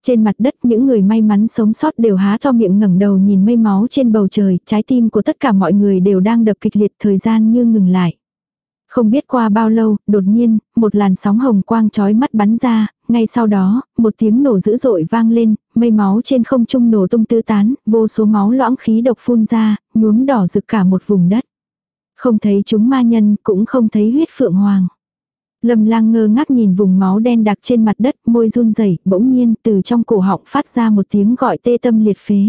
Trên mặt đất những người may mắn sống sót đều há to miệng ngẩng đầu nhìn mây máu trên bầu trời, trái tim của tất cả mọi người đều đang đập kịch liệt thời gian như ngừng lại. Không biết qua bao lâu, đột nhiên, một làn sóng hồng quang chói mắt bắn ra, ngay sau đó, một tiếng nổ dữ dội vang lên, mây máu trên không trung nổ tung tứ tán, vô số máu loãng khí độc phun ra, nhuốm đỏ rực cả một vùng đất. Không thấy chúng ma nhân, cũng không thấy huyết phượng hoàng. Lâm lang ngơ ngác nhìn vùng máu đen đặc trên mặt đất, môi run rẩy bỗng nhiên từ trong cổ họng phát ra một tiếng gọi tê tâm liệt phế.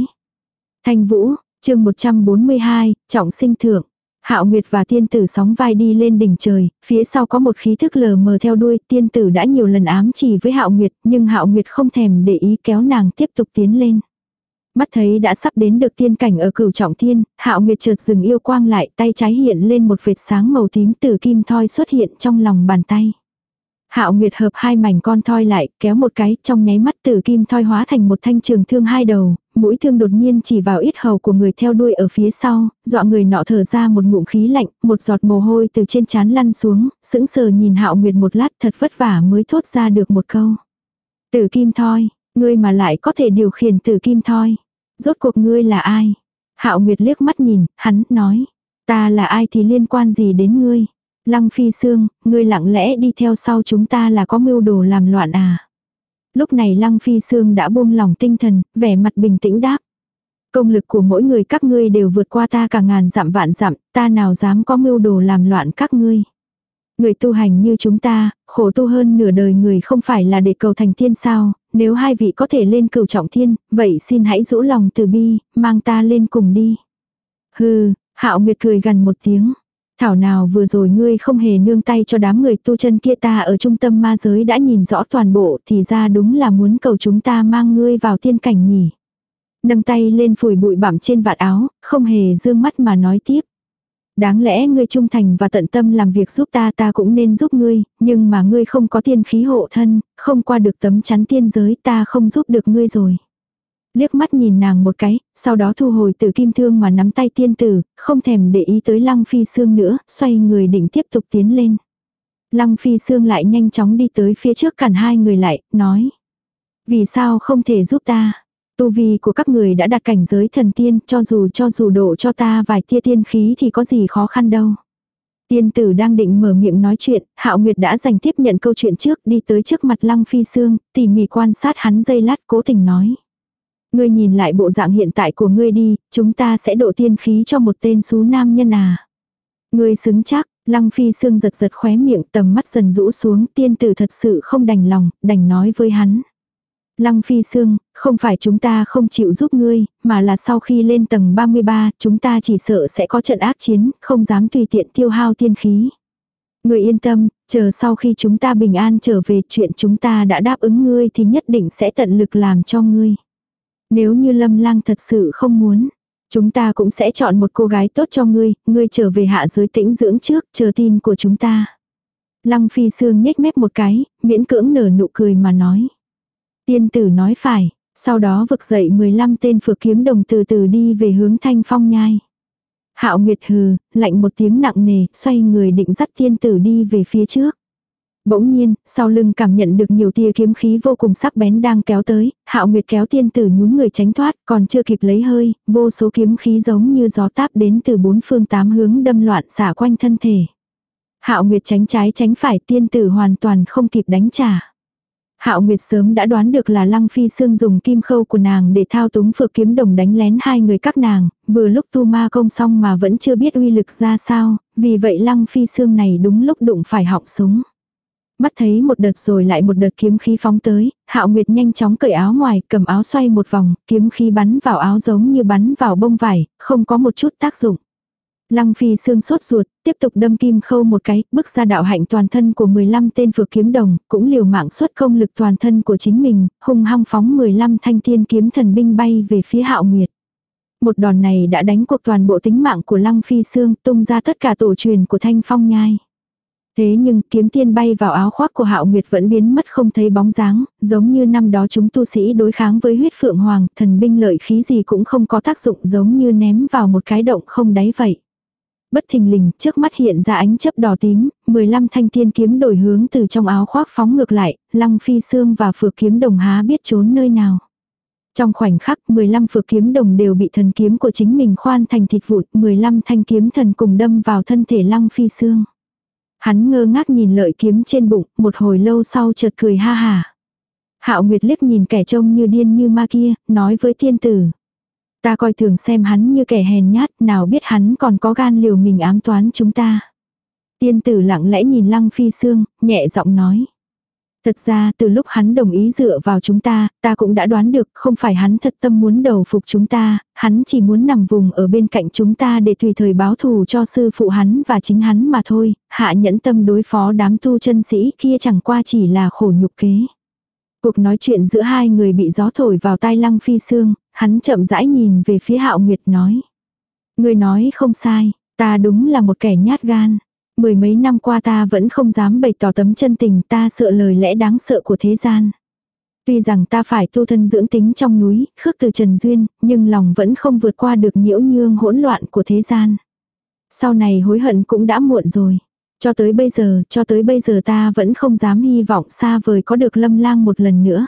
Thanh vũ, chương 142, trọng sinh thượng. Hạo Nguyệt và tiên tử sóng vai đi lên đỉnh trời, phía sau có một khí thức lờ mờ theo đuôi, tiên tử đã nhiều lần ám chỉ với Hạo Nguyệt, nhưng Hạo Nguyệt không thèm để ý kéo nàng tiếp tục tiến lên. Mắt thấy đã sắp đến được tiên cảnh ở cửu trọng thiên, hạo nguyệt chợt dừng yêu quang lại, tay trái hiện lên một vệt sáng màu tím từ kim thoi xuất hiện trong lòng bàn tay. Hạo Nguyệt hợp hai mảnh con thoi lại, kéo một cái, trong nháy mắt tử kim thoi hóa thành một thanh trường thương hai đầu, mũi thương đột nhiên chỉ vào ít hầu của người theo đuôi ở phía sau, dọa người nọ thở ra một ngụm khí lạnh, một giọt mồ hôi từ trên trán lăn xuống, sững sờ nhìn Hạo Nguyệt một lát thật vất vả mới thốt ra được một câu. Tử kim thoi, ngươi mà lại có thể điều khiển tử kim thoi. Rốt cuộc ngươi là ai? Hạo Nguyệt liếc mắt nhìn, hắn nói, ta là ai thì liên quan gì đến ngươi? Lăng phi xương, ngươi lặng lẽ đi theo sau chúng ta là có mưu đồ làm loạn à. Lúc này lăng phi Sương đã buông lòng tinh thần, vẻ mặt bình tĩnh đáp. Công lực của mỗi người các ngươi đều vượt qua ta cả ngàn dặm vạn dặm, ta nào dám có mưu đồ làm loạn các ngươi. Người tu hành như chúng ta, khổ tu hơn nửa đời người không phải là để cầu thành tiên sao, nếu hai vị có thể lên cửu trọng thiên, vậy xin hãy rũ lòng từ bi, mang ta lên cùng đi. Hừ, hạo nguyệt cười gần một tiếng. Thảo nào vừa rồi ngươi không hề nương tay cho đám người tu chân kia ta ở trung tâm ma giới đã nhìn rõ toàn bộ thì ra đúng là muốn cầu chúng ta mang ngươi vào tiên cảnh nhỉ. Nâng tay lên phủi bụi bặm trên vạt áo, không hề dương mắt mà nói tiếp. Đáng lẽ ngươi trung thành và tận tâm làm việc giúp ta ta cũng nên giúp ngươi, nhưng mà ngươi không có tiên khí hộ thân, không qua được tấm chắn tiên giới ta không giúp được ngươi rồi liếc mắt nhìn nàng một cái, sau đó thu hồi từ kim thương mà nắm tay tiên tử, không thèm để ý tới lăng phi xương nữa, xoay người định tiếp tục tiến lên. Lăng phi xương lại nhanh chóng đi tới phía trước cản hai người lại, nói. Vì sao không thể giúp ta? Tu vi của các người đã đạt cảnh giới thần tiên, cho dù cho dù độ cho ta vài tia tiên khí thì có gì khó khăn đâu. Tiên tử đang định mở miệng nói chuyện, Hạo Nguyệt đã giành tiếp nhận câu chuyện trước, đi tới trước mặt Lăng Phi Sương, tỉ mỉ quan sát hắn dây lát cố tình nói. Ngươi nhìn lại bộ dạng hiện tại của ngươi đi, chúng ta sẽ độ tiên khí cho một tên xú nam nhân à. Ngươi xứng chắc, lăng phi sương giật giật khóe miệng tầm mắt dần rũ xuống tiên tử thật sự không đành lòng, đành nói với hắn. Lăng phi sương, không phải chúng ta không chịu giúp ngươi, mà là sau khi lên tầng 33, chúng ta chỉ sợ sẽ có trận ác chiến, không dám tùy tiện tiêu hao tiên khí. Ngươi yên tâm, chờ sau khi chúng ta bình an trở về chuyện chúng ta đã đáp ứng ngươi thì nhất định sẽ tận lực làm cho ngươi. Nếu như lâm lang thật sự không muốn, chúng ta cũng sẽ chọn một cô gái tốt cho ngươi, ngươi trở về hạ giới tĩnh dưỡng trước, chờ tin của chúng ta. Lăng phi sương nhếch mép một cái, miễn cưỡng nở nụ cười mà nói. Tiên tử nói phải, sau đó vực dậy 15 tên phược kiếm đồng từ từ đi về hướng thanh phong nhai. Hạo Nguyệt hừ, lạnh một tiếng nặng nề, xoay người định dắt tiên tử đi về phía trước. Bỗng nhiên, sau lưng cảm nhận được nhiều tia kiếm khí vô cùng sắc bén đang kéo tới, hạo nguyệt kéo tiên tử nhún người tránh thoát, còn chưa kịp lấy hơi, vô số kiếm khí giống như gió táp đến từ bốn phương tám hướng đâm loạn xả quanh thân thể. Hạo nguyệt tránh trái tránh phải tiên tử hoàn toàn không kịp đánh trả. Hạo Nguyệt sớm đã đoán được là Lăng Phi Sương dùng kim khâu của nàng để thao túng phược kiếm đồng đánh lén hai người các nàng, vừa lúc tu ma công xong mà vẫn chưa biết uy lực ra sao, vì vậy Lăng Phi Sương này đúng lúc đụng phải họng súng mắt thấy một đợt rồi lại một đợt kiếm khí phóng tới, Hạo Nguyệt nhanh chóng cởi áo ngoài, cầm áo xoay một vòng, kiếm khí bắn vào áo giống như bắn vào bông vải, không có một chút tác dụng. Lăng Phi xương sốt ruột, tiếp tục đâm kim khâu một cái, bước ra đạo hạnh toàn thân của 15 tên phược kiếm đồng, cũng liều mạng xuất công lực toàn thân của chính mình, hung hăng phóng 15 thanh thiên kiếm thần binh bay về phía Hạo Nguyệt. Một đòn này đã đánh cuộc toàn bộ tính mạng của Lăng Phi xương, tung ra tất cả tổ truyền của Thanh Phong Nhai. Thế nhưng kiếm tiên bay vào áo khoác của Hạo Nguyệt vẫn biến mất không thấy bóng dáng, giống như năm đó chúng tu sĩ đối kháng với huyết phượng hoàng, thần binh lợi khí gì cũng không có tác dụng giống như ném vào một cái động không đáy vậy. Bất thình lình, trước mắt hiện ra ánh chớp đỏ tím, 15 thanh thiên kiếm đổi hướng từ trong áo khoác phóng ngược lại, lăng phi xương và phược kiếm đồng há biết trốn nơi nào. Trong khoảnh khắc 15 phược kiếm đồng đều bị thần kiếm của chính mình khoan thành thịt vụn, 15 thanh kiếm thần cùng đâm vào thân thể lăng phi xương. Hắn ngơ ngác nhìn lợi kiếm trên bụng, một hồi lâu sau chợt cười ha hà. Hạo Nguyệt liếc nhìn kẻ trông như điên như ma kia, nói với tiên tử. Ta coi thường xem hắn như kẻ hèn nhát, nào biết hắn còn có gan liều mình ám toán chúng ta. Tiên tử lặng lẽ nhìn lăng phi xương, nhẹ giọng nói. Thật ra từ lúc hắn đồng ý dựa vào chúng ta, ta cũng đã đoán được không phải hắn thật tâm muốn đầu phục chúng ta, hắn chỉ muốn nằm vùng ở bên cạnh chúng ta để tùy thời báo thù cho sư phụ hắn và chính hắn mà thôi, hạ nhẫn tâm đối phó đám tu chân sĩ kia chẳng qua chỉ là khổ nhục kế. Cuộc nói chuyện giữa hai người bị gió thổi vào tai lăng phi xương, hắn chậm rãi nhìn về phía hạo nguyệt nói. Người nói không sai, ta đúng là một kẻ nhát gan. Mười mấy năm qua ta vẫn không dám bày tỏ tấm chân tình ta sợ lời lẽ đáng sợ của thế gian. Tuy rằng ta phải tu thân dưỡng tính trong núi, khước từ trần duyên, nhưng lòng vẫn không vượt qua được nhiễu nhương hỗn loạn của thế gian. Sau này hối hận cũng đã muộn rồi. Cho tới bây giờ, cho tới bây giờ ta vẫn không dám hy vọng xa vời có được lâm lang một lần nữa.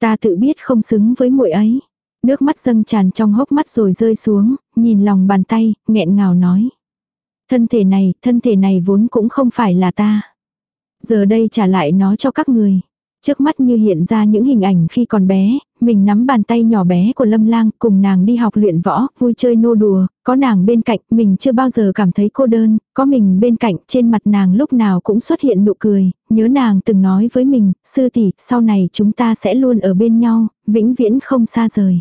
Ta tự biết không xứng với muội ấy. Nước mắt dâng tràn trong hốc mắt rồi rơi xuống, nhìn lòng bàn tay, nghẹn ngào nói. Thân thể này, thân thể này vốn cũng không phải là ta. Giờ đây trả lại nó cho các người. Trước mắt như hiện ra những hình ảnh khi còn bé, mình nắm bàn tay nhỏ bé của Lâm Lang cùng nàng đi học luyện võ, vui chơi nô đùa, có nàng bên cạnh, mình chưa bao giờ cảm thấy cô đơn, có mình bên cạnh, trên mặt nàng lúc nào cũng xuất hiện nụ cười, nhớ nàng từng nói với mình, sư tỷ, sau này chúng ta sẽ luôn ở bên nhau, vĩnh viễn không xa rời.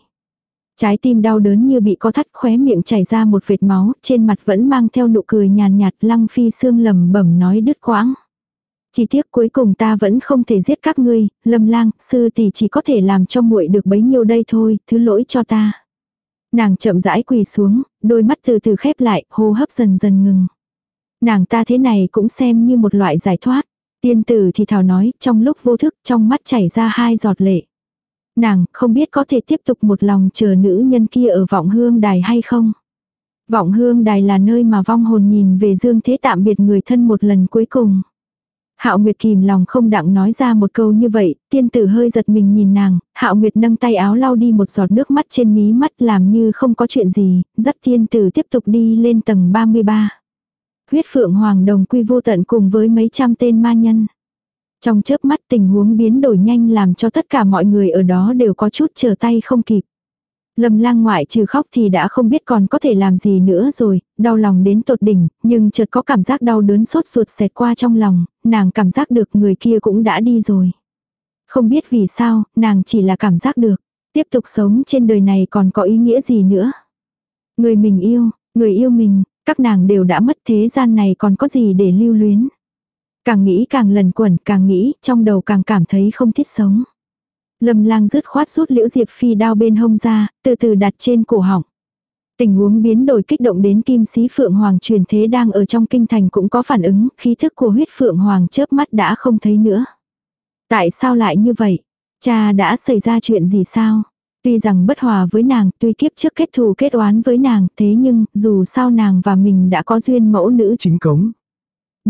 Trái tim đau đớn như bị co thắt khóe miệng chảy ra một vệt máu, trên mặt vẫn mang theo nụ cười nhàn nhạt, lăng phi xương lầm bẩm nói đứt quãng. Chỉ tiếc cuối cùng ta vẫn không thể giết các ngươi, lâm lang, sư tỷ chỉ có thể làm cho muội được bấy nhiêu đây thôi, thứ lỗi cho ta. Nàng chậm rãi quỳ xuống, đôi mắt từ từ khép lại, hô hấp dần dần ngừng. Nàng ta thế này cũng xem như một loại giải thoát. Tiên tử thì thảo nói, trong lúc vô thức, trong mắt chảy ra hai giọt lệ. Nàng không biết có thể tiếp tục một lòng chờ nữ nhân kia ở vọng hương đài hay không. Vọng hương đài là nơi mà vong hồn nhìn về dương thế tạm biệt người thân một lần cuối cùng. Hạo Nguyệt kìm lòng không đặng nói ra một câu như vậy, tiên tử hơi giật mình nhìn nàng, Hạo Nguyệt nâng tay áo lau đi một giọt nước mắt trên mí mắt làm như không có chuyện gì, dắt tiên tử tiếp tục đi lên tầng 33. Huyết phượng hoàng đồng quy vô tận cùng với mấy trăm tên ma nhân. Trong chớp mắt tình huống biến đổi nhanh làm cho tất cả mọi người ở đó đều có chút chờ tay không kịp. Lâm lang ngoại trừ khóc thì đã không biết còn có thể làm gì nữa rồi, đau lòng đến tột đỉnh, nhưng chợt có cảm giác đau đớn sốt ruột xẹt qua trong lòng, nàng cảm giác được người kia cũng đã đi rồi. Không biết vì sao, nàng chỉ là cảm giác được, tiếp tục sống trên đời này còn có ý nghĩa gì nữa. Người mình yêu, người yêu mình, các nàng đều đã mất thế gian này còn có gì để lưu luyến. Càng nghĩ càng lần quẩn, càng nghĩ, trong đầu càng cảm thấy không thiết sống. Lâm lang rứt khoát rút liễu diệp phi đao bên hông ra, từ từ đặt trên cổ họng. Tình huống biến đổi kích động đến kim sĩ phượng hoàng truyền thế đang ở trong kinh thành cũng có phản ứng, khí thức của huyết phượng hoàng chớp mắt đã không thấy nữa. Tại sao lại như vậy? Cha đã xảy ra chuyện gì sao? Tuy rằng bất hòa với nàng, tuy kiếp trước kết thù kết oán với nàng, thế nhưng, dù sao nàng và mình đã có duyên mẫu nữ chính cống.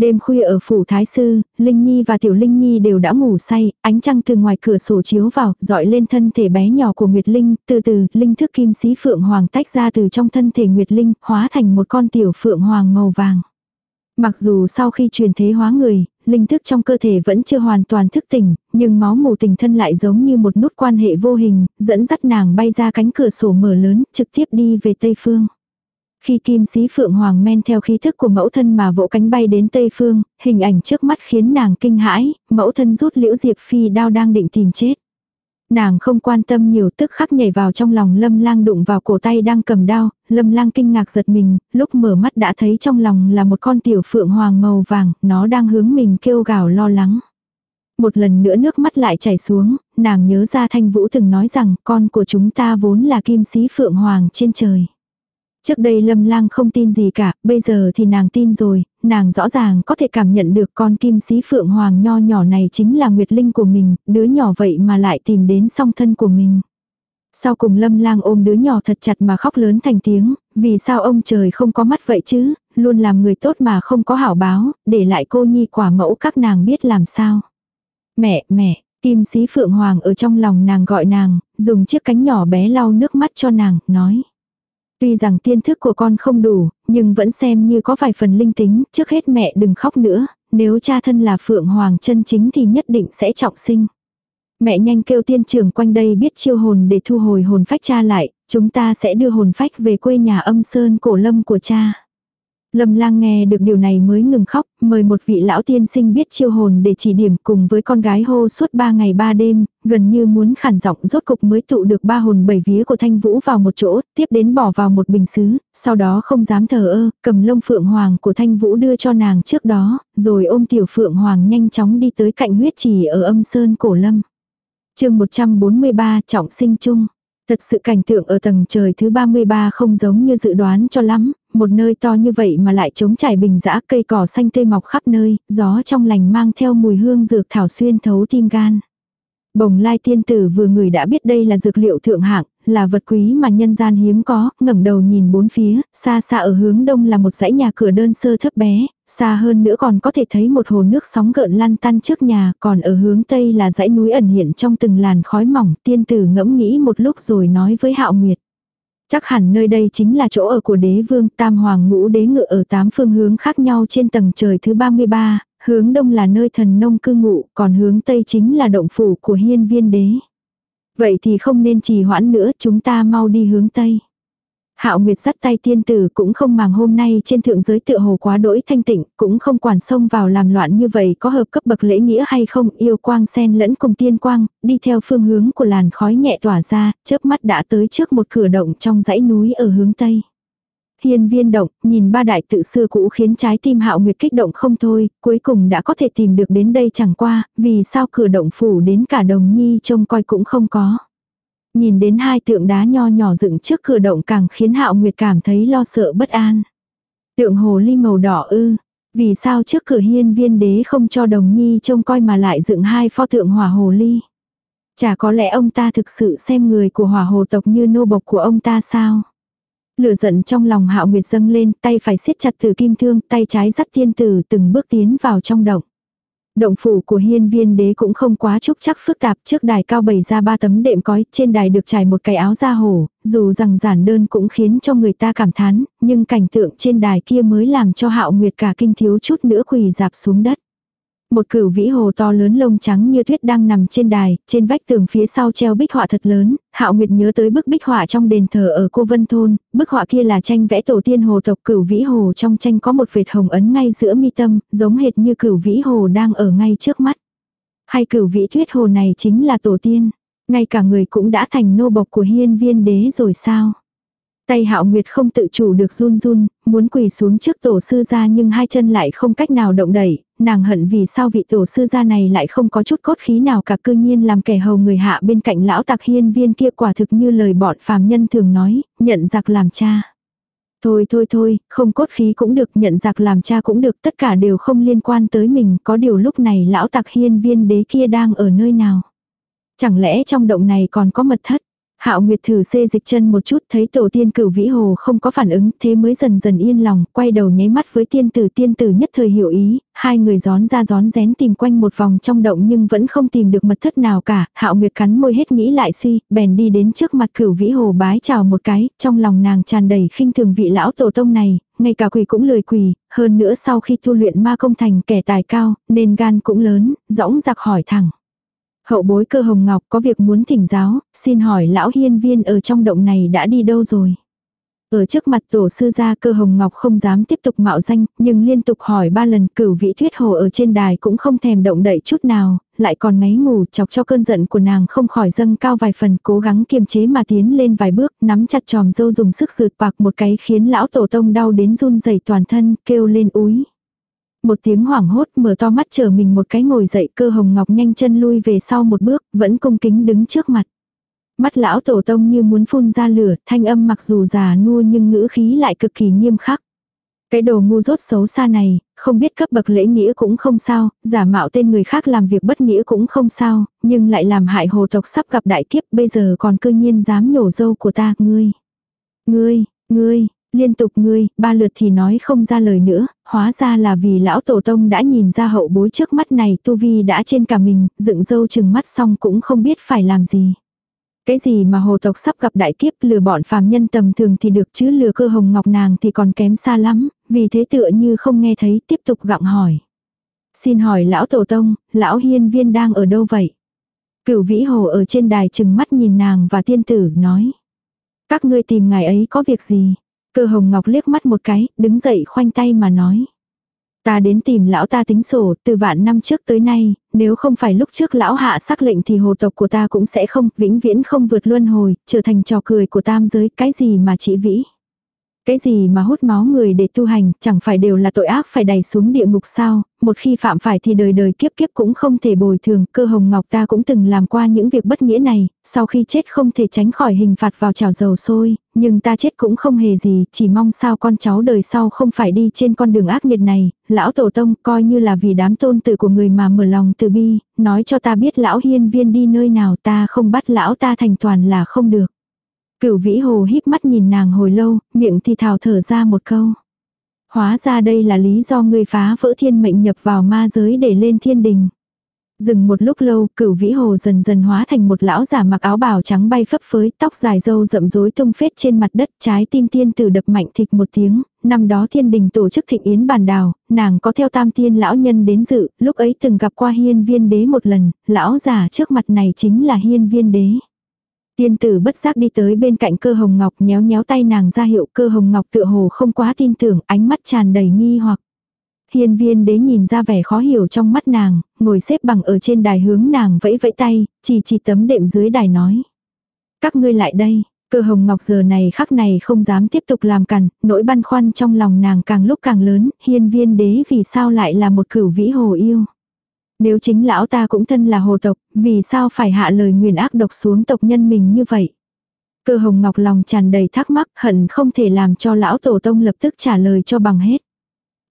Đêm khuya ở phủ Thái Sư, Linh Nhi và Tiểu Linh Nhi đều đã ngủ say, ánh trăng từ ngoài cửa sổ chiếu vào, dọi lên thân thể bé nhỏ của Nguyệt Linh, từ từ, linh thức kim sĩ phượng hoàng tách ra từ trong thân thể Nguyệt Linh, hóa thành một con tiểu phượng hoàng màu vàng. Mặc dù sau khi truyền thế hóa người, linh thức trong cơ thể vẫn chưa hoàn toàn thức tỉnh, nhưng máu mù tình thân lại giống như một nút quan hệ vô hình, dẫn dắt nàng bay ra cánh cửa sổ mở lớn, trực tiếp đi về Tây Phương. Khi kim sĩ phượng hoàng men theo khí thức của mẫu thân mà vỗ cánh bay đến Tây Phương, hình ảnh trước mắt khiến nàng kinh hãi, mẫu thân rút liễu diệp phi đao đang định tìm chết. Nàng không quan tâm nhiều tức khắc nhảy vào trong lòng lâm lang đụng vào cổ tay đang cầm đao, lâm lang kinh ngạc giật mình, lúc mở mắt đã thấy trong lòng là một con tiểu phượng hoàng màu vàng, nó đang hướng mình kêu gào lo lắng. Một lần nữa nước mắt lại chảy xuống, nàng nhớ ra thanh vũ từng nói rằng con của chúng ta vốn là kim sĩ phượng hoàng trên trời. Trước đây lâm lang không tin gì cả, bây giờ thì nàng tin rồi, nàng rõ ràng có thể cảm nhận được con kim sĩ phượng hoàng nho nhỏ này chính là nguyệt linh của mình, đứa nhỏ vậy mà lại tìm đến song thân của mình. Sau cùng lâm lang ôm đứa nhỏ thật chặt mà khóc lớn thành tiếng, vì sao ông trời không có mắt vậy chứ, luôn làm người tốt mà không có hảo báo, để lại cô nhi quả mẫu các nàng biết làm sao. Mẹ, mẹ, kim sĩ phượng hoàng ở trong lòng nàng gọi nàng, dùng chiếc cánh nhỏ bé lau nước mắt cho nàng, nói. Tuy rằng tiên thức của con không đủ, nhưng vẫn xem như có vài phần linh tính, trước hết mẹ đừng khóc nữa, nếu cha thân là Phượng Hoàng chân chính thì nhất định sẽ trọng sinh. Mẹ nhanh kêu tiên trưởng quanh đây biết chiêu hồn để thu hồi hồn phách cha lại, chúng ta sẽ đưa hồn phách về quê nhà âm sơn cổ lâm của cha. Lâm lang nghe được điều này mới ngừng khóc, mời một vị lão tiên sinh biết chiêu hồn để chỉ điểm cùng với con gái hô suốt ba ngày ba đêm, gần như muốn khản giọng rốt cục mới tụ được ba hồn bảy vía của thanh vũ vào một chỗ, tiếp đến bỏ vào một bình xứ, sau đó không dám thờ ơ, cầm lông phượng hoàng của thanh vũ đưa cho nàng trước đó, rồi ôm tiểu phượng hoàng nhanh chóng đi tới cạnh huyết trì ở âm sơn cổ lâm. chương 143 trọng sinh chung. Thật sự cảnh tượng ở tầng trời thứ 33 không giống như dự đoán cho lắm, một nơi to như vậy mà lại trống trải bình dã cây cỏ xanh tươi mọc khắp nơi, gió trong lành mang theo mùi hương dược thảo xuyên thấu tim gan. Bồng lai tiên tử vừa người đã biết đây là dược liệu thượng hạng, là vật quý mà nhân gian hiếm có, ngẩng đầu nhìn bốn phía, xa xa ở hướng đông là một dãy nhà cửa đơn sơ thấp bé, xa hơn nữa còn có thể thấy một hồ nước sóng gợn lăn tăn trước nhà, còn ở hướng tây là dãy núi ẩn hiện trong từng làn khói mỏng, tiên tử ngẫm nghĩ một lúc rồi nói với Hạo Nguyệt. Chắc hẳn nơi đây chính là chỗ ở của đế vương tam hoàng ngũ đế ngự ở tám phương hướng khác nhau trên tầng trời thứ 33, hướng đông là nơi thần nông cư ngụ, còn hướng tây chính là động phủ của hiên viên đế. Vậy thì không nên trì hoãn nữa, chúng ta mau đi hướng tây. Hạo Nguyệt dắt tay tiên tử cũng không màng hôm nay trên thượng giới tựa hồ quá đỗi thanh tịnh, cũng không quản xông vào làm loạn như vậy có hợp cấp bậc lễ nghĩa hay không, yêu quang sen lẫn cùng tiên quang, đi theo phương hướng của làn khói nhẹ tỏa ra, chớp mắt đã tới trước một cửa động trong dãy núi ở hướng tây. Hiên viên động, nhìn ba đại tự xưa cũ khiến trái tim hạo nguyệt kích động không thôi, cuối cùng đã có thể tìm được đến đây chẳng qua, vì sao cửa động phủ đến cả đồng nhi trông coi cũng không có. Nhìn đến hai tượng đá nho nhỏ dựng trước cửa động càng khiến hạo nguyệt cảm thấy lo sợ bất an. Tượng hồ ly màu đỏ ư, vì sao trước cửa hiên viên đế không cho đồng nhi trông coi mà lại dựng hai pho tượng hỏa hồ ly. Chả có lẽ ông ta thực sự xem người của hỏa hồ tộc như nô bộc của ông ta sao? Lửa giận trong lòng hạo nguyệt dâng lên, tay phải siết chặt từ kim thương, tay trái dắt tiên tử từng bước tiến vào trong động. Động phủ của hiên viên đế cũng không quá trúc chắc phức tạp trước đài cao bày ra ba tấm đệm cói, trên đài được trải một cái áo da hổ, dù rằng giản đơn cũng khiến cho người ta cảm thán, nhưng cảnh tượng trên đài kia mới làm cho hạo nguyệt cả kinh thiếu chút nữa quỳ dạp xuống đất. Một cửu vĩ hồ to lớn lông trắng như tuyết đang nằm trên đài, trên vách tường phía sau treo bích họa thật lớn, Hạo Nguyệt nhớ tới bức bích họa trong đền thờ ở Cô Vân Thôn, bức họa kia là tranh vẽ tổ tiên hồ tộc cửu vĩ hồ trong tranh có một vệt hồng ấn ngay giữa mi tâm, giống hệt như cửu vĩ hồ đang ở ngay trước mắt. Hay cửu vĩ thuyết hồ này chính là tổ tiên, ngay cả người cũng đã thành nô bộc của hiên viên đế rồi sao? Tay hạo nguyệt không tự chủ được run run, muốn quỳ xuống trước tổ sư gia nhưng hai chân lại không cách nào động đẩy, nàng hận vì sao vị tổ sư gia này lại không có chút cốt khí nào cả cư nhiên làm kẻ hầu người hạ bên cạnh lão tạc hiên viên kia quả thực như lời bọn phàm nhân thường nói, nhận giặc làm cha. Thôi thôi thôi, không cốt khí cũng được, nhận giặc làm cha cũng được, tất cả đều không liên quan tới mình, có điều lúc này lão tạc hiên viên đế kia đang ở nơi nào. Chẳng lẽ trong động này còn có mật thất? Hạo Nguyệt thử xê dịch chân một chút thấy tổ tiên cửu vĩ hồ không có phản ứng thế mới dần dần yên lòng, quay đầu nháy mắt với tiên tử tiên tử nhất thời hiểu ý, hai người gión ra gión rén tìm quanh một vòng trong động nhưng vẫn không tìm được mật thất nào cả, Hạo Nguyệt cắn môi hết nghĩ lại suy, bèn đi đến trước mặt cửu vĩ hồ bái chào một cái, trong lòng nàng tràn đầy khinh thường vị lão tổ tông này, ngay cả quỳ cũng lười quỳ, hơn nữa sau khi tu luyện ma công thành kẻ tài cao, nên gan cũng lớn, dõng giặc hỏi thẳng. Hậu bối cơ hồng ngọc có việc muốn thỉnh giáo, xin hỏi lão hiên viên ở trong động này đã đi đâu rồi? Ở trước mặt tổ sư gia cơ hồng ngọc không dám tiếp tục mạo danh, nhưng liên tục hỏi ba lần cửu vị thuyết hồ ở trên đài cũng không thèm động đậy chút nào, lại còn ngáy ngủ chọc cho cơn giận của nàng không khỏi dâng cao vài phần cố gắng kiềm chế mà tiến lên vài bước nắm chặt tròm dâu dùng sức rượt bạc một cái khiến lão tổ tông đau đến run rẩy toàn thân kêu lên úi. Một tiếng hoảng hốt mở to mắt chờ mình một cái ngồi dậy cơ hồng ngọc nhanh chân lui về sau một bước, vẫn cung kính đứng trước mặt. Mắt lão tổ tông như muốn phun ra lửa, thanh âm mặc dù già nua nhưng ngữ khí lại cực kỳ nghiêm khắc. Cái đồ ngu dốt xấu xa này, không biết cấp bậc lễ nghĩa cũng không sao, giả mạo tên người khác làm việc bất nghĩa cũng không sao, nhưng lại làm hại hồ tộc sắp gặp đại kiếp bây giờ còn cư nhiên dám nhổ dâu của ta, ngươi. Ngươi, ngươi, Liên tục ngươi, ba lượt thì nói không ra lời nữa, hóa ra là vì lão tổ tông đã nhìn ra hậu bối trước mắt này tu vi đã trên cả mình, dựng dâu chừng mắt xong cũng không biết phải làm gì. Cái gì mà hồ tộc sắp gặp đại kiếp lừa bọn phàm nhân tầm thường thì được chứ lừa cơ hồng ngọc nàng thì còn kém xa lắm, vì thế tựa như không nghe thấy tiếp tục gặng hỏi. Xin hỏi lão tổ tông, lão hiên viên đang ở đâu vậy? Cửu vĩ hồ ở trên đài chừng mắt nhìn nàng và tiên tử nói. Các ngươi tìm ngài ấy có việc gì? Cơ hồng ngọc liếc mắt một cái, đứng dậy khoanh tay mà nói. Ta đến tìm lão ta tính sổ, từ vạn năm trước tới nay, nếu không phải lúc trước lão hạ sắc lệnh thì hồ tộc của ta cũng sẽ không, vĩnh viễn không vượt luân hồi, trở thành trò cười của tam giới, cái gì mà chỉ vĩ. Cái gì mà hút máu người để tu hành, chẳng phải đều là tội ác phải đẩy xuống địa ngục sao, một khi phạm phải thì đời đời kiếp kiếp cũng không thể bồi thường, cơ hồng ngọc ta cũng từng làm qua những việc bất nghĩa này, sau khi chết không thể tránh khỏi hình phạt vào chảo dầu sôi, nhưng ta chết cũng không hề gì, chỉ mong sao con cháu đời sau không phải đi trên con đường ác nghiệt này, lão tổ tông coi như là vì đám tôn tử của người mà mở lòng từ bi, nói cho ta biết lão hiên viên đi nơi nào ta không bắt lão ta thành toàn là không được. Cửu vĩ hồ híp mắt nhìn nàng hồi lâu, miệng thì thào thở ra một câu. Hóa ra đây là lý do ngươi phá vỡ thiên mệnh nhập vào ma giới để lên thiên đình. Dừng một lúc lâu, cửu vĩ hồ dần dần hóa thành một lão giả mặc áo bào trắng bay phấp phới, tóc dài râu rậm rối tung phết trên mặt đất, trái tim tiên tử đập mạnh thịt một tiếng, năm đó thiên đình tổ chức thịnh yến bàn đào, nàng có theo tam tiên lão nhân đến dự, lúc ấy từng gặp qua hiên viên đế một lần, lão giả trước mặt này chính là hiên viên đế. Tiên tử bất giác đi tới bên cạnh cơ hồng ngọc nhéo nhéo tay nàng ra hiệu cơ hồng ngọc tựa hồ không quá tin tưởng ánh mắt tràn đầy nghi hoặc. Hiên viên đế nhìn ra vẻ khó hiểu trong mắt nàng, ngồi xếp bằng ở trên đài hướng nàng vẫy vẫy tay, chỉ chỉ tấm đệm dưới đài nói. Các ngươi lại đây, cơ hồng ngọc giờ này khắc này không dám tiếp tục làm cằn, nỗi băn khoăn trong lòng nàng càng lúc càng lớn, hiên viên đế vì sao lại là một cửu vĩ hồ yêu. Nếu chính lão ta cũng thân là hồ tộc, vì sao phải hạ lời nguyền ác độc xuống tộc nhân mình như vậy? Cơ hồng ngọc lòng tràn đầy thắc mắc hận không thể làm cho lão tổ tông lập tức trả lời cho bằng hết.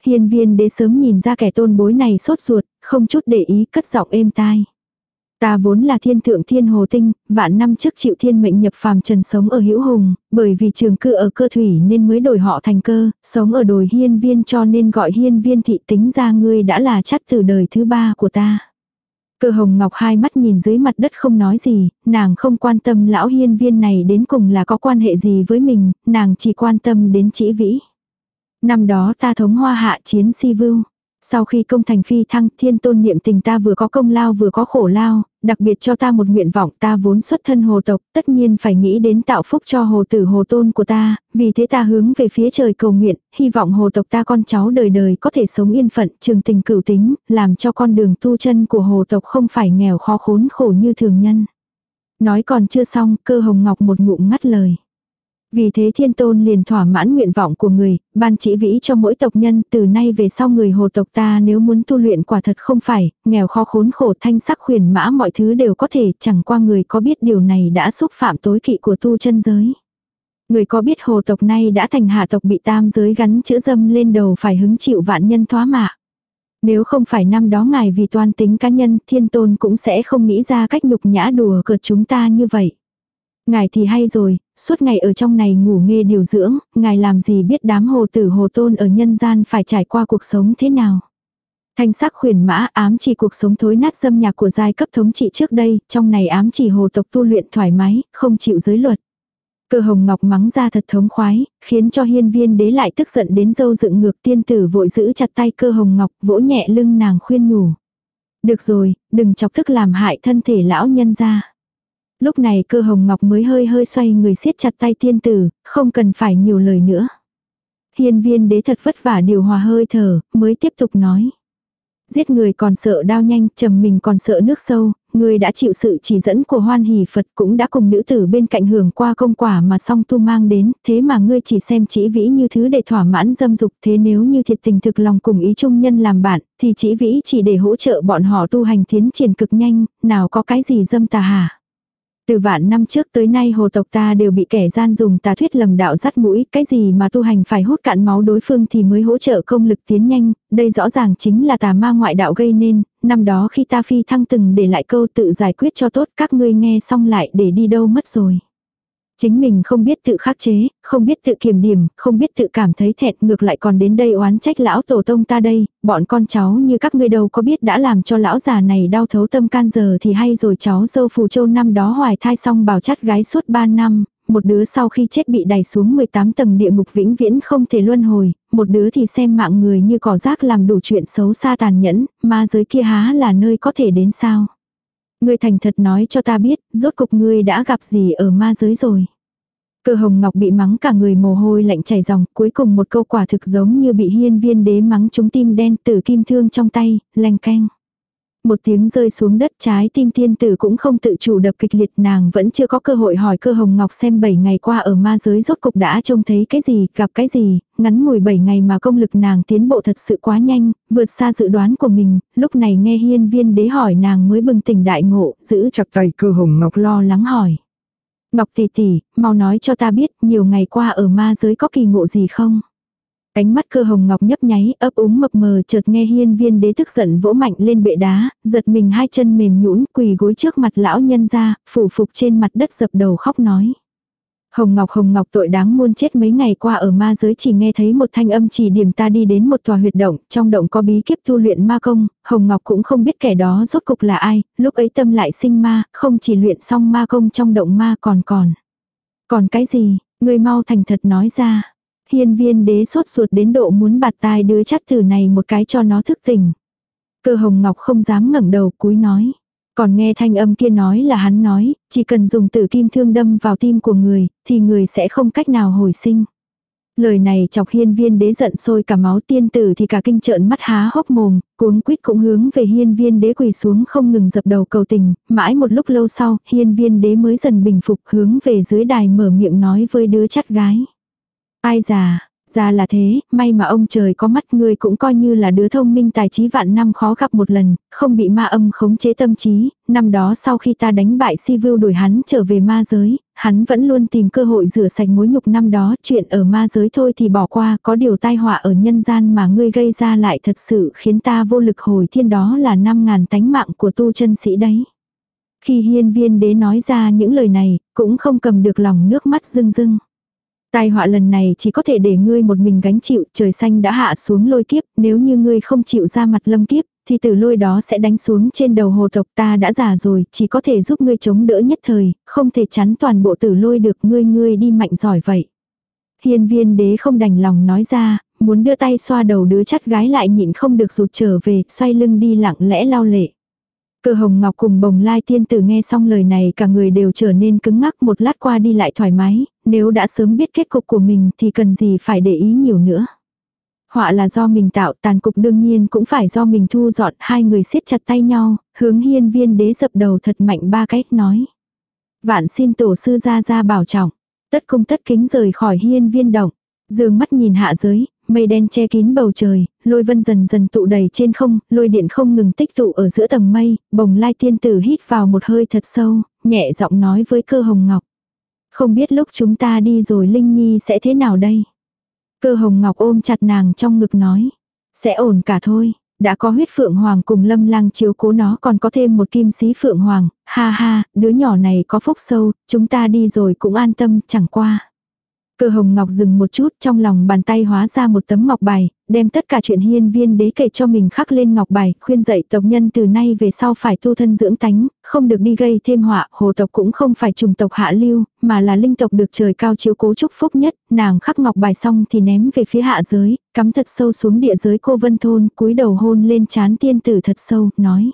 Hiên viên đế sớm nhìn ra kẻ tôn bối này sốt ruột, không chút để ý cất giọng êm tai. Ta vốn là thiên thượng thiên hồ tinh, vạn năm trước chịu thiên mệnh nhập phàm trần sống ở hữu hùng, bởi vì trường cư ở cơ thủy nên mới đổi họ thành cơ, sống ở đồi hiên viên cho nên gọi hiên viên thị tính ra ngươi đã là chắt từ đời thứ ba của ta. Cơ hồng ngọc hai mắt nhìn dưới mặt đất không nói gì, nàng không quan tâm lão hiên viên này đến cùng là có quan hệ gì với mình, nàng chỉ quan tâm đến chỉ vĩ. Năm đó ta thống hoa hạ chiến si vưu. Sau khi công thành phi thăng, thiên tôn niệm tình ta vừa có công lao vừa có khổ lao, đặc biệt cho ta một nguyện vọng ta vốn xuất thân hồ tộc, tất nhiên phải nghĩ đến tạo phúc cho hồ tử hồ tôn của ta, vì thế ta hướng về phía trời cầu nguyện, hy vọng hồ tộc ta con cháu đời đời có thể sống yên phận, trường tình cửu tính, làm cho con đường tu chân của hồ tộc không phải nghèo khó khốn khổ như thường nhân. Nói còn chưa xong, cơ hồng ngọc một ngụm ngắt lời. Vì thế thiên tôn liền thỏa mãn nguyện vọng của người, ban chỉ vĩ cho mỗi tộc nhân từ nay về sau người hồ tộc ta nếu muốn tu luyện quả thật không phải, nghèo khó khốn khổ thanh sắc khuyển mã mọi thứ đều có thể, chẳng qua người có biết điều này đã xúc phạm tối kỵ của tu chân giới. Người có biết hồ tộc nay đã thành hạ tộc bị tam giới gắn chữ dâm lên đầu phải hứng chịu vạn nhân thoá mạ. Nếu không phải năm đó ngài vì toan tính cá nhân, thiên tôn cũng sẽ không nghĩ ra cách nhục nhã đùa cợt chúng ta như vậy. Ngài thì hay rồi, suốt ngày ở trong này ngủ nghe điều dưỡng, ngài làm gì biết đám hồ tử hồ tôn ở nhân gian phải trải qua cuộc sống thế nào. Thanh sắc khuyển mã ám chỉ cuộc sống thối nát dâm nhạc của giai cấp thống trị trước đây, trong này ám chỉ hồ tộc tu luyện thoải mái, không chịu giới luật. Cơ hồng ngọc mắng ra thật thống khoái, khiến cho hiên viên đế lại tức giận đến dâu dựng ngược tiên tử vội giữ chặt tay cơ hồng ngọc vỗ nhẹ lưng nàng khuyên nhủ. Được rồi, đừng chọc thức làm hại thân thể lão nhân ra. Lúc này cơ hồng ngọc mới hơi hơi xoay người siết chặt tay tiên tử, không cần phải nhiều lời nữa. Hiên viên đế thật vất vả điều hòa hơi thở, mới tiếp tục nói. Giết người còn sợ đau nhanh, trầm mình còn sợ nước sâu, người đã chịu sự chỉ dẫn của hoan hỷ Phật cũng đã cùng nữ tử bên cạnh hưởng qua công quả mà song tu mang đến, thế mà ngươi chỉ xem chỉ vĩ như thứ để thỏa mãn dâm dục, thế nếu như thiệt tình thực lòng cùng ý chung nhân làm bạn, thì chỉ vĩ chỉ để hỗ trợ bọn họ tu hành tiến triển cực nhanh, nào có cái gì dâm tà hả. Từ vạn năm trước tới nay hồ tộc ta đều bị kẻ gian dùng tà thuyết lầm đạo dắt mũi, cái gì mà tu hành phải hút cạn máu đối phương thì mới hỗ trợ công lực tiến nhanh, đây rõ ràng chính là tà ma ngoại đạo gây nên, năm đó khi ta phi thăng từng để lại câu tự giải quyết cho tốt các ngươi nghe xong lại để đi đâu mất rồi. Chính mình không biết tự khắc chế, không biết tự kiềm điểm, không biết tự cảm thấy thẹn ngược lại còn đến đây oán trách lão tổ tông ta đây, bọn con cháu như các ngươi đâu có biết đã làm cho lão già này đau thấu tâm can giờ thì hay rồi cháu dâu phù châu năm đó hoài thai xong bảo chắt gái suốt 3 năm, một đứa sau khi chết bị đẩy xuống 18 tầng địa ngục vĩnh viễn không thể luân hồi, một đứa thì xem mạng người như cỏ rác làm đủ chuyện xấu xa tàn nhẫn, ma giới kia há là nơi có thể đến sao. Ngươi thành thật nói cho ta biết, rốt cục ngươi đã gặp gì ở ma giới rồi. Cơ hồng ngọc bị mắng cả người mồ hôi lạnh chảy ròng, cuối cùng một câu quả thực giống như bị hiên viên đế mắng trúng tim đen tử kim thương trong tay, lanh canh. Một tiếng rơi xuống đất trái tim tiên tử cũng không tự chủ đập kịch liệt nàng vẫn chưa có cơ hội hỏi cơ hồng ngọc xem 7 ngày qua ở ma giới rốt cục đã trông thấy cái gì, gặp cái gì, ngắn ngủi 7 ngày mà công lực nàng tiến bộ thật sự quá nhanh, vượt xa dự đoán của mình, lúc này nghe hiên viên đế hỏi nàng mới bừng tỉnh đại ngộ, giữ chặt tay cơ hồng ngọc lo lắng hỏi. Ngọc tỷ tỷ, mau nói cho ta biết nhiều ngày qua ở ma giới có kỳ ngộ gì không? Ánh mắt cơ hồng ngọc nhấp nháy, ấp úng mập mờ chợt nghe hiên viên đế tức giận vỗ mạnh lên bệ đá, giật mình hai chân mềm nhũn quỳ gối trước mặt lão nhân ra, phủ phục trên mặt đất dập đầu khóc nói. Hồng Ngọc Hồng Ngọc tội đáng muôn chết mấy ngày qua ở ma giới chỉ nghe thấy một thanh âm chỉ điểm ta đi đến một tòa huyệt động, trong động có bí kiếp tu luyện ma công, Hồng Ngọc cũng không biết kẻ đó rốt cục là ai, lúc ấy tâm lại sinh ma, không chỉ luyện xong ma công trong động ma còn còn. Còn cái gì, người mau thành thật nói ra. Hiên viên đế sốt ruột đến độ muốn bạt tai đứa chắt tử này một cái cho nó thức tỉnh. Cơ hồng ngọc không dám ngẩng đầu cúi nói. Còn nghe thanh âm kia nói là hắn nói, chỉ cần dùng tử kim thương đâm vào tim của người, thì người sẽ không cách nào hồi sinh. Lời này chọc hiên viên đế giận sôi cả máu tiên tử thì cả kinh trợn mắt há hốc mồm, cuống quýt cũng hướng về hiên viên đế quỳ xuống không ngừng dập đầu cầu tình, mãi một lúc lâu sau, hiên viên đế mới dần bình phục hướng về dưới đài mở miệng nói với đứa chắt gái. Ai già, già là thế, may mà ông trời có mắt người cũng coi như là đứa thông minh tài trí vạn năm khó gặp một lần, không bị ma âm khống chế tâm trí, năm đó sau khi ta đánh bại si vưu đuổi hắn trở về ma giới, hắn vẫn luôn tìm cơ hội rửa sạch mối nhục năm đó, chuyện ở ma giới thôi thì bỏ qua, có điều tai họa ở nhân gian mà ngươi gây ra lại thật sự khiến ta vô lực hồi thiên đó là năm ngàn tánh mạng của tu chân sĩ đấy. Khi hiên viên đế nói ra những lời này, cũng không cầm được lòng nước mắt rưng rưng. Tai họa lần này chỉ có thể để ngươi một mình gánh chịu, trời xanh đã hạ xuống lôi kiếp, nếu như ngươi không chịu ra mặt lâm kiếp, thì tử lôi đó sẽ đánh xuống trên đầu hồ tộc ta đã già rồi, chỉ có thể giúp ngươi chống đỡ nhất thời, không thể chắn toàn bộ tử lôi được ngươi ngươi đi mạnh giỏi vậy. Hiên viên đế không đành lòng nói ra, muốn đưa tay xoa đầu đứa chắt gái lại nhịn không được rụt trở về, xoay lưng đi lặng lẽ lao lệ. Cơ hồng ngọc cùng bồng lai tiên tử nghe xong lời này cả người đều trở nên cứng ngắc một lát qua đi lại thoải mái, nếu đã sớm biết kết cục của mình thì cần gì phải để ý nhiều nữa. Họa là do mình tạo, tàn cục đương nhiên cũng phải do mình thu dọn, hai người siết chặt tay nhau, hướng hiên viên đế dập đầu thật mạnh ba cách nói. Vạn xin tổ sư ra ra bảo trọng, tất công tất kính rời khỏi hiên viên động, dương mắt nhìn hạ giới, mây đen che kín bầu trời, lôi vân dần dần tụ đầy trên không, lôi điện không ngừng tích tụ ở giữa tầng mây, bồng lai tiên tử hít vào một hơi thật sâu, nhẹ giọng nói với cơ hồng ngọc. Không biết lúc chúng ta đi rồi Linh Nhi sẽ thế nào đây? Cơ hồng ngọc ôm chặt nàng trong ngực nói. Sẽ ổn cả thôi. Đã có huyết phượng hoàng cùng lâm lang chiếu cố nó còn có thêm một kim sĩ phượng hoàng. Ha ha, đứa nhỏ này có phúc sâu, chúng ta đi rồi cũng an tâm chẳng qua. Cơ hồng ngọc dừng một chút trong lòng bàn tay hóa ra một tấm ngọc bài, đem tất cả chuyện hiên viên đế kể cho mình khắc lên ngọc bài, khuyên dạy tộc nhân từ nay về sau phải tu thân dưỡng tánh, không được đi gây thêm họa, hồ tộc cũng không phải trùng tộc hạ lưu, mà là linh tộc được trời cao chiếu cố chúc phúc nhất, nàng khắc ngọc bài xong thì ném về phía hạ giới, cắm thật sâu xuống địa giới cô vân thôn, cúi đầu hôn lên chán tiên tử thật sâu, nói.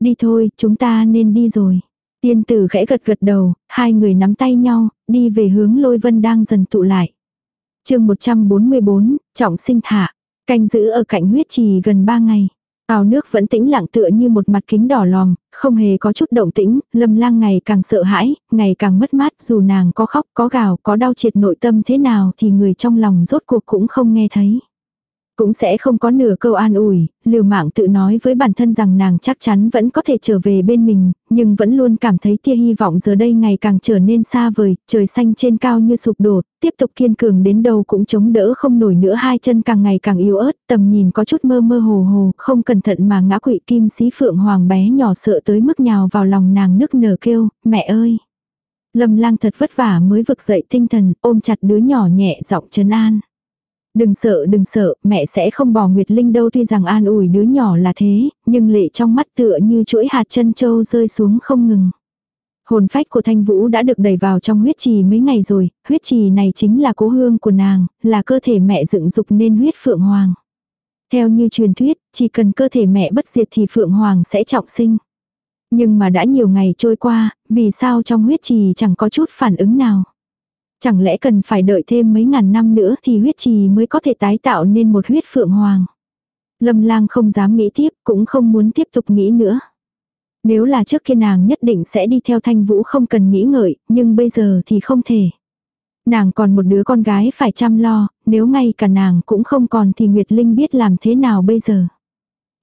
Đi thôi, chúng ta nên đi rồi. Tiên tử khẽ gật gật đầu, hai người nắm tay nhau, đi về hướng lôi vân đang dần tụ lại. chương 144, trọng sinh hạ, canh giữ ở cạnh huyết trì gần ba ngày. Ao nước vẫn tĩnh lặng tựa như một mặt kính đỏ lòm, không hề có chút động tĩnh, lâm lang ngày càng sợ hãi, ngày càng mất mát dù nàng có khóc, có gào, có đau triệt nội tâm thế nào thì người trong lòng rốt cuộc cũng không nghe thấy. Cũng sẽ không có nửa câu an ủi, liều mạng tự nói với bản thân rằng nàng chắc chắn vẫn có thể trở về bên mình, nhưng vẫn luôn cảm thấy tia hy vọng giờ đây ngày càng trở nên xa vời, trời xanh trên cao như sụp đổ, tiếp tục kiên cường đến đâu cũng chống đỡ không nổi nữa hai chân càng ngày càng yếu ớt, tầm nhìn có chút mơ mơ hồ hồ, không cẩn thận mà ngã quỵ kim sĩ phượng hoàng bé nhỏ sợ tới mức nhào vào lòng nàng nức nở kêu, mẹ ơi. Lâm lang thật vất vả mới vực dậy tinh thần, ôm chặt đứa nhỏ nhẹ giọng trấn an. Đừng sợ đừng sợ, mẹ sẽ không bỏ Nguyệt Linh đâu tuy rằng an ủi đứa nhỏ là thế, nhưng lệ trong mắt tựa như chuỗi hạt chân châu rơi xuống không ngừng. Hồn phách của Thanh Vũ đã được đẩy vào trong huyết trì mấy ngày rồi, huyết trì này chính là cố hương của nàng, là cơ thể mẹ dựng dục nên huyết phượng hoàng. Theo như truyền thuyết, chỉ cần cơ thể mẹ bất diệt thì phượng hoàng sẽ trọng sinh. Nhưng mà đã nhiều ngày trôi qua, vì sao trong huyết trì chẳng có chút phản ứng nào. Chẳng lẽ cần phải đợi thêm mấy ngàn năm nữa thì huyết trì mới có thể tái tạo nên một huyết phượng hoàng. Lâm lang không dám nghĩ tiếp, cũng không muốn tiếp tục nghĩ nữa. Nếu là trước kia nàng nhất định sẽ đi theo thanh vũ không cần nghĩ ngợi, nhưng bây giờ thì không thể. Nàng còn một đứa con gái phải chăm lo, nếu ngay cả nàng cũng không còn thì Nguyệt Linh biết làm thế nào bây giờ.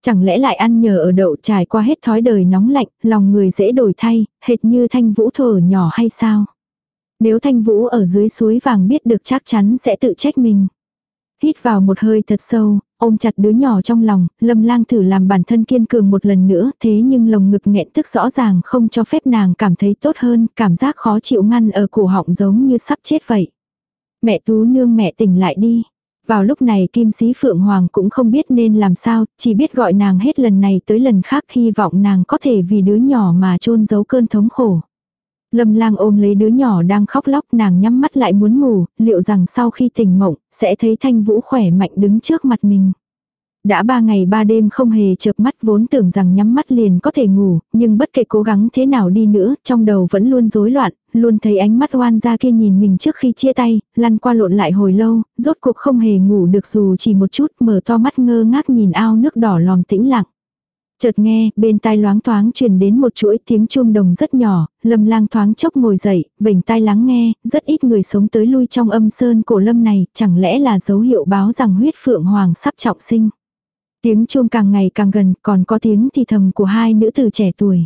Chẳng lẽ lại ăn nhờ ở đậu trải qua hết thói đời nóng lạnh, lòng người dễ đổi thay, hệt như thanh vũ thở nhỏ hay sao? Nếu thanh vũ ở dưới suối vàng biết được chắc chắn sẽ tự trách mình. Hít vào một hơi thật sâu, ôm chặt đứa nhỏ trong lòng, lâm lang thử làm bản thân kiên cường một lần nữa, thế nhưng lồng ngực nghẹn tức rõ ràng không cho phép nàng cảm thấy tốt hơn, cảm giác khó chịu ngăn ở cổ họng giống như sắp chết vậy. Mẹ tú nương mẹ tỉnh lại đi. Vào lúc này kim sĩ phượng hoàng cũng không biết nên làm sao, chỉ biết gọi nàng hết lần này tới lần khác hy vọng nàng có thể vì đứa nhỏ mà chôn giấu cơn thống khổ. Lâm lang ôm lấy đứa nhỏ đang khóc lóc nàng nhắm mắt lại muốn ngủ, liệu rằng sau khi tỉnh mộng, sẽ thấy thanh vũ khỏe mạnh đứng trước mặt mình. Đã ba ngày ba đêm không hề chợp mắt vốn tưởng rằng nhắm mắt liền có thể ngủ, nhưng bất kể cố gắng thế nào đi nữa, trong đầu vẫn luôn rối loạn, luôn thấy ánh mắt oan ra kia nhìn mình trước khi chia tay, lăn qua lộn lại hồi lâu, rốt cuộc không hề ngủ được dù chỉ một chút, mở to mắt ngơ ngác nhìn ao nước đỏ lòm tĩnh lặng. Chợt nghe, bên tai loáng thoáng truyền đến một chuỗi tiếng chuông đồng rất nhỏ, lâm lang thoáng chốc ngồi dậy, vỉnh tai lắng nghe, rất ít người sống tới lui trong âm sơn cổ lâm này, chẳng lẽ là dấu hiệu báo rằng huyết phượng hoàng sắp trọng sinh. Tiếng chuông càng ngày càng gần, còn có tiếng thì thầm của hai nữ tử trẻ tuổi.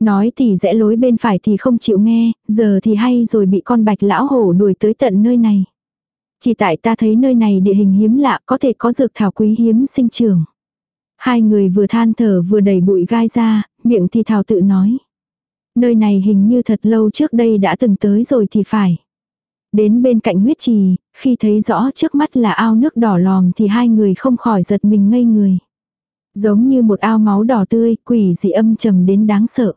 Nói thì rẽ lối bên phải thì không chịu nghe, giờ thì hay rồi bị con bạch lão hổ đuổi tới tận nơi này. Chỉ tại ta thấy nơi này địa hình hiếm lạ có thể có dược thảo quý hiếm sinh trường. Hai người vừa than thở vừa đẩy bụi gai ra, miệng thì thảo tự nói. Nơi này hình như thật lâu trước đây đã từng tới rồi thì phải. Đến bên cạnh huyết trì, khi thấy rõ trước mắt là ao nước đỏ lòm thì hai người không khỏi giật mình ngây người. Giống như một ao máu đỏ tươi, quỷ dị âm trầm đến đáng sợ.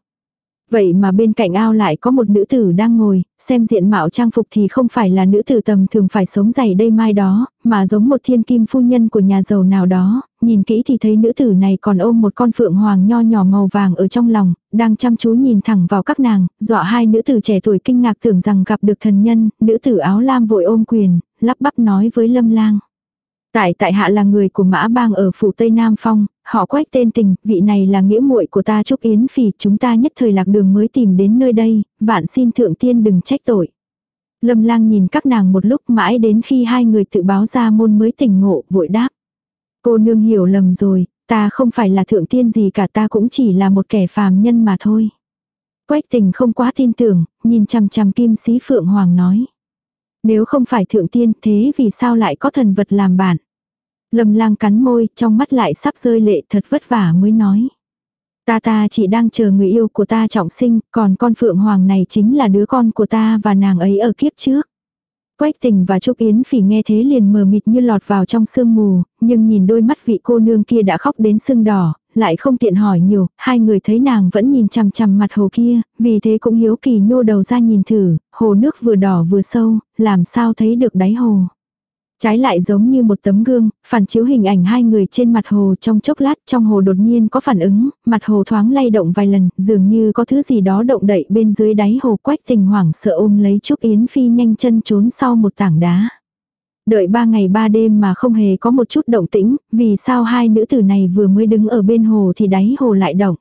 Vậy mà bên cạnh ao lại có một nữ tử đang ngồi, xem diện mạo trang phục thì không phải là nữ tử tầm thường phải sống dày đây mai đó, mà giống một thiên kim phu nhân của nhà giàu nào đó, nhìn kỹ thì thấy nữ tử này còn ôm một con phượng hoàng nho nhỏ màu vàng ở trong lòng, đang chăm chú nhìn thẳng vào các nàng, dọa hai nữ tử trẻ tuổi kinh ngạc tưởng rằng gặp được thần nhân, nữ tử áo lam vội ôm quyền, lắp bắp nói với lâm lang. Tại tại hạ là người của mã bang ở phủ Tây Nam Phong, họ quách tên tình, vị này là nghĩa muội của ta Trúc Yến Phỉ, chúng ta nhất thời lạc đường mới tìm đến nơi đây, vạn xin thượng tiên đừng trách tội. Lâm lang nhìn các nàng một lúc mãi đến khi hai người tự báo ra môn mới tỉnh ngộ, vội đáp. Cô nương hiểu lầm rồi, ta không phải là thượng tiên gì cả ta cũng chỉ là một kẻ phàm nhân mà thôi. Quách tình không quá tin tưởng, nhìn chằm chằm kim sĩ phượng hoàng nói. Nếu không phải thượng tiên thế vì sao lại có thần vật làm bạn? Lâm lang cắn môi, trong mắt lại sắp rơi lệ thật vất vả mới nói. Ta ta chỉ đang chờ người yêu của ta trọng sinh, còn con Phượng Hoàng này chính là đứa con của ta và nàng ấy ở kiếp trước. Quách tình và Trúc Yến Phỉ nghe thế liền mờ mịt như lọt vào trong sương mù, nhưng nhìn đôi mắt vị cô nương kia đã khóc đến sưng đỏ, lại không tiện hỏi nhiều, hai người thấy nàng vẫn nhìn chằm chằm mặt hồ kia, vì thế cũng hiếu kỳ nhô đầu ra nhìn thử, hồ nước vừa đỏ vừa sâu, làm sao thấy được đáy hồ. Trái lại giống như một tấm gương, phản chiếu hình ảnh hai người trên mặt hồ trong chốc lát trong hồ đột nhiên có phản ứng, mặt hồ thoáng lay động vài lần, dường như có thứ gì đó động đậy bên dưới đáy hồ quách tình hoảng sợ ôm lấy Trúc Yến Phi nhanh chân trốn sau một tảng đá. Đợi ba ngày ba đêm mà không hề có một chút động tĩnh, vì sao hai nữ tử này vừa mới đứng ở bên hồ thì đáy hồ lại động.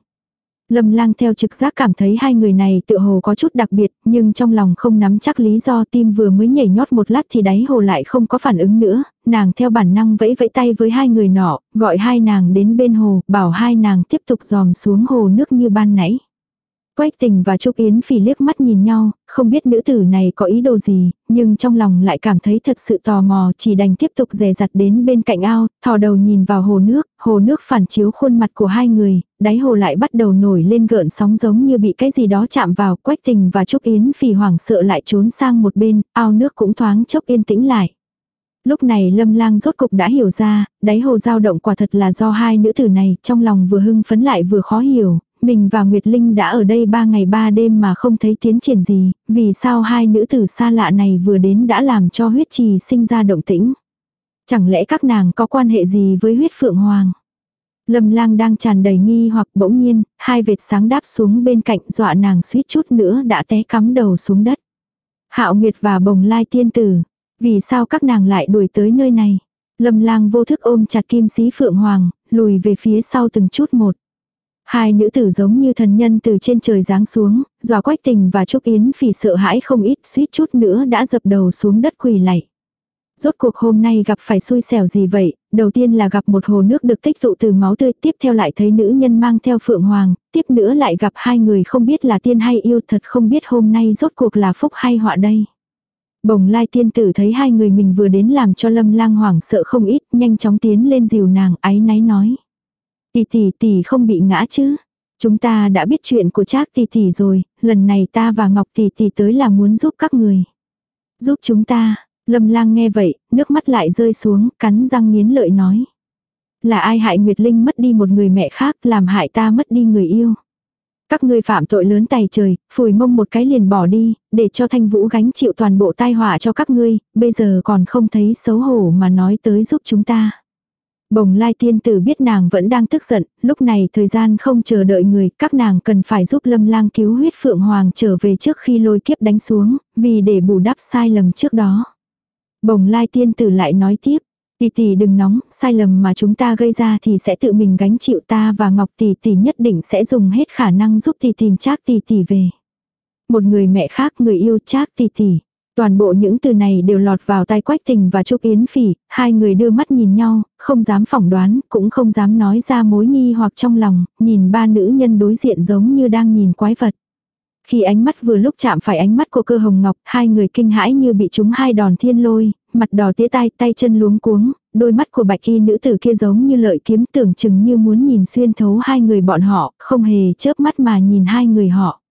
Lâm lang theo trực giác cảm thấy hai người này tự hồ có chút đặc biệt, nhưng trong lòng không nắm chắc lý do tim vừa mới nhảy nhót một lát thì đáy hồ lại không có phản ứng nữa, nàng theo bản năng vẫy vẫy tay với hai người nọ, gọi hai nàng đến bên hồ, bảo hai nàng tiếp tục dòm xuống hồ nước như ban nãy. Quách tình và Trúc Yến Phỉ liếc mắt nhìn nhau, không biết nữ tử này có ý đồ gì, nhưng trong lòng lại cảm thấy thật sự tò mò chỉ đành tiếp tục dè dặt đến bên cạnh ao, thò đầu nhìn vào hồ nước, hồ nước phản chiếu khuôn mặt của hai người, đáy hồ lại bắt đầu nổi lên gợn sóng giống như bị cái gì đó chạm vào, Quách tình và Trúc Yến Phỉ hoảng sợ lại trốn sang một bên, ao nước cũng thoáng chốc yên tĩnh lại. Lúc này lâm lang rốt cục đã hiểu ra, đáy hồ dao động quả thật là do hai nữ tử này, trong lòng vừa hưng phấn lại vừa khó hiểu, mình và Nguyệt Linh đã ở đây ba ngày ba đêm mà không thấy tiến triển gì, vì sao hai nữ tử xa lạ này vừa đến đã làm cho huyết trì sinh ra động tĩnh. Chẳng lẽ các nàng có quan hệ gì với huyết phượng hoàng? Lâm lang đang tràn đầy nghi hoặc bỗng nhiên, hai vệt sáng đáp xuống bên cạnh dọa nàng suýt chút nữa đã té cắm đầu xuống đất. Hạo Nguyệt và Bồng Lai tiên tử, vì sao các nàng lại đuổi tới nơi này? Lâm lang vô thức ôm chặt kim sĩ phượng hoàng, lùi về phía sau từng chút một. Hai nữ tử giống như thần nhân từ trên trời giáng xuống, dò quách tình và Trúc Yến phỉ sợ hãi không ít suýt chút nữa đã dập đầu xuống đất quỳ lạy. Rốt cuộc hôm nay gặp phải xui xẻo gì vậy, đầu tiên là gặp một hồ nước được tích tụ từ máu tươi, tiếp theo lại thấy nữ nhân mang theo phượng hoàng, tiếp nữa lại gặp hai người không biết là tiên hay yêu thật không biết hôm nay rốt cuộc là phúc hay họa đây. Bồng lai tiên tử thấy hai người mình vừa đến làm cho lâm lang hoảng sợ không ít, nhanh chóng tiến lên dìu nàng ái náy nói. Tỷ tỷ tỷ không bị ngã chứ. Chúng ta đã biết chuyện của Trác tỷ tỷ rồi, lần này ta và Ngọc tỷ tỷ tới là muốn giúp các người. Giúp chúng ta, Lâm lang nghe vậy, nước mắt lại rơi xuống, cắn răng nghiến lợi nói. Là ai hại Nguyệt Linh mất đi một người mẹ khác, làm hại ta mất đi người yêu. Các ngươi phạm tội lớn tài trời, phủi mông một cái liền bỏ đi, để cho thanh vũ gánh chịu toàn bộ tai họa cho các ngươi, bây giờ còn không thấy xấu hổ mà nói tới giúp chúng ta. Bồng lai tiên tử biết nàng vẫn đang tức giận, lúc này thời gian không chờ đợi người, các nàng cần phải giúp lâm lang cứu huyết phượng hoàng trở về trước khi lôi kiếp đánh xuống, vì để bù đắp sai lầm trước đó. Bồng lai tiên tử lại nói tiếp, tỷ tỷ đừng nóng, sai lầm mà chúng ta gây ra thì sẽ tự mình gánh chịu ta và Ngọc tỷ tỷ nhất định sẽ dùng hết khả năng giúp tỷ tìm Trác tỷ tỷ về. Một người mẹ khác người yêu Trác tỷ tỷ. Toàn bộ những từ này đều lọt vào tai Quách Tình và Trúc Yến Phỉ, hai người đưa mắt nhìn nhau, không dám phỏng đoán, cũng không dám nói ra mối nghi hoặc trong lòng, nhìn ba nữ nhân đối diện giống như đang nhìn quái vật. Khi ánh mắt vừa lúc chạm phải ánh mắt của cơ hồng ngọc, hai người kinh hãi như bị trúng hai đòn thiên lôi, mặt đỏ tía tai, tay chân luống cuống, đôi mắt của bạch y nữ tử kia giống như lợi kiếm tưởng chừng như muốn nhìn xuyên thấu hai người bọn họ, không hề chớp mắt mà nhìn hai người họ.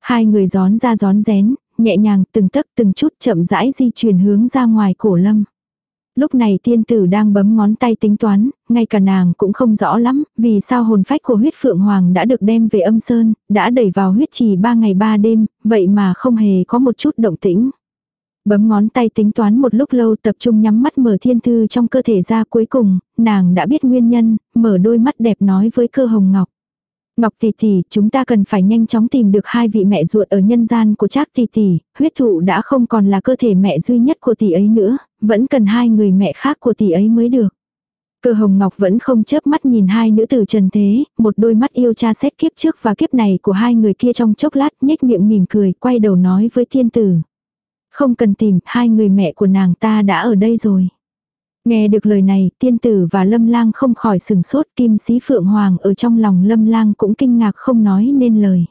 Hai người gión ra gión rén, nhẹ nhàng từng tấc từng chút chậm rãi di chuyển hướng ra ngoài cổ lâm. Lúc này tiên tử đang bấm ngón tay tính toán, ngay cả nàng cũng không rõ lắm, vì sao hồn phách của huyết phượng hoàng đã được đem về âm sơn, đã đẩy vào huyết trì ba ngày ba đêm, vậy mà không hề có một chút động tĩnh. Bấm ngón tay tính toán một lúc lâu tập trung nhắm mắt mở thiên thư trong cơ thể ra cuối cùng, nàng đã biết nguyên nhân, mở đôi mắt đẹp nói với cơ hồng ngọc. Ngọc tỷ tỷ, chúng ta cần phải nhanh chóng tìm được hai vị mẹ ruột ở nhân gian của Trác tỷ tỷ, huyết thụ đã không còn là cơ thể mẹ duy nhất của tỷ ấy nữa, vẫn cần hai người mẹ khác của tỷ ấy mới được. Cơ hồng ngọc vẫn không chớp mắt nhìn hai nữ tử trần thế, một đôi mắt yêu cha xét kiếp trước và kiếp này của hai người kia trong chốc lát nhếch miệng mỉm cười, quay đầu nói với thiên tử. Không cần tìm, hai người mẹ của nàng ta đã ở đây rồi. Nghe được lời này, tiên tử và lâm lang không khỏi sừng sốt, kim sĩ phượng hoàng ở trong lòng lâm lang cũng kinh ngạc không nói nên lời.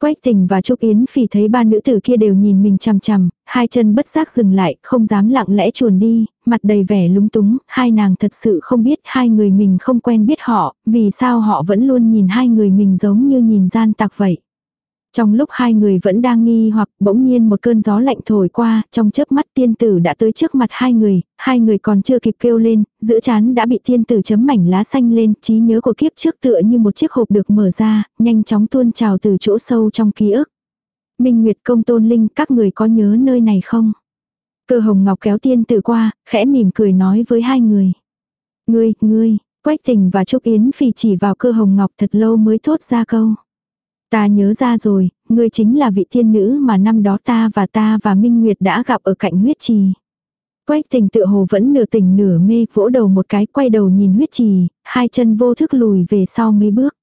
Quách tình và Trúc Yến Phỉ thấy ba nữ tử kia đều nhìn mình chằm chằm, hai chân bất giác dừng lại, không dám lặng lẽ chuồn đi, mặt đầy vẻ lúng túng, hai nàng thật sự không biết hai người mình không quen biết họ, vì sao họ vẫn luôn nhìn hai người mình giống như nhìn gian tặc vậy. Trong lúc hai người vẫn đang nghi hoặc bỗng nhiên một cơn gió lạnh thổi qua, trong chớp mắt tiên tử đã tới trước mặt hai người, hai người còn chưa kịp kêu lên, giữa chán đã bị tiên tử chấm mảnh lá xanh lên, trí nhớ của kiếp trước tựa như một chiếc hộp được mở ra, nhanh chóng tuôn trào từ chỗ sâu trong ký ức. Minh Nguyệt công tôn linh, các người có nhớ nơi này không? Cơ hồng ngọc kéo tiên tử qua, khẽ mỉm cười nói với hai người. Ngươi, ngươi, Quách tình và Trúc Yến phì chỉ vào cơ hồng ngọc thật lâu mới thốt ra câu. Ta nhớ ra rồi, ngươi chính là vị thiên nữ mà năm đó ta và ta và Minh Nguyệt đã gặp ở cạnh huyết trì. Quách tình tự hồ vẫn nửa tỉnh nửa mê, vỗ đầu một cái quay đầu nhìn huyết trì, hai chân vô thức lùi về sau mấy bước.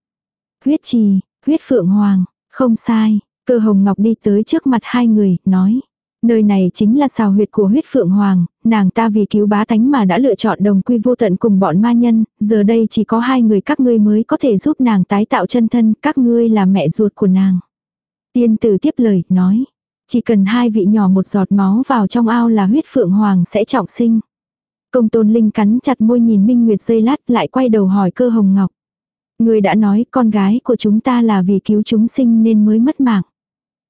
Huyết trì, huyết phượng hoàng, không sai, cơ hồng ngọc đi tới trước mặt hai người, nói. Nơi này chính là xào huyệt của huyết phượng hoàng, nàng ta vì cứu bá tánh mà đã lựa chọn đồng quy vô tận cùng bọn ma nhân, giờ đây chỉ có hai người các ngươi mới có thể giúp nàng tái tạo chân thân, các ngươi là mẹ ruột của nàng. Tiên tử tiếp lời, nói, chỉ cần hai vị nhỏ một giọt máu vào trong ao là huyết phượng hoàng sẽ trọng sinh. Công tôn linh cắn chặt môi nhìn Minh Nguyệt dây lát lại quay đầu hỏi cơ hồng ngọc. Người đã nói con gái của chúng ta là vì cứu chúng sinh nên mới mất mạng.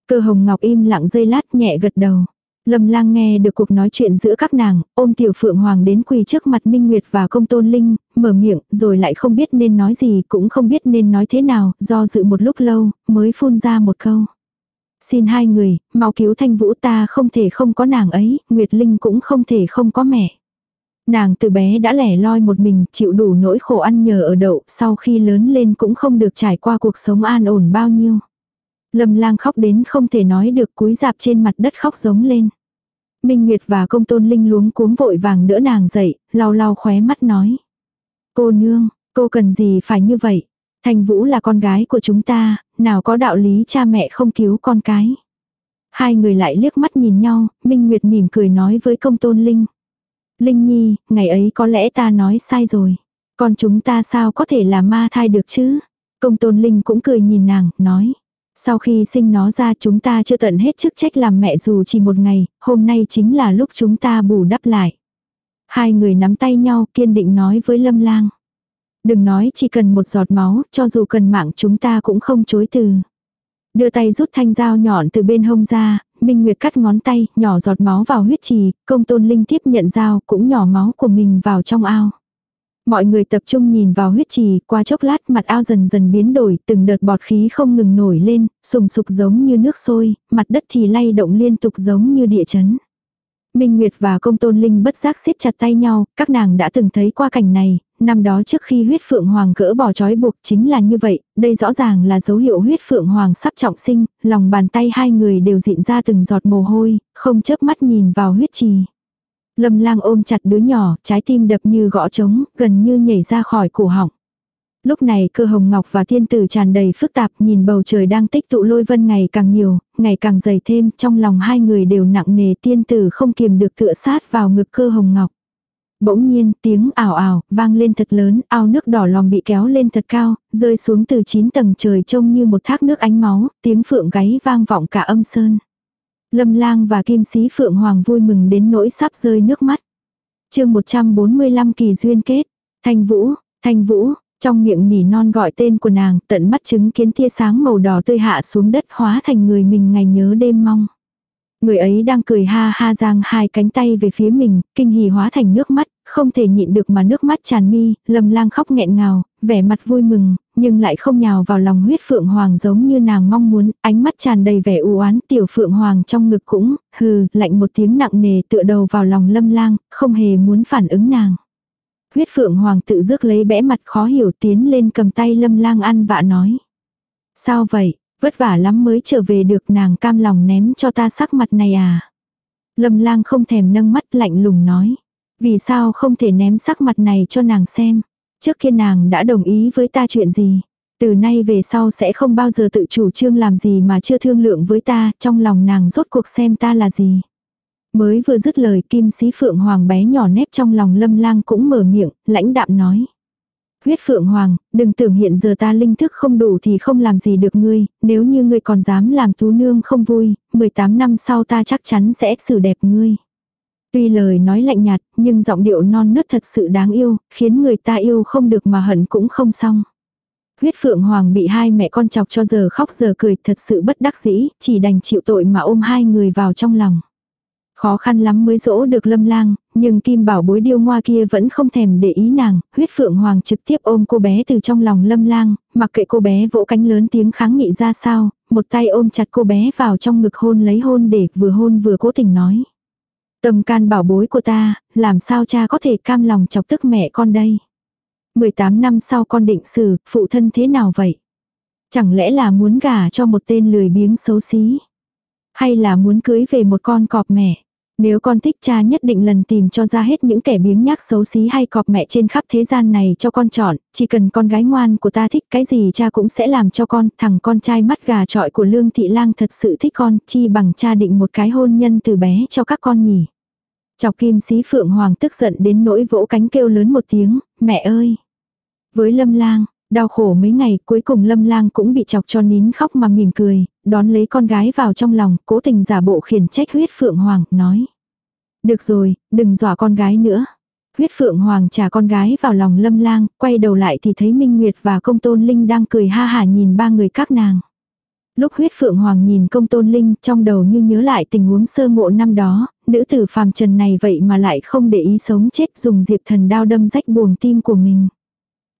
Cơ hồng ngọc im lặng dây lát nhẹ gật đầu. Lâm lang nghe được cuộc nói chuyện giữa các nàng, ôm tiểu phượng hoàng đến quỳ trước mặt Minh Nguyệt và công tôn linh, mở miệng, rồi lại không biết nên nói gì, cũng không biết nên nói thế nào, do dự một lúc lâu, mới phun ra một câu. Xin hai người, mau cứu thanh vũ ta không thể không có nàng ấy, Nguyệt Linh cũng không thể không có mẹ. Nàng từ bé đã lẻ loi một mình, chịu đủ nỗi khổ ăn nhờ ở đậu, sau khi lớn lên cũng không được trải qua cuộc sống an ổn bao nhiêu. Lâm lang khóc đến không thể nói được cúi dạp trên mặt đất khóc giống lên. Minh Nguyệt và công tôn linh luống cuống vội vàng đỡ nàng dậy, lau lau khóe mắt nói. Cô nương, cô cần gì phải như vậy? Thành Vũ là con gái của chúng ta, nào có đạo lý cha mẹ không cứu con cái. Hai người lại liếc mắt nhìn nhau, Minh Nguyệt mỉm cười nói với công tôn Linh. Linh Nhi, ngày ấy có lẽ ta nói sai rồi. Con chúng ta sao có thể là ma thai được chứ? Công tôn Linh cũng cười nhìn nàng, nói. Sau khi sinh nó ra chúng ta chưa tận hết chức trách làm mẹ dù chỉ một ngày, hôm nay chính là lúc chúng ta bù đắp lại. Hai người nắm tay nhau kiên định nói với Lâm Lang. Đừng nói chỉ cần một giọt máu, cho dù cần mạng chúng ta cũng không chối từ. Đưa tay rút thanh dao nhọn từ bên hông ra, Minh Nguyệt cắt ngón tay, nhỏ giọt máu vào huyết trì, công tôn linh tiếp nhận dao, cũng nhỏ máu của mình vào trong ao. Mọi người tập trung nhìn vào huyết trì, qua chốc lát mặt ao dần dần biến đổi, từng đợt bọt khí không ngừng nổi lên, sùng sục giống như nước sôi, mặt đất thì lay động liên tục giống như địa chấn. Minh Nguyệt và công tôn linh bất giác siết chặt tay nhau, các nàng đã từng thấy qua cảnh này, năm đó trước khi huyết phượng hoàng cỡ bỏ trói buộc chính là như vậy, đây rõ ràng là dấu hiệu huyết phượng hoàng sắp trọng sinh, lòng bàn tay hai người đều dịn ra từng giọt mồ hôi, không chớp mắt nhìn vào huyết trì. Lâm lang ôm chặt đứa nhỏ, trái tim đập như gõ trống, gần như nhảy ra khỏi cổ họng. Lúc này cơ hồng ngọc và thiên tử tràn đầy phức tạp nhìn bầu trời đang tích tụ lôi vân ngày càng nhiều, ngày càng dày thêm, trong lòng hai người đều nặng nề tiên tử không kiềm được tựa sát vào ngực cơ hồng ngọc. Bỗng nhiên, tiếng ảo ảo, vang lên thật lớn, ao nước đỏ lòm bị kéo lên thật cao, rơi xuống từ 9 tầng trời trông như một thác nước ánh máu, tiếng phượng gáy vang vọng cả âm sơn. Lâm lang và kim sĩ phượng hoàng vui mừng đến nỗi sắp rơi nước mắt. chương 145 kỳ duyên kết. Thanh vũ, thanh vũ, trong miệng nỉ non gọi tên của nàng, tận mắt chứng kiến tia sáng màu đỏ tươi hạ xuống đất hóa thành người mình ngày nhớ đêm mong. Người ấy đang cười ha ha giang hai cánh tay về phía mình, kinh hỉ hóa thành nước mắt, không thể nhịn được mà nước mắt tràn mi, lầm lang khóc nghẹn ngào, vẻ mặt vui mừng, nhưng lại không nhào vào lòng huyết phượng hoàng giống như nàng mong muốn, ánh mắt tràn đầy vẻ u oán tiểu phượng hoàng trong ngực cũng, hừ, lạnh một tiếng nặng nề tựa đầu vào lòng lâm lang, không hề muốn phản ứng nàng. Huyết phượng hoàng tự rước lấy bẽ mặt khó hiểu tiến lên cầm tay lâm lang ăn vạ nói. Sao vậy, vất vả lắm mới trở về được nàng cam lòng ném cho ta sắc mặt này à. Lâm lang không thèm nâng mắt lạnh lùng nói. Vì sao không thể ném sắc mặt này cho nàng xem. Trước kia nàng đã đồng ý với ta chuyện gì. Từ nay về sau sẽ không bao giờ tự chủ trương làm gì mà chưa thương lượng với ta, trong lòng nàng rốt cuộc xem ta là gì. Mới vừa dứt lời kim sĩ phượng hoàng bé nhỏ nếp trong lòng lâm lang cũng mở miệng, lãnh đạm nói. Huyết phượng hoàng, đừng tưởng hiện giờ ta linh thức không đủ thì không làm gì được ngươi, nếu như ngươi còn dám làm tú nương không vui, 18 năm sau ta chắc chắn sẽ xử đẹp ngươi. Tuy lời nói lạnh nhạt, nhưng giọng điệu non nớt thật sự đáng yêu, khiến người ta yêu không được mà hận cũng không xong. Huyết Phượng Hoàng bị hai mẹ con chọc cho giờ khóc giờ cười thật sự bất đắc dĩ, chỉ đành chịu tội mà ôm hai người vào trong lòng. Khó khăn lắm mới dỗ được lâm lang, nhưng kim bảo bối điêu ngoa kia vẫn không thèm để ý nàng, huyết phượng hoàng trực tiếp ôm cô bé từ trong lòng lâm lang, mặc kệ cô bé vỗ cánh lớn tiếng kháng nghị ra sao, một tay ôm chặt cô bé vào trong ngực hôn lấy hôn để vừa hôn vừa cố tình nói. Tâm can bảo bối của ta, làm sao cha có thể cam lòng chọc tức mẹ con đây. 18 năm sau con định xử, phụ thân thế nào vậy? Chẳng lẽ là muốn gả cho một tên lười biếng xấu xí? Hay là muốn cưới về một con cọp mẹ? Nếu con thích cha nhất định lần tìm cho ra hết những kẻ biếng nhác xấu xí hay cọp mẹ trên khắp thế gian này cho con chọn, chỉ cần con gái ngoan của ta thích cái gì cha cũng sẽ làm cho con, thằng con trai mắt gà trọi của Lương Thị Lang thật sự thích con, chi bằng cha định một cái hôn nhân từ bé cho các con nhỉ. Chọc kim sĩ phượng hoàng tức giận đến nỗi vỗ cánh kêu lớn một tiếng, mẹ ơi. Với lâm lang, đau khổ mấy ngày cuối cùng lâm lang cũng bị chọc cho nín khóc mà mỉm cười, đón lấy con gái vào trong lòng, cố tình giả bộ khiển trách huyết phượng hoàng, nói. Được rồi, đừng dọa con gái nữa. Huyết phượng hoàng trả con gái vào lòng lâm lang, quay đầu lại thì thấy Minh Nguyệt và công tôn linh đang cười ha hả nhìn ba người các nàng. Lúc huyết phượng hoàng nhìn công tôn linh trong đầu như nhớ lại tình huống sơ ngộ năm đó, nữ tử phàm trần này vậy mà lại không để ý sống chết dùng diệp thần đao đâm rách buồng tim của mình.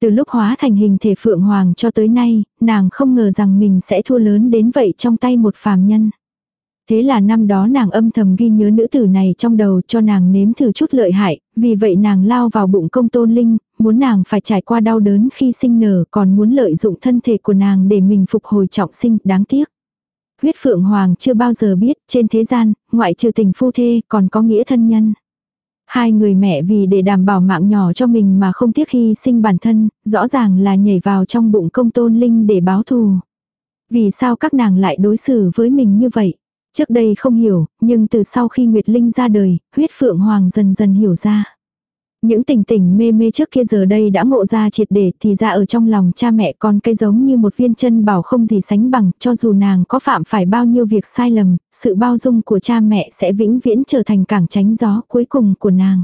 Từ lúc hóa thành hình thể phượng hoàng cho tới nay, nàng không ngờ rằng mình sẽ thua lớn đến vậy trong tay một phàm nhân. Thế là năm đó nàng âm thầm ghi nhớ nữ tử này trong đầu cho nàng nếm thử chút lợi hại, vì vậy nàng lao vào bụng công tôn linh, muốn nàng phải trải qua đau đớn khi sinh nở còn muốn lợi dụng thân thể của nàng để mình phục hồi trọng sinh, đáng tiếc. Huyết Phượng Hoàng chưa bao giờ biết trên thế gian, ngoại trừ tình phu thê còn có nghĩa thân nhân. Hai người mẹ vì để đảm bảo mạng nhỏ cho mình mà không tiếc hy sinh bản thân, rõ ràng là nhảy vào trong bụng công tôn linh để báo thù. Vì sao các nàng lại đối xử với mình như vậy? Trước đây không hiểu, nhưng từ sau khi Nguyệt Linh ra đời, huyết phượng hoàng dần dần hiểu ra. Những tình tình mê mê trước kia giờ đây đã ngộ ra triệt để thì ra ở trong lòng cha mẹ con cây giống như một viên chân bảo không gì sánh bằng cho dù nàng có phạm phải bao nhiêu việc sai lầm, sự bao dung của cha mẹ sẽ vĩnh viễn trở thành cảng tránh gió cuối cùng của nàng.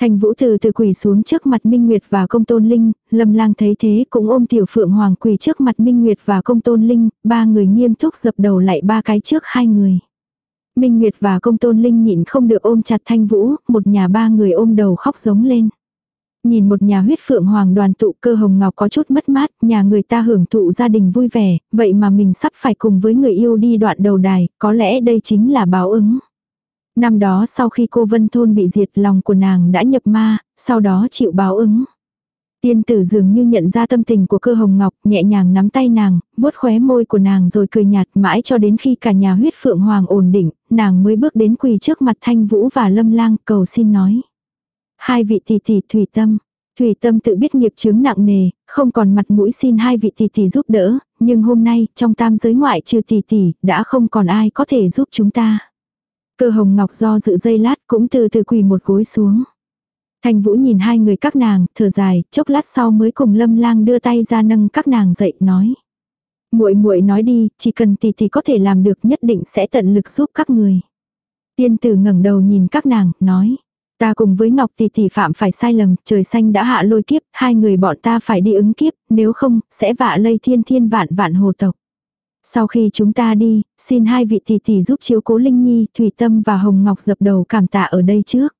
Thành vũ từ từ quỳ xuống trước mặt Minh Nguyệt và công tôn linh, lâm lang thấy thế cũng ôm tiểu phượng hoàng quỳ trước mặt Minh Nguyệt và công tôn linh, ba người nghiêm túc dập đầu lại ba cái trước hai người. Minh Nguyệt và công tôn linh nhịn không được ôm chặt thanh vũ, một nhà ba người ôm đầu khóc giống lên. Nhìn một nhà huyết phượng hoàng đoàn tụ cơ hồng ngọc có chút mất mát, nhà người ta hưởng thụ gia đình vui vẻ, vậy mà mình sắp phải cùng với người yêu đi đoạn đầu đài, có lẽ đây chính là báo ứng. Năm đó sau khi cô Vân Thôn bị diệt lòng của nàng đã nhập ma, sau đó chịu báo ứng. Tiên tử dường như nhận ra tâm tình của cơ hồng ngọc, nhẹ nhàng nắm tay nàng, vuốt khóe môi của nàng rồi cười nhạt mãi cho đến khi cả nhà huyết phượng hoàng ổn định, nàng mới bước đến quỳ trước mặt thanh vũ và lâm lang cầu xin nói. Hai vị tỷ tỷ thủy tâm, Thủy tâm tự biết nghiệp chướng nặng nề, không còn mặt mũi xin hai vị tỷ tỷ giúp đỡ, nhưng hôm nay, trong tam giới ngoại trừ tỷ tỷ, đã không còn ai có thể giúp chúng ta. Cơ hồng ngọc do dự dây lát cũng từ từ quỳ một gối xuống. Thanh Vũ nhìn hai người các nàng, thở dài, chốc lát sau mới cùng Lâm Lang đưa tay ra nâng các nàng dậy, nói: "Muội muội nói đi, chỉ cần tỷ tỷ có thể làm được, nhất định sẽ tận lực giúp các người." Tiên tử ngẩng đầu nhìn các nàng, nói: "Ta cùng với Ngọc tỷ tỷ phạm phải sai lầm, trời xanh đã hạ lôi kiếp, hai người bọn ta phải đi ứng kiếp, nếu không sẽ vạ lây thiên thiên vạn vạn hồ tộc." Sau khi chúng ta đi, xin hai vị tỷ tỷ giúp chiếu cố Linh Nhi, Thủy Tâm và Hồng Ngọc dập đầu cảm tạ ở đây trước.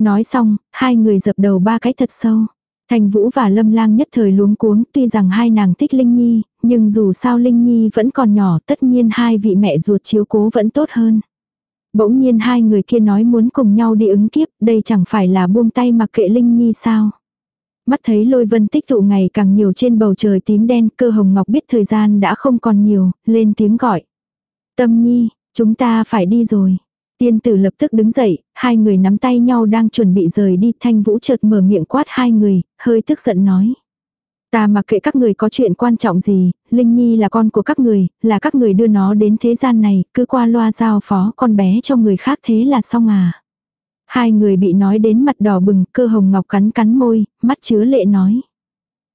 Nói xong, hai người dập đầu ba cái thật sâu. Thành Vũ và Lâm Lang nhất thời luống cuống, tuy rằng hai nàng thích Linh Nhi, nhưng dù sao Linh Nhi vẫn còn nhỏ, tất nhiên hai vị mẹ ruột chiếu cố vẫn tốt hơn. Bỗng nhiên hai người kia nói muốn cùng nhau đi ứng kiếp, đây chẳng phải là buông tay mặc kệ Linh Nhi sao. Mắt thấy lôi vân tích tụ ngày càng nhiều trên bầu trời tím đen, cơ hồng ngọc biết thời gian đã không còn nhiều, lên tiếng gọi. Tâm nhi, chúng ta phải đi rồi. Tiên tử lập tức đứng dậy, hai người nắm tay nhau đang chuẩn bị rời đi, thanh vũ chợt mở miệng quát hai người, hơi tức giận nói. Ta mặc kệ các người có chuyện quan trọng gì, Linh Nhi là con của các người, là các người đưa nó đến thế gian này, cứ qua loa giao phó con bé cho người khác thế là xong à. Hai người bị nói đến mặt đỏ bừng, cơ hồng ngọc cắn cắn môi, mắt chứa lệ nói.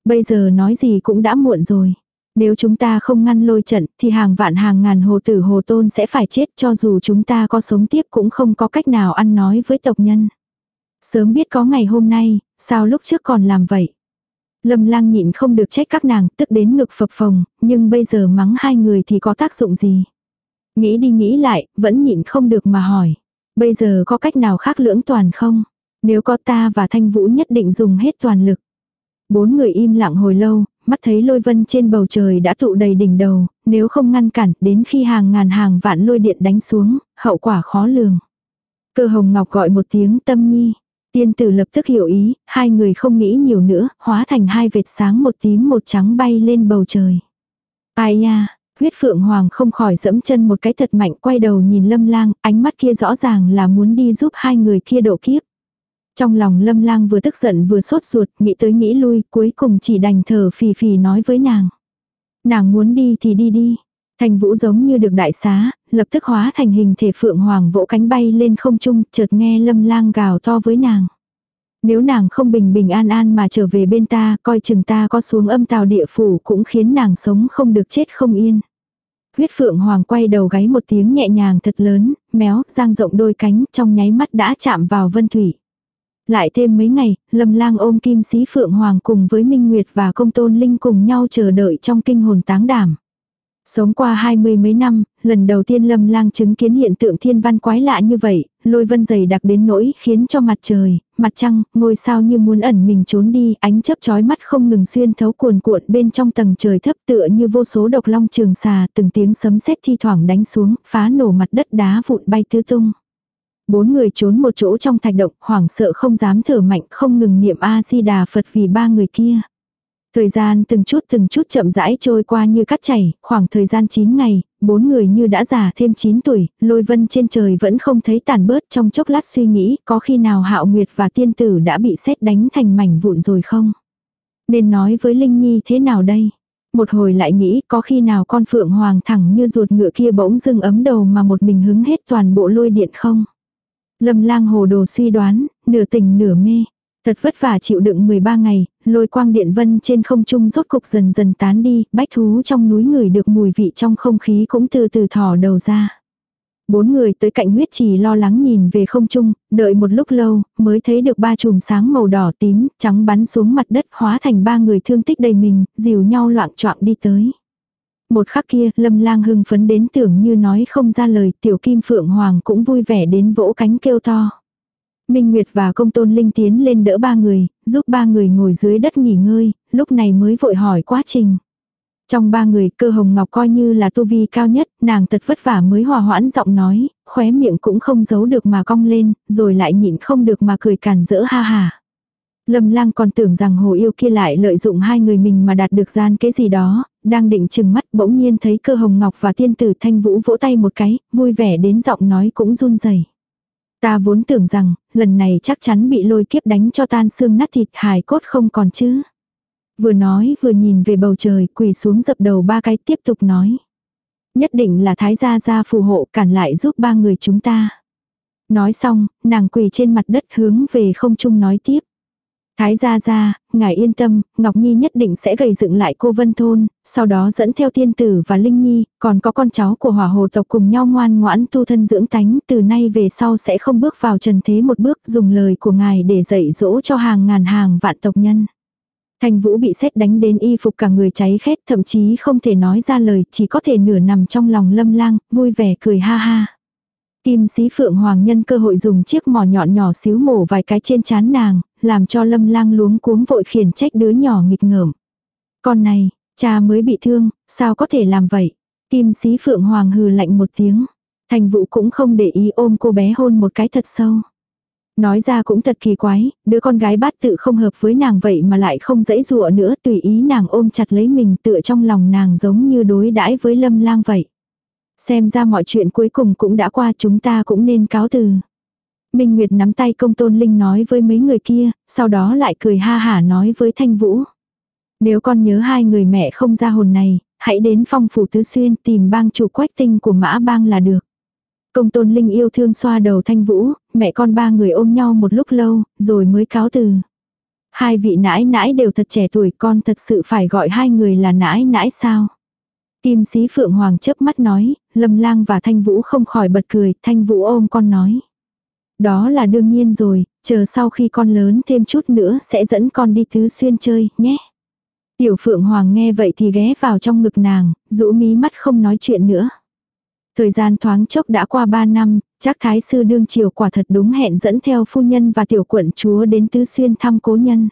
Bây giờ nói gì cũng đã muộn rồi. Nếu chúng ta không ngăn lôi trận thì hàng vạn hàng ngàn hồ tử hồ tôn sẽ phải chết cho dù chúng ta có sống tiếp cũng không có cách nào ăn nói với tộc nhân. Sớm biết có ngày hôm nay, sao lúc trước còn làm vậy? Lâm lang nhịn không được trách các nàng tức đến ngực phập phồng, nhưng bây giờ mắng hai người thì có tác dụng gì? Nghĩ đi nghĩ lại, vẫn nhịn không được mà hỏi. Bây giờ có cách nào khác lưỡng toàn không? Nếu có ta và Thanh Vũ nhất định dùng hết toàn lực. Bốn người im lặng hồi lâu, mắt thấy lôi vân trên bầu trời đã tụ đầy đỉnh đầu, nếu không ngăn cản, đến khi hàng ngàn hàng vạn lôi điện đánh xuống, hậu quả khó lường. Cơ hồng ngọc gọi một tiếng tâm nhi. Tiên tử lập tức hiểu ý, hai người không nghĩ nhiều nữa, hóa thành hai vệt sáng một tím một trắng bay lên bầu trời. Ai nha, huyết phượng hoàng không khỏi dẫm chân một cái thật mạnh quay đầu nhìn lâm lang, ánh mắt kia rõ ràng là muốn đi giúp hai người kia độ kiếp. Trong lòng lâm lang vừa tức giận vừa sốt ruột, nghĩ tới nghĩ lui, cuối cùng chỉ đành thở phì phì nói với nàng. Nàng muốn đi thì đi đi. Thành vũ giống như được đại xá, lập tức hóa thành hình thể phượng hoàng vỗ cánh bay lên không trung, chợt nghe lâm lang gào to với nàng. Nếu nàng không bình bình an an mà trở về bên ta, coi chừng ta có xuống âm tào địa phủ cũng khiến nàng sống không được chết không yên. Huyết phượng hoàng quay đầu gáy một tiếng nhẹ nhàng thật lớn, méo, giang rộng đôi cánh, trong nháy mắt đã chạm vào vân thủy. Lại thêm mấy ngày, Lâm Lang ôm Kim Sĩ Phượng Hoàng cùng với Minh Nguyệt và Công Tôn Linh cùng nhau chờ đợi trong kinh hồn táng đảm. Sống qua hai mươi mấy năm, lần đầu tiên Lâm Lang chứng kiến hiện tượng thiên văn quái lạ như vậy, lôi vân dày đặc đến nỗi khiến cho mặt trời, mặt trăng, ngôi sao như muốn ẩn mình trốn đi, ánh chớp chói mắt không ngừng xuyên thấu cuồn cuộn bên trong tầng trời thấp tựa như vô số độc long trường xà, từng tiếng sấm sét thi thoảng đánh xuống, phá nổ mặt đất đá vụn bay tứ tung. Bốn người trốn một chỗ trong thạch động, hoảng sợ không dám thở mạnh, không ngừng niệm A-di-đà Phật vì ba người kia. Thời gian từng chút từng chút chậm rãi trôi qua như cắt chảy, khoảng thời gian 9 ngày, bốn người như đã già thêm 9 tuổi, lôi vân trên trời vẫn không thấy tàn bớt trong chốc lát suy nghĩ có khi nào hạo nguyệt và tiên tử đã bị xét đánh thành mảnh vụn rồi không? Nên nói với Linh Nhi thế nào đây? Một hồi lại nghĩ có khi nào con phượng hoàng thẳng như ruột ngựa kia bỗng dưng ấm đầu mà một mình hứng hết toàn bộ lôi điện không? Lâm lang hồ đồ suy đoán, nửa tỉnh nửa mê. Thật vất vả chịu đựng 13 ngày, lôi quang điện vân trên không trung rốt cục dần dần tán đi, bách thú trong núi người được mùi vị trong không khí cũng từ từ thỏ đầu ra. Bốn người tới cạnh huyết trì lo lắng nhìn về không trung, đợi một lúc lâu, mới thấy được ba chùm sáng màu đỏ tím, trắng bắn xuống mặt đất hóa thành ba người thương tích đầy mình, dìu nhau loạn choạng đi tới. Một khắc kia, lâm lang hưng phấn đến tưởng như nói không ra lời, tiểu kim phượng hoàng cũng vui vẻ đến vỗ cánh kêu to. Minh Nguyệt và công tôn linh tiến lên đỡ ba người, giúp ba người ngồi dưới đất nghỉ ngơi, lúc này mới vội hỏi quá trình. Trong ba người cơ hồng ngọc coi như là tu vi cao nhất, nàng thật vất vả mới hòa hoãn giọng nói, khóe miệng cũng không giấu được mà cong lên, rồi lại nhịn không được mà cười càn rỡ ha hà. Lâm lang còn tưởng rằng hồ yêu kia lại lợi dụng hai người mình mà đạt được gian cái gì đó, đang định chừng mắt bỗng nhiên thấy cơ hồng ngọc và tiên tử thanh vũ vỗ tay một cái, vui vẻ đến giọng nói cũng run rẩy Ta vốn tưởng rằng, lần này chắc chắn bị lôi kiếp đánh cho tan xương nát thịt hài cốt không còn chứ. Vừa nói vừa nhìn về bầu trời quỳ xuống dập đầu ba cái tiếp tục nói. Nhất định là thái gia gia phù hộ cản lại giúp ba người chúng ta. Nói xong, nàng quỳ trên mặt đất hướng về không trung nói tiếp. Thái gia gia, ngài yên tâm, Ngọc Nhi nhất định sẽ gầy dựng lại cô Vân Thôn, sau đó dẫn theo tiên tử và Linh Nhi, còn có con cháu của hỏa hồ tộc cùng nhau ngoan ngoãn tu thân dưỡng tánh, từ nay về sau sẽ không bước vào trần thế một bước dùng lời của ngài để dạy dỗ cho hàng ngàn hàng vạn tộc nhân. Thanh Vũ bị xét đánh đến y phục cả người cháy khét thậm chí không thể nói ra lời, chỉ có thể nửa nằm trong lòng lâm lang, vui vẻ cười ha ha. Kim sĩ phượng hoàng nhân cơ hội dùng chiếc mỏ nhọn nhỏ xíu mổ vài cái trên chán nàng, làm cho lâm lang luống cuống vội khiển trách đứa nhỏ nghịch ngợm. Con này, cha mới bị thương, sao có thể làm vậy? Kim sĩ phượng hoàng hừ lạnh một tiếng. Thành vũ cũng không để ý ôm cô bé hôn một cái thật sâu. Nói ra cũng thật kỳ quái, đứa con gái bát tự không hợp với nàng vậy mà lại không dãy dụa nữa tùy ý nàng ôm chặt lấy mình tựa trong lòng nàng giống như đối đãi với lâm lang vậy. Xem ra mọi chuyện cuối cùng cũng đã qua chúng ta cũng nên cáo từ. Minh Nguyệt nắm tay công tôn linh nói với mấy người kia, sau đó lại cười ha hả nói với Thanh Vũ. Nếu con nhớ hai người mẹ không ra hồn này, hãy đến phong phủ tứ xuyên tìm bang chủ quách tinh của mã bang là được. Công tôn linh yêu thương xoa đầu Thanh Vũ, mẹ con ba người ôm nhau một lúc lâu, rồi mới cáo từ. Hai vị nãi nãi đều thật trẻ tuổi con thật sự phải gọi hai người là nãi nãi sao. Kim sĩ Phượng Hoàng chớp mắt nói, Lâm Lang và Thanh Vũ không khỏi bật cười, Thanh Vũ ôm con nói. Đó là đương nhiên rồi, chờ sau khi con lớn thêm chút nữa sẽ dẫn con đi tứ xuyên chơi, nhé. Tiểu Phượng Hoàng nghe vậy thì ghé vào trong ngực nàng, rũ mí mắt không nói chuyện nữa. Thời gian thoáng chốc đã qua 3 năm, chắc thái sư đương triều quả thật đúng hẹn dẫn theo phu nhân và tiểu quận chúa đến tứ xuyên thăm cố nhân.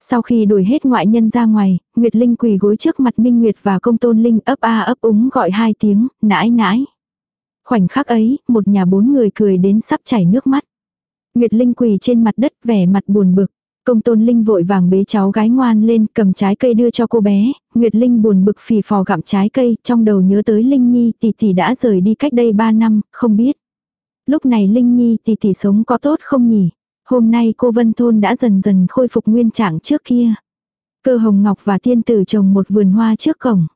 Sau khi đuổi hết ngoại nhân ra ngoài, Nguyệt Linh quỳ gối trước mặt Minh Nguyệt và công tôn Linh ấp a ấp úng gọi hai tiếng, nãi nãi. Khoảnh khắc ấy, một nhà bốn người cười đến sắp chảy nước mắt. Nguyệt Linh quỳ trên mặt đất vẻ mặt buồn bực. Công tôn Linh vội vàng bế cháu gái ngoan lên cầm trái cây đưa cho cô bé. Nguyệt Linh buồn bực phì phò gặm trái cây trong đầu nhớ tới Linh Nhi tỷ tỷ đã rời đi cách đây ba năm, không biết. Lúc này Linh Nhi tỷ tỷ sống có tốt không nhỉ? Hôm nay cô Vân Thôn đã dần dần khôi phục nguyên trạng trước kia. Cơ hồng ngọc và tiên tử trồng một vườn hoa trước cổng.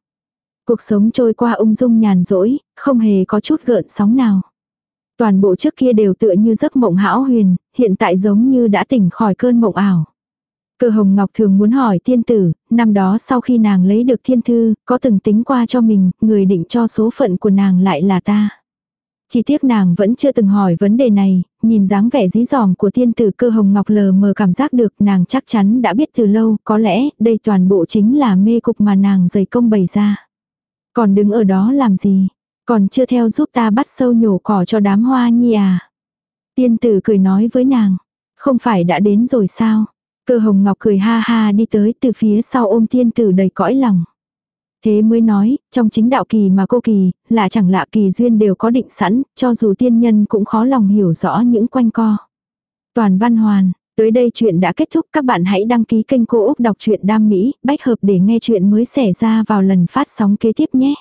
Cuộc sống trôi qua ung dung nhàn rỗi, không hề có chút gợn sóng nào. Toàn bộ trước kia đều tựa như giấc mộng hão huyền, hiện tại giống như đã tỉnh khỏi cơn mộng ảo. Cơ hồng ngọc thường muốn hỏi tiên tử, năm đó sau khi nàng lấy được thiên thư, có từng tính qua cho mình, người định cho số phận của nàng lại là ta. Chỉ tiếc nàng vẫn chưa từng hỏi vấn đề này, nhìn dáng vẻ dí dỏm của thiên tử cơ hồng ngọc lờ mờ cảm giác được nàng chắc chắn đã biết từ lâu, có lẽ đây toàn bộ chính là mê cục mà nàng dày công bày ra. Còn đứng ở đó làm gì? Còn chưa theo giúp ta bắt sâu nhổ cỏ cho đám hoa nhi à? Tiên tử cười nói với nàng. Không phải đã đến rồi sao? Cơ hồng ngọc cười ha ha đi tới từ phía sau ôm tiên tử đầy cõi lòng. Thế mới nói, trong chính đạo kỳ mà cô kỳ, lạ chẳng lạ kỳ duyên đều có định sẵn, cho dù tiên nhân cũng khó lòng hiểu rõ những quanh co. Toàn văn hoàn, tới đây chuyện đã kết thúc các bạn hãy đăng ký kênh Cô Úc Đọc truyện Đam Mỹ, bách hợp để nghe chuyện mới xảy ra vào lần phát sóng kế tiếp nhé.